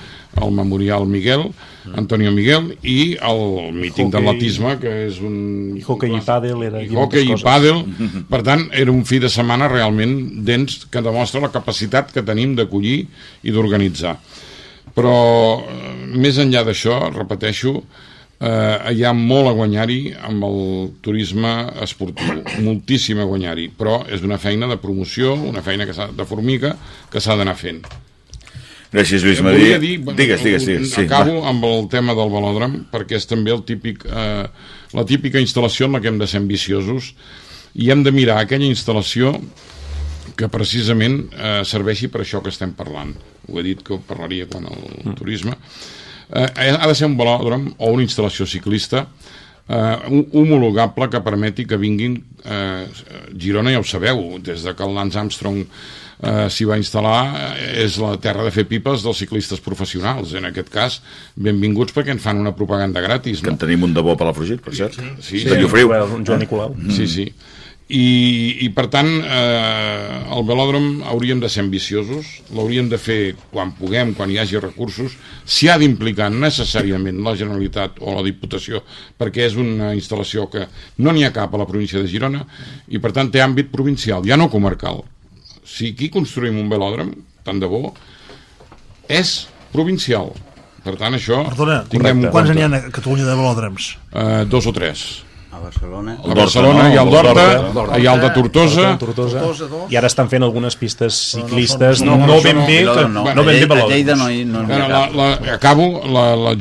el memorial Miguel, Antonio Miguel, i el míting Hockey. d'atletisme, que és un... I hockey i pàdel era- I hockey i pàdel. Per tant, era un fi de setmana realment dens que demostra la capacitat que tenim d'acollir i d'organitzar. Però, eh, més enllà d'això, repeteixo, eh, hi ha molt a guanyar-hi amb el turisme esportiu, moltíssim a guanyar-hi, però és una feina de promoció, una feina que de formiga, que s'ha d'anar fent. Gràcies, Lluís Volia Madí. dir, Digues, digues, digues. Sí, acabo va. amb el tema del velòdrom perquè és també el típic, eh, la típica instal·lació en la que hem de ser ambiciosos i hem de mirar aquella instal·lació que precisament eh, serveixi per això que estem parlant. Ho he dit que ho parlaria quan el turisme. Eh, ha de ser un velòdrom o una instal·lació ciclista eh, un- homologable que permeti que vinguin eh, Girona ja ho sabeu, des de que el Lance Armstrong eh, s'hi va instal·lar eh, és la terra de fer pipes dels ciclistes professionals en aquest cas, benvinguts perquè en fan una propaganda gratis Que no? en tenim un de bo per la Frugit, per cert. Sí, de Llofriu. Un Joan Nicolau. Sí, sí. I, i per tant eh, el velòdrom hauríem de ser ambiciosos l'hauríem de fer quan puguem quan hi hagi recursos. S'hi ha d'implicar necessàriament la Generalitat o la Diputació perquè és una instal·lació que no n'hi ha cap a la província de Girona i per tant té àmbit provincial, ja no comarcal. Si aquí construïm un velòdrom tant de bo és provincial. Per tant això Perdona, tinguem quants n'hi ha a Catalunya de velòdroms? Eh, dos o tres A Barcelona. a Barcelona no? hi ha el d'Horta, ha el de Tortosa, Tortosa. I ara estan fent algunes pistes ciclistes. no, no, no, ben no, bé, no, no. no ben bé A Lleida no no la, la, acabo, la, la,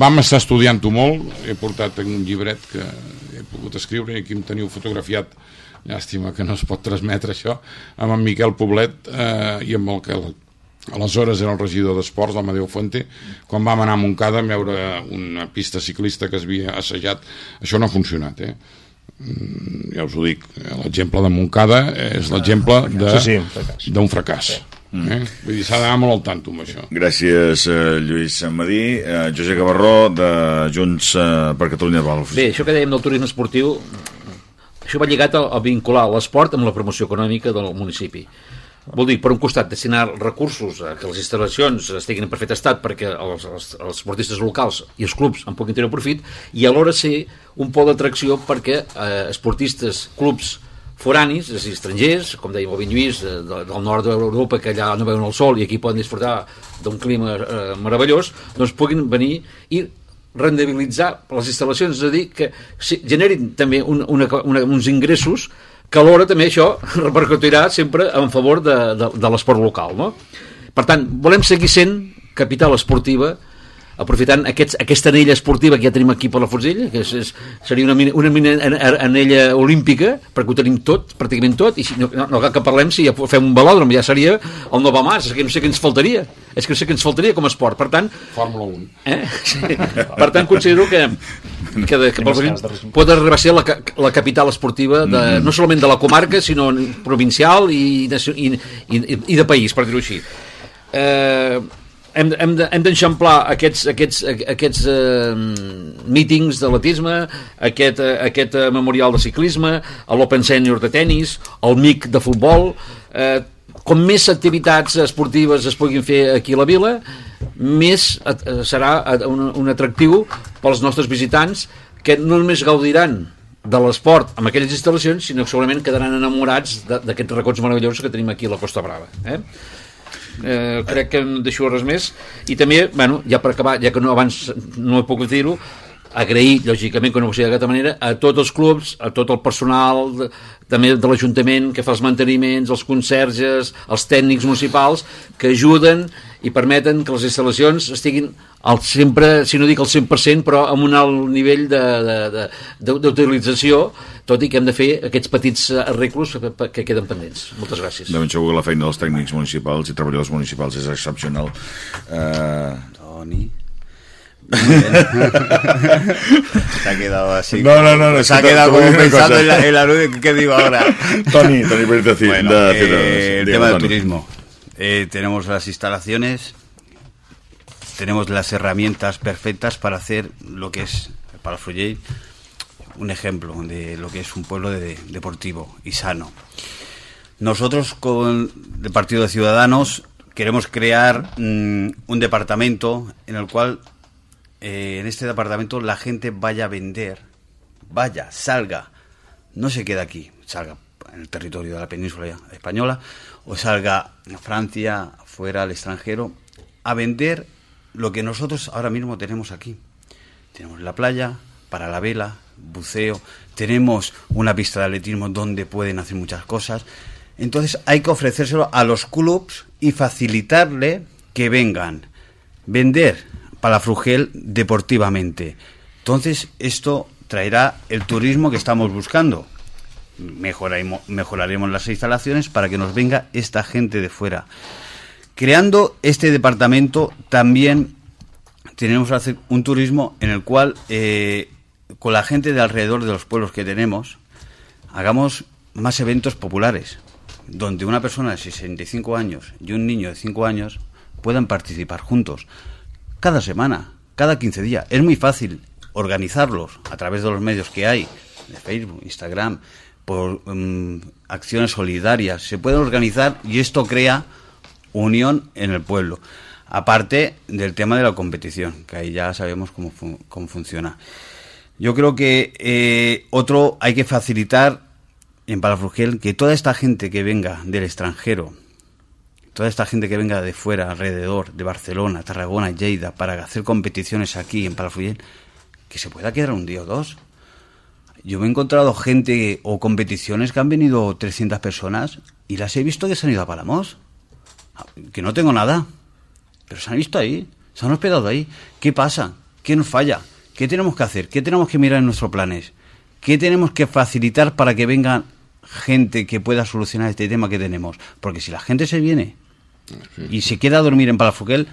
vam estar estudiant-ho molt, he portat un llibret que he pogut escriure i aquí em teniu fotografiat, llàstima que no es pot transmetre això, amb en Miquel Poblet eh, i amb el que aleshores era el regidor d'Esports, l'Amadeu Fuente, quan vam anar a Montcada a veure una pista ciclista que es havia assajat, això no ha funcionat, eh? Mm, ja us ho dic, eh, l'exemple de Montcada és l'exemple de- Sí, sí, un fracàs. d'un fracàs. Eh? Vull dir, s'ha d'anar molt al tanto amb això. Gràcies, eh, Lluís Madí. Eh, Josep Gavarró, de Junts eh, per Catalunya. Bé, això que dèiem del turisme esportiu, això va lligat a, a vincular l'esport amb la promoció econòmica del municipi. Vol dir, per un costat, destinar recursos a que les instal·lacions estiguin en perfecte estat perquè els, els, els esportistes locals i els clubs en puguin treure profit i alhora ser un pol d'atracció perquè eh, esportistes, clubs foranis, és a dir, estrangers, com dèiem el Lluís, de, de, del nord d'Europa, que allà no veuen el sol i aquí poden disfrutar d'un clima eh, meravellós, doncs puguin venir i rendibilitzar les instal·lacions, és a dir, que generin també un, una, una, uns ingressos que alhora també això [LAUGHS] repercutirà sempre en favor de, de, de l'esport local, no? Per tant, volem seguir sent capital esportiva aprofitant aquests, aquesta anella esportiva que ja tenim aquí per la Fosella, que és, és, seria una, mina- una mina- an- an- anella olímpica, perquè ho tenim tot, pràcticament tot, i si, no, no, cal que parlem si ja fem un velòdrom, ja seria el Nova Mas, és que no sé què ens faltaria, és que no sé què ens faltaria com a esport, per tant, Fórmula 1. Eh? Sí. Per tant, considero que, que, de, que Palafrugell pot arribar a ser la, la capital esportiva de, no solament de la comarca, sinó provincial i, i, i, i de país, per dir-ho així. Eh, hem, hem de- hem d'enxamplar aquests, aquests, aquests eh, mítings d'atletisme, aquest, eh, aquest eh, memorial de ciclisme, l'Open Senior de tennis, el MIC de futbol, eh, com més activitats esportives es puguin fer aquí a la vila, més serà un, un atractiu pels nostres visitants que no només gaudiran de l'esport amb aquelles instal·lacions, sinó que segurament quedaran enamorats d'aquests racons meravellosos que tenim aquí a la Costa Brava. Eh? Eh, crec que no deixo res més. I també, bueno, ja per acabar ja que no abans no he pogut dir-ho agrair, lògicament, que no ho sigui d'aquesta manera, a tots els clubs, a tot el personal, de, també de l'Ajuntament, que fa els manteniments, els conserges, els tècnics municipals, que ajuden i permeten que les instal·lacions estiguin al sempre, si no dic al 100%, però amb un alt nivell de- de- de- de- d'utilització, tot i que hem de fer aquests petits arreglos que, que queden pendents. Moltes gràcies. De ben segur que la feina dels tècnics municipals i treballadors municipals és excepcional. Eh, Toni. Se ha quedado así. No, no, no, no, Se ha que quedado como decir pensando en la, en la nube, ¿Qué digo ahora? Toni, Toni Pérez de, Ci- Bueno, de eh, el tema del turismo. Eh, tenemos las instalaciones, tenemos las herramientas perfectas para hacer lo que es para Palafrugell un ejemplo de lo que es un pueblo de- deportivo y sano. Nosotros con el Partido de Ciudadanos queremos crear mm, un departamento en el cual eh, en este departamento la gente vaya a vender, vaya, salga, no se quede aquí, salga en el territorio de la península española o salga a Francia, fuera al extranjero, a vender lo que nosotros ahora mismo tenemos aquí. Tenemos la playa para la vela, buceo, tenemos una pista de atletismo donde pueden hacer muchas cosas. Entonces hay que ofrecérselo a los clubs y facilitarle que vengan, vender Palafrugell deportivamente. Entonces esto traerá el turismo que estamos buscando. Mejoraremos, las instalaciones para que nos venga esta gente de fuera. Creando este departamento también tenemos que hacer un turismo en el cual eh, con la gente de alrededor de los pueblos que tenemos hagamos más eventos populares donde una persona de 65 años y un niño de 5 años puedan participar juntos cada semana, cada 15 días. Es muy fácil organizarlos a través de los medios que hay, de Facebook, Instagram, mm, acciones solidarias. Se puede organizar y esto crea unión en el pueblo. Aparte del tema de la competición, que ahí ya sabemos cómo, fu- cómo funciona. Yo creo que eh, otro hay que facilitar en Palafrugell que toda esta gente que venga del extranjero, toda esta gente que venga de fuera, alrededor, de Barcelona, Tarragona, Lleida, para hacer competiciones aquí en Palafrugell, que se pueda quedar un día o dos. Yo me he encontrado gente o competiciones que han venido 300 personas y las he visto que se han ido a Palamos. Que no tengo nada, pero se han visto ahí, se han hospedado ahí. ¿Qué pasa? ¿Qué nos falla? ¿Qué tenemos que hacer? ¿Qué tenemos que mirar en nuestros planes? ¿Qué tenemos que facilitar para que venga gente que pueda solucionar este tema que tenemos? Porque si la gente se viene y se queda a dormir en Palafrugell,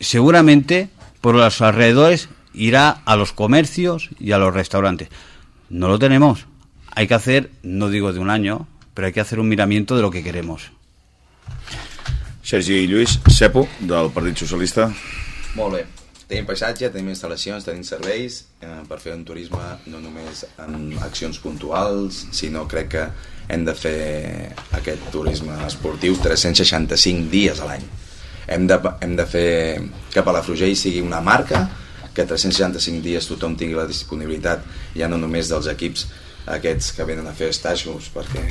seguramente por los alrededores irá a los comercios y a los restaurantes. No lo tenemos. Hay que hacer, no digo de un año, pero hay que hacer un miramiento de lo que queremos. Sergi i Lluís, Cepo, del Partit Socialista. Molt bé. Tenim paisatge, tenim instal·lacions, tenim serveis eh, per fer un turisme no només en accions puntuals, sinó crec que hem de fer aquest turisme esportiu 365 dies a l'any. Hem de, hem de fer que Palafrugell sigui una marca, que 365 dies tothom tingui la disponibilitat ja no només dels equips aquests que venen a fer estajos perquè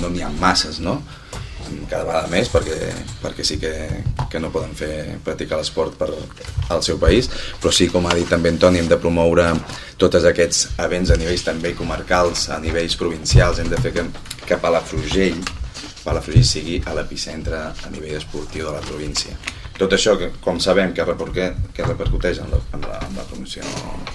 no n'hi ha masses, no? cada vegada més perquè, perquè sí que, que no poden fer practicar l'esport per al seu país. Però sí, com ha dit també Antoni hem de promoure tots aquests events a nivells també comarcals, a nivells provincials. Hem de fer que, que Palafrugell Palafrugell sigui a l'epicentre a nivell esportiu de la província tot això, que, com sabem, que, reperque, que repercuteix en la, en, la, en la promoció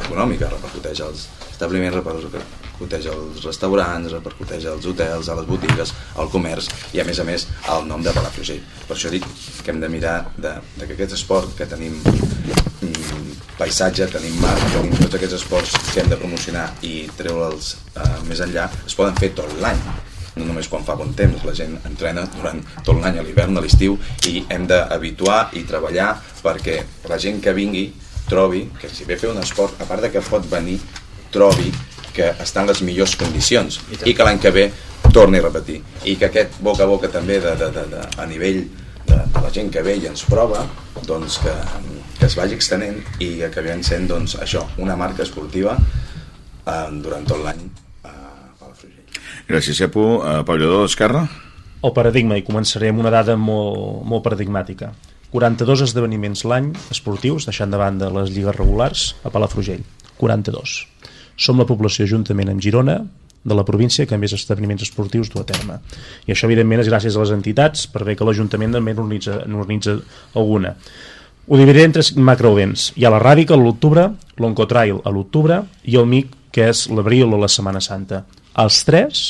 econòmica, repercuteix als establiments, repercuteix als restaurants, repercuteix als hotels, a les botigues, al comerç i, a més a més, al nom de Palafrugell. Per això dic que hem de mirar de, de que aquest esport que tenim mm, paisatge, tenim mar, tenim tots aquests esports que hem de promocionar i treure'ls eh, més enllà, es poden fer tot l'any no només quan fa bon temps, la gent entrena durant tot l'any, a l'hivern, a l'estiu, i hem d'habituar i treballar perquè la gent que vingui trobi que si ve a fer un esport, a part de que pot venir, trobi que està en les millors condicions i, i que l'any que ve torni a repetir. I que aquest boca a boca també de, de, de, de, a nivell de, de la gent que ve i ens prova doncs que, que es vagi extenent i que acabem sent doncs, això, una marca esportiva eh, durant tot l'any Gràcies, Epo. Uh, Pau Lledó, d'Esquerra. El paradigma, i començaré amb una dada molt, molt paradigmàtica. 42 esdeveniments l'any esportius, deixant de banda les lligues regulars, a Palafrugell. 42. Som la població, juntament amb Girona, de la província que més esdeveniments esportius du a terme. I això, evidentment, és gràcies a les entitats, per bé que l'Ajuntament també n'organitza organitza alguna. Ho dividiré en tres macroevents. Hi ha la Ràdica a l'octubre, l'Oncotrail a l'octubre i el MIC, que és l'abril o la Setmana Santa. Els tres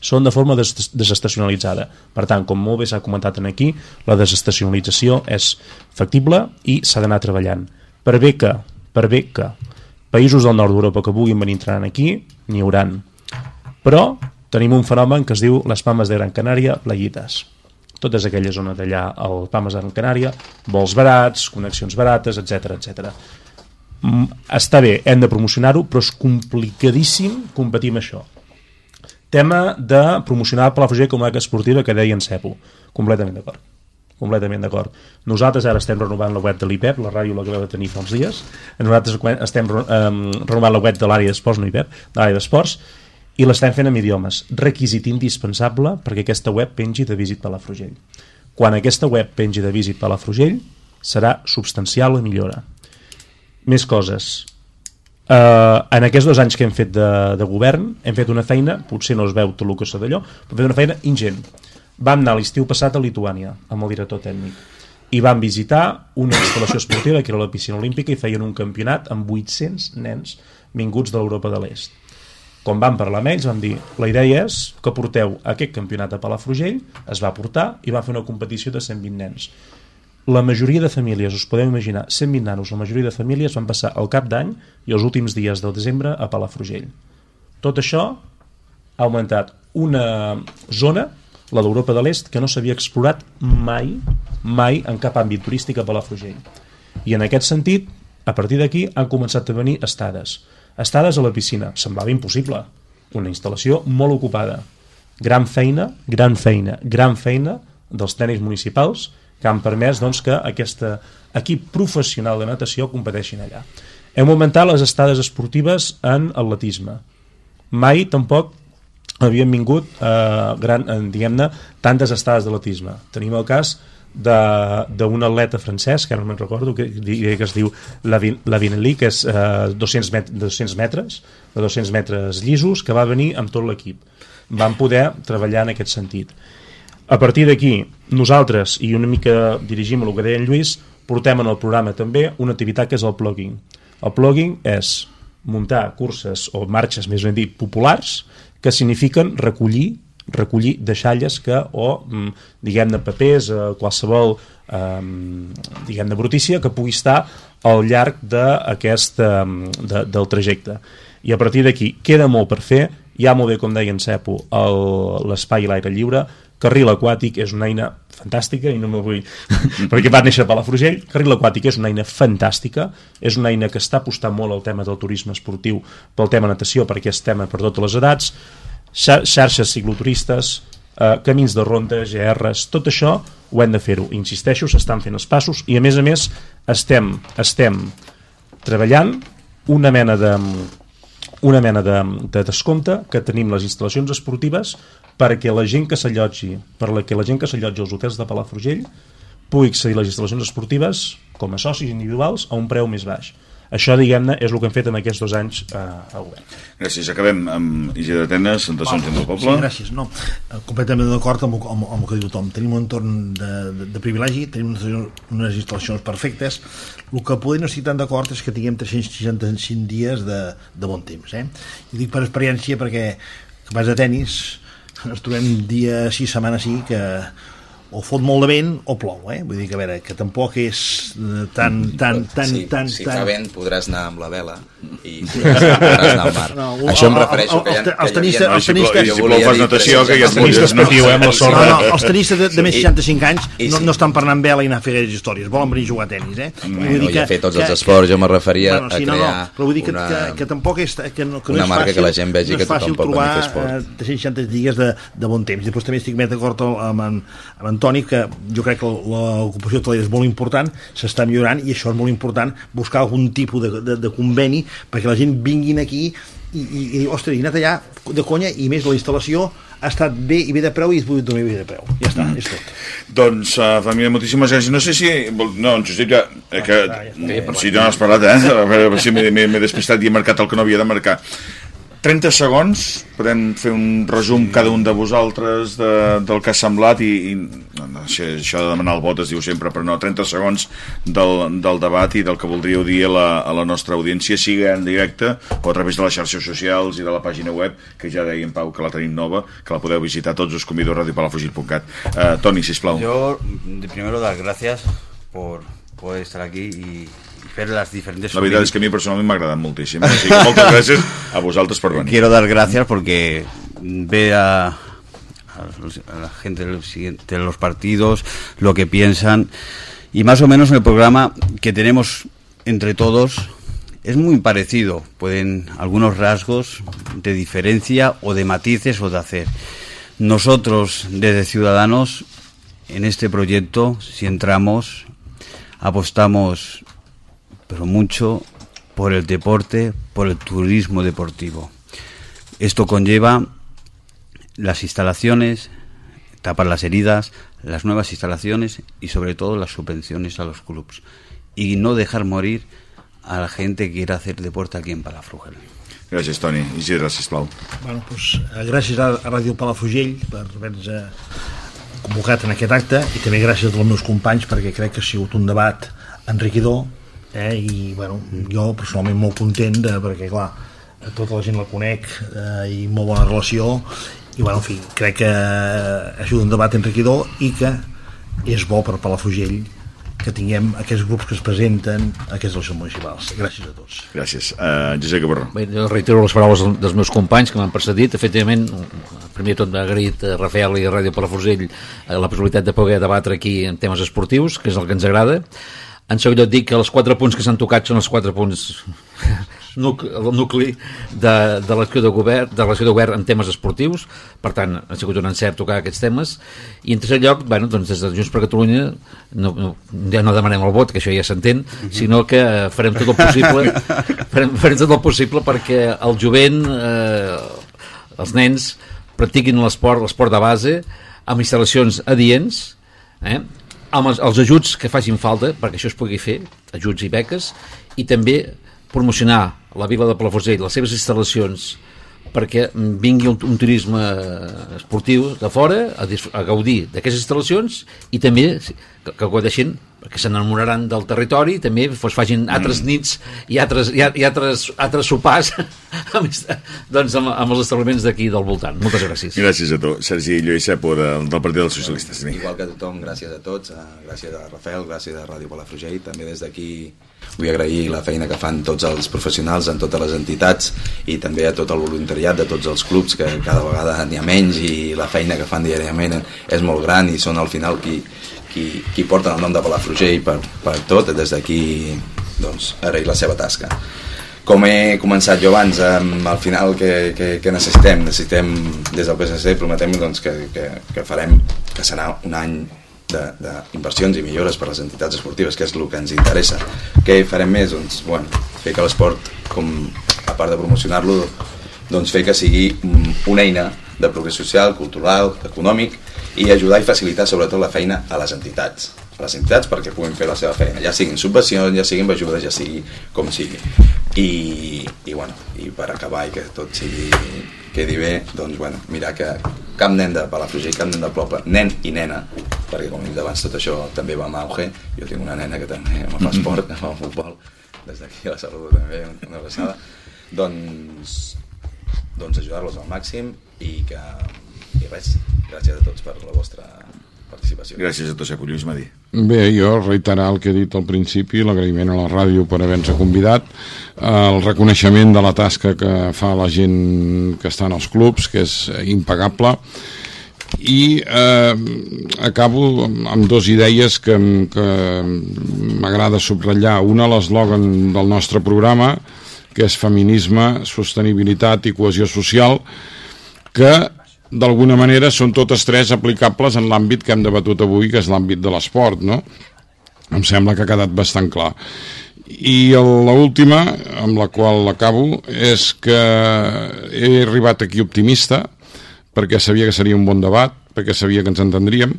són de forma des desestacionalitzada. Per tant, com molt bé s'ha comentat en aquí, la desestacionalització és factible i s'ha d'anar treballant. Per bé que, per bé que països del nord d'Europa que vulguin venir entrant aquí, n'hi hauran. Però tenim un fenomen que es diu les Pames de Gran Canària, playites. Totes aquelles zones d'allà, el Pames de Gran Canària, vols barats, connexions barates, etc etc. Mm, està bé, hem de promocionar-ho, però és complicadíssim competir amb això Tema de promocionar Palafrugell com a esportiva que deia en Cepo. Completament d'acord. Completament d'acord. Nosaltres ara estem renovant la web de l'IPEP, la ràdio la que de tenir fa uns dies. Nosaltres estem um, renovant la web de l'àrea d'esports, no IPEP, de l'àrea d'esports, i l'estem fent amb idiomes. Requisit indispensable perquè aquesta web pengi de Visit Palafrugell. Quan aquesta web pengi de Visit Palafrugell, serà substancial la millora. Més coses. Uh, en aquests dos anys que hem fet de, de govern hem fet una feina, potser no es veu tot el que s'ha d'allò, però hem fet una feina ingent. Vam anar l'estiu passat a Lituània amb el director tècnic i vam visitar una instal·lació esportiva que era la piscina olímpica i feien un campionat amb 800 nens vinguts de l'Europa de l'Est. Com vam parlar amb ells, vam dir la idea és que porteu aquest campionat a Palafrugell, es va portar i va fer una competició de 120 nens la majoria de famílies, us podeu imaginar, 120 nanos, la majoria de famílies van passar el cap d'any i els últims dies del desembre a Palafrugell. Tot això ha augmentat una zona, la d'Europa de l'Est, que no s'havia explorat mai, mai en cap àmbit turístic a Palafrugell. I en aquest sentit, a partir d'aquí han començat a venir estades. Estades a la piscina, semblava impossible. Una instal·lació molt ocupada. Gran feina, gran feina, gran feina dels tenis municipals que han permès doncs, que aquest equip professional de natació competeixin allà. Hem augmentat les estades esportives en atletisme. Mai tampoc havien vingut eh, gran, diguem-ne tantes estades d'atletisme. Tenim el cas d'un atleta francès, que ara no me'n recordo, que, que es diu Lavinelli, que és eh, 200, met 200 metres, de 200 metres llisos, que va venir amb tot l'equip. Van poder treballar en aquest sentit. A partir d'aquí, nosaltres, i una mica dirigim el que deia en Lluís, portem en el programa també una activitat que és el plugging. El plugging és muntar curses o marxes, més ben dit, populars, que signifiquen recollir recollir deixalles que, o mm, diguem-ne papers, eh, qualsevol eh, diguem-ne brutícia que pugui estar al llarg d'aquest eh, de, del trajecte. I a partir d'aquí queda molt per fer, hi ha molt bé, com deia en Cepo, l'espai i l'aire lliure, Carril aquàtic és una eina fantàstica i no me vull... [LAUGHS] perquè va néixer a Palafrugell. Carril aquàtic és una eina fantàstica, és una eina que està apostant molt al tema del turisme esportiu, pel tema natació, perquè és tema per totes les edats, xarxes cicloturistes, eh, camins de ronda, GRs, tot això ho hem de fer-ho. Insisteixo, s'estan fent els passos i a més a més estem, estem treballant una mena de una mena de, de descompte que tenim les instal·lacions esportives perquè la gent que s'allotgi per la que la gent que s'allotgi als hotels de Palafrugell pugui accedir a les instal·lacions esportives com a socis individuals a un preu més baix. això, diguem-ne, és el que hem fet en aquests dos anys eh, al govern. Gràcies. Acabem amb Isidre Atenes, Santa Sons del Poble. Sí, gràcies. No, completament d'acord amb, amb, amb el que diu tothom. Tenim un entorn de, de, de privilegi, tenim unes, unes instal·lacions perfectes. El que poder no estic tan d'acord és que tinguem 365 dies de, de bon temps. Eh? I dic per experiència perquè que vas de tennis ens trobem dia sí, setmana sí, que o fot molt de vent o plou, eh? Vull dir que, a veure, que tampoc és eh, tan, tan, tan, sí, tan, si tan... fa vent podràs anar amb la vela i [LAUGHS] podràs, anar al mar. No, Això em refereixo el- que hi ha... els- els que hi tenistes- els tenistes- si plou fas dir natació, que ja et mulles, no? patiu, eh, amb la sorra. No, no, els tenistes de, de més de I- 65 anys no, no estan per anar amb vela i anar a fer gaires històries, volen venir a jugar a tenis, eh? Bueno, ja fer tots els esports, jo me referia bueno, a sí, no, no, crear però vull dir que, una- que, que tampoc és, que no, que no una és marca fàcil, que la gent vegi no és que tothom fàcil pot venir a fer trobar esport. eh, 360 dies de, de bon temps. Després també estic més d'acord amb, en, amb Antoni que jo crec que l'ocupació hotelera és molt important, s'està millorant i això és molt important, buscar algun tipus de, de, de conveni perquè la gent vinguin aquí i, i, i ostres, he anat allà de conya i més la instal·lació ha estat bé i bé de preu i es vull donar bé de preu. Ja està, és tot. Doncs, uh, família, moltíssimes gràcies. No sé si... No, en Josep ja... Eh, que, Ah, ja està. si no has parlat, eh? A veure si m'he despistat i he marcat el que no havia de marcar. 30 segons, podem fer un resum cada un de vosaltres de, del que ha semblat i, i no, no, això, això de demanar el vot es diu sempre, però no, 30 segons del, del debat i del que voldríeu dir a la, a la nostra audiència, sigui en directe o a través de les xarxes socials i de la pàgina web, que ja deia en Pau que la tenim nova, que la podeu visitar tots, us convido a radiopalafrugil.cat. Uh, Toni, sisplau. Yo de primero dar gracias por poder estar aquí y, y ver las diferentes La veritat és que a mi personalment m'ha agradat moltíssim. Així que moltes [LAUGHS] gràcies a vosaltres per venir. Quiero dar gracias porque ve a, a los- a la gente de los, de los partidos lo que piensan y más o menos el programa que tenemos entre todos es muy parecido. Pueden algunos rasgos de diferencia o de matices o de hacer. Nosotros desde Ciudadanos en este proyecto, si entramos, apostamos pero mucho por el deporte, por el turismo deportivo. Esto conlleva las instalaciones, tapar las heridas, las nuevas instalaciones y sobre todo las subvenciones a los clubs. Y no dejar morir a la gente que quiera hacer deporte aquí en Palafrugell. Gràcies, Toni. Isidre, sisplau. Bueno, doncs, eh, gràcies a, a Ràdio Palafrugell per haver-nos eh, convocat en aquest acte i també gràcies als meus companys perquè crec que ha sigut un debat enriquidor eh, i bueno, jo personalment molt content de, perquè clar, a tota la gent la conec eh, i molt bona relació i bueno, en fi, crec que ha sigut un debat enriquidor i que és bo per Palafrugell que tinguem aquests grups que es presenten a aquestes eleccions municipals. Gràcies a tots. Gràcies. Uh, Josep Gavarró. Bé, jo reitero les paraules del- dels meus companys que m'han precedit. Efectivament, primer tot m'ha agraït a Rafael i a Ràdio Palafrugell eh, la possibilitat de poder debatre aquí en temes esportius, que és el que ens agrada. En segon lloc dic que els quatre punts que s'han tocat són els quatre punts nuc el nucli de, de l'acció de govern de l'acció de govern en temes esportius. Per tant ha sigut un encert tocar aquests temes. I en tercer lloc, bueno, doncs des de Junts per Catalunya no, no, ja no demanem el vot que això ja s'entén, sinó que farem tot el possible [LAUGHS] farem, farem tot el possible perquè el jovent eh, els nens practiquin l'esport l'esport de base amb instal·lacions adients eh? Amb els, els ajuts que facin falta perquè això es pugui fer, ajuts i beques i també promocionar la vila de Palafrugell, les seves instal·lacions perquè vingui un, un turisme esportiu de fora a, a gaudir d'aquestes instal·lacions i també que, que gaudeixin perquè s'enamoraran del territori i també pues, facin altres nits i altres, i, i altres, altres sopars [LAUGHS] amb, doncs, amb, amb els establiments d'aquí del voltant. Moltes gràcies. Gràcies a tu. Sergi Lluïsepo, de, del Partit dels Socialistes. Igual que a tothom, gràcies a tots, eh, gràcies a Rafael, gràcies a Ràdio Palafrugell, també des d'aquí vull agrair la feina que fan tots els professionals en totes les entitats i també a tot el voluntariat de tots els clubs que cada vegada n'hi ha menys i la feina que fan diàriament és molt gran i són al final qui, qui, qui porten el nom de Palafrugell per, per tot, des d'aquí doncs, agrair la seva tasca com he començat jo abans, amb al final que, que, que necessitem? Necessitem, des del PSC, prometem doncs, que, que, que farem, que serà un any d'inversions i millores per a les entitats esportives, que és el que ens interessa. Què farem més? Doncs, bueno, fer que l'esport, com a part de promocionar-lo, doncs fer que sigui una eina de progrés social, cultural, econòmic i ajudar i facilitar sobretot la feina a les entitats. A les entitats perquè puguin fer la seva feina, ja siguin subvencions, ja siguin ajudes, ja sigui com sigui. I, i, bueno, i per acabar i que tot sigui, quedi bé, doncs bueno, mirar que cap nen de Palafrugell, cap nen de poble, nen i nena, perquè com he dit abans tot això també va amb auge, jo tinc una nena que també me fa esport, que fa futbol, des d'aquí la saludo també, una abraçada, doncs, doncs ajudar-los al màxim i que i res, gràcies a tots per la vostra participació. Gràcies a tu, Sepo Lluís Madí. Bé, jo reiterar el que he dit al principi, l'agraïment a la ràdio per haver-nos convidat, el reconeixement de la tasca que fa la gent que està en els clubs, que és impagable, i eh, acabo amb dues idees que, que m'agrada subratllar. Una, l'eslògan del nostre programa, que és feminisme, sostenibilitat i cohesió social, que d'alguna manera són totes tres aplicables en l'àmbit que hem debatut avui, que és l'àmbit de l'esport, no? Em sembla que ha quedat bastant clar. I l'última, amb la qual acabo, és que he arribat aquí optimista, perquè sabia que seria un bon debat, perquè sabia que ens entendríem,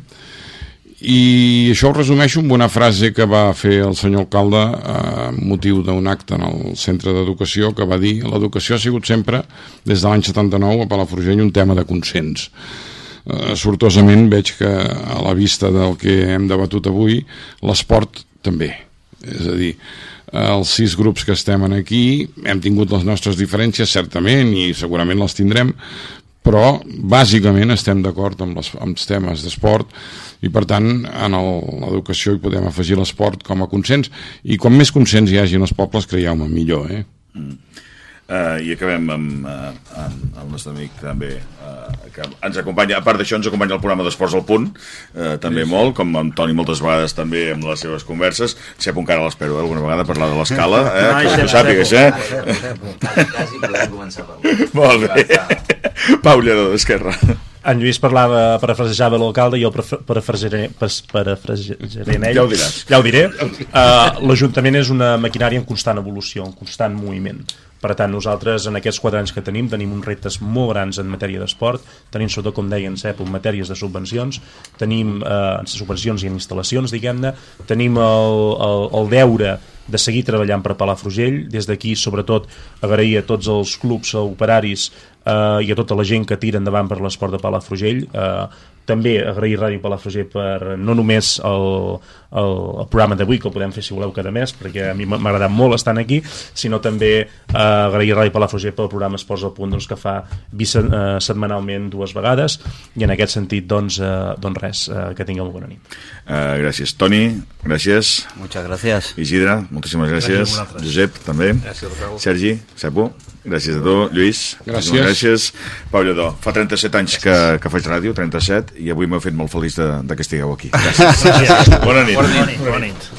i això ho resumeixo amb una frase que va fer el senyor alcalde a motiu d'un acte en el centre d'educació que va dir l'educació ha sigut sempre des de l'any 79 a Palafrugell un tema de consens. Eh, sortosament veig que a la vista del que hem debatut avui l'esport també. És a dir, els sis grups que estem aquí hem tingut les nostres diferències certament i segurament les tindrem però bàsicament estem d'acord amb, les, amb els temes d'esport i per tant en l'educació hi podem afegir l'esport com a consens i com més consens hi hagi en els pobles creieu-me millor eh? Mm. Uh, i acabem amb, uh, amb el nostre amic també uh, que ens acompanya, a part d'això ens acompanya el programa d'Esports al Punt uh, també sí, sí. molt, com amb Toni moltes vegades també amb les seves converses, Sep encara l'espero eh, alguna vegada parlar de l'escala eh, que ho sàpigues eh? quasi podem començar a parlar molt bé [LAUGHS] Pau Lledó d'Esquerra en Lluís parlava, parafrasejava l'alcalde i jo parafrasejaré, parafrasejaré en ell. Ja ho diràs. Ja ho diré. Uh, L'Ajuntament és una maquinària en constant evolució, en constant moviment. Per tant, nosaltres en aquests quatre anys que tenim tenim uns reptes molt grans en matèria d'esport, tenim sobretot, com deia en Cep, en matèries de subvencions, tenim eh, subvencions i en instal·lacions, diguem-ne, tenim el, el, el deure de seguir treballant per Palafrugell, des d'aquí sobretot agrair a tots els clubs operaris eh, i a tota la gent que tira endavant per l'esport de Palafrugell. Eh, també agrair Ràdio Palafrugell per no només el, el, el programa d'avui, que el podem fer si voleu cada mes, perquè a mi m'ha agradat molt estar aquí, sinó també eh, agrair Ràdio Palafrugell pel programa Esports al Punt doncs, que fa eh, setmanalment dues vegades, i en aquest sentit doncs, eh, doncs res, eh, que tingueu una bona nit. Uh, gràcies. Toni, gràcies. Muchas gracias. Isidre, moltíssimes gràcies. gràcies Josep, també. Gràcies. Sergi, Sepo, gràcies a tu. Lluís, gràcies. gràcies. Pau Lledó, fa 37 anys que, que faig ràdio, 37, i avui m'heu fet molt feliç de, de que estigueu aquí. Gràcies. Gràcies. Bona nit. Bona nit. Bona nit.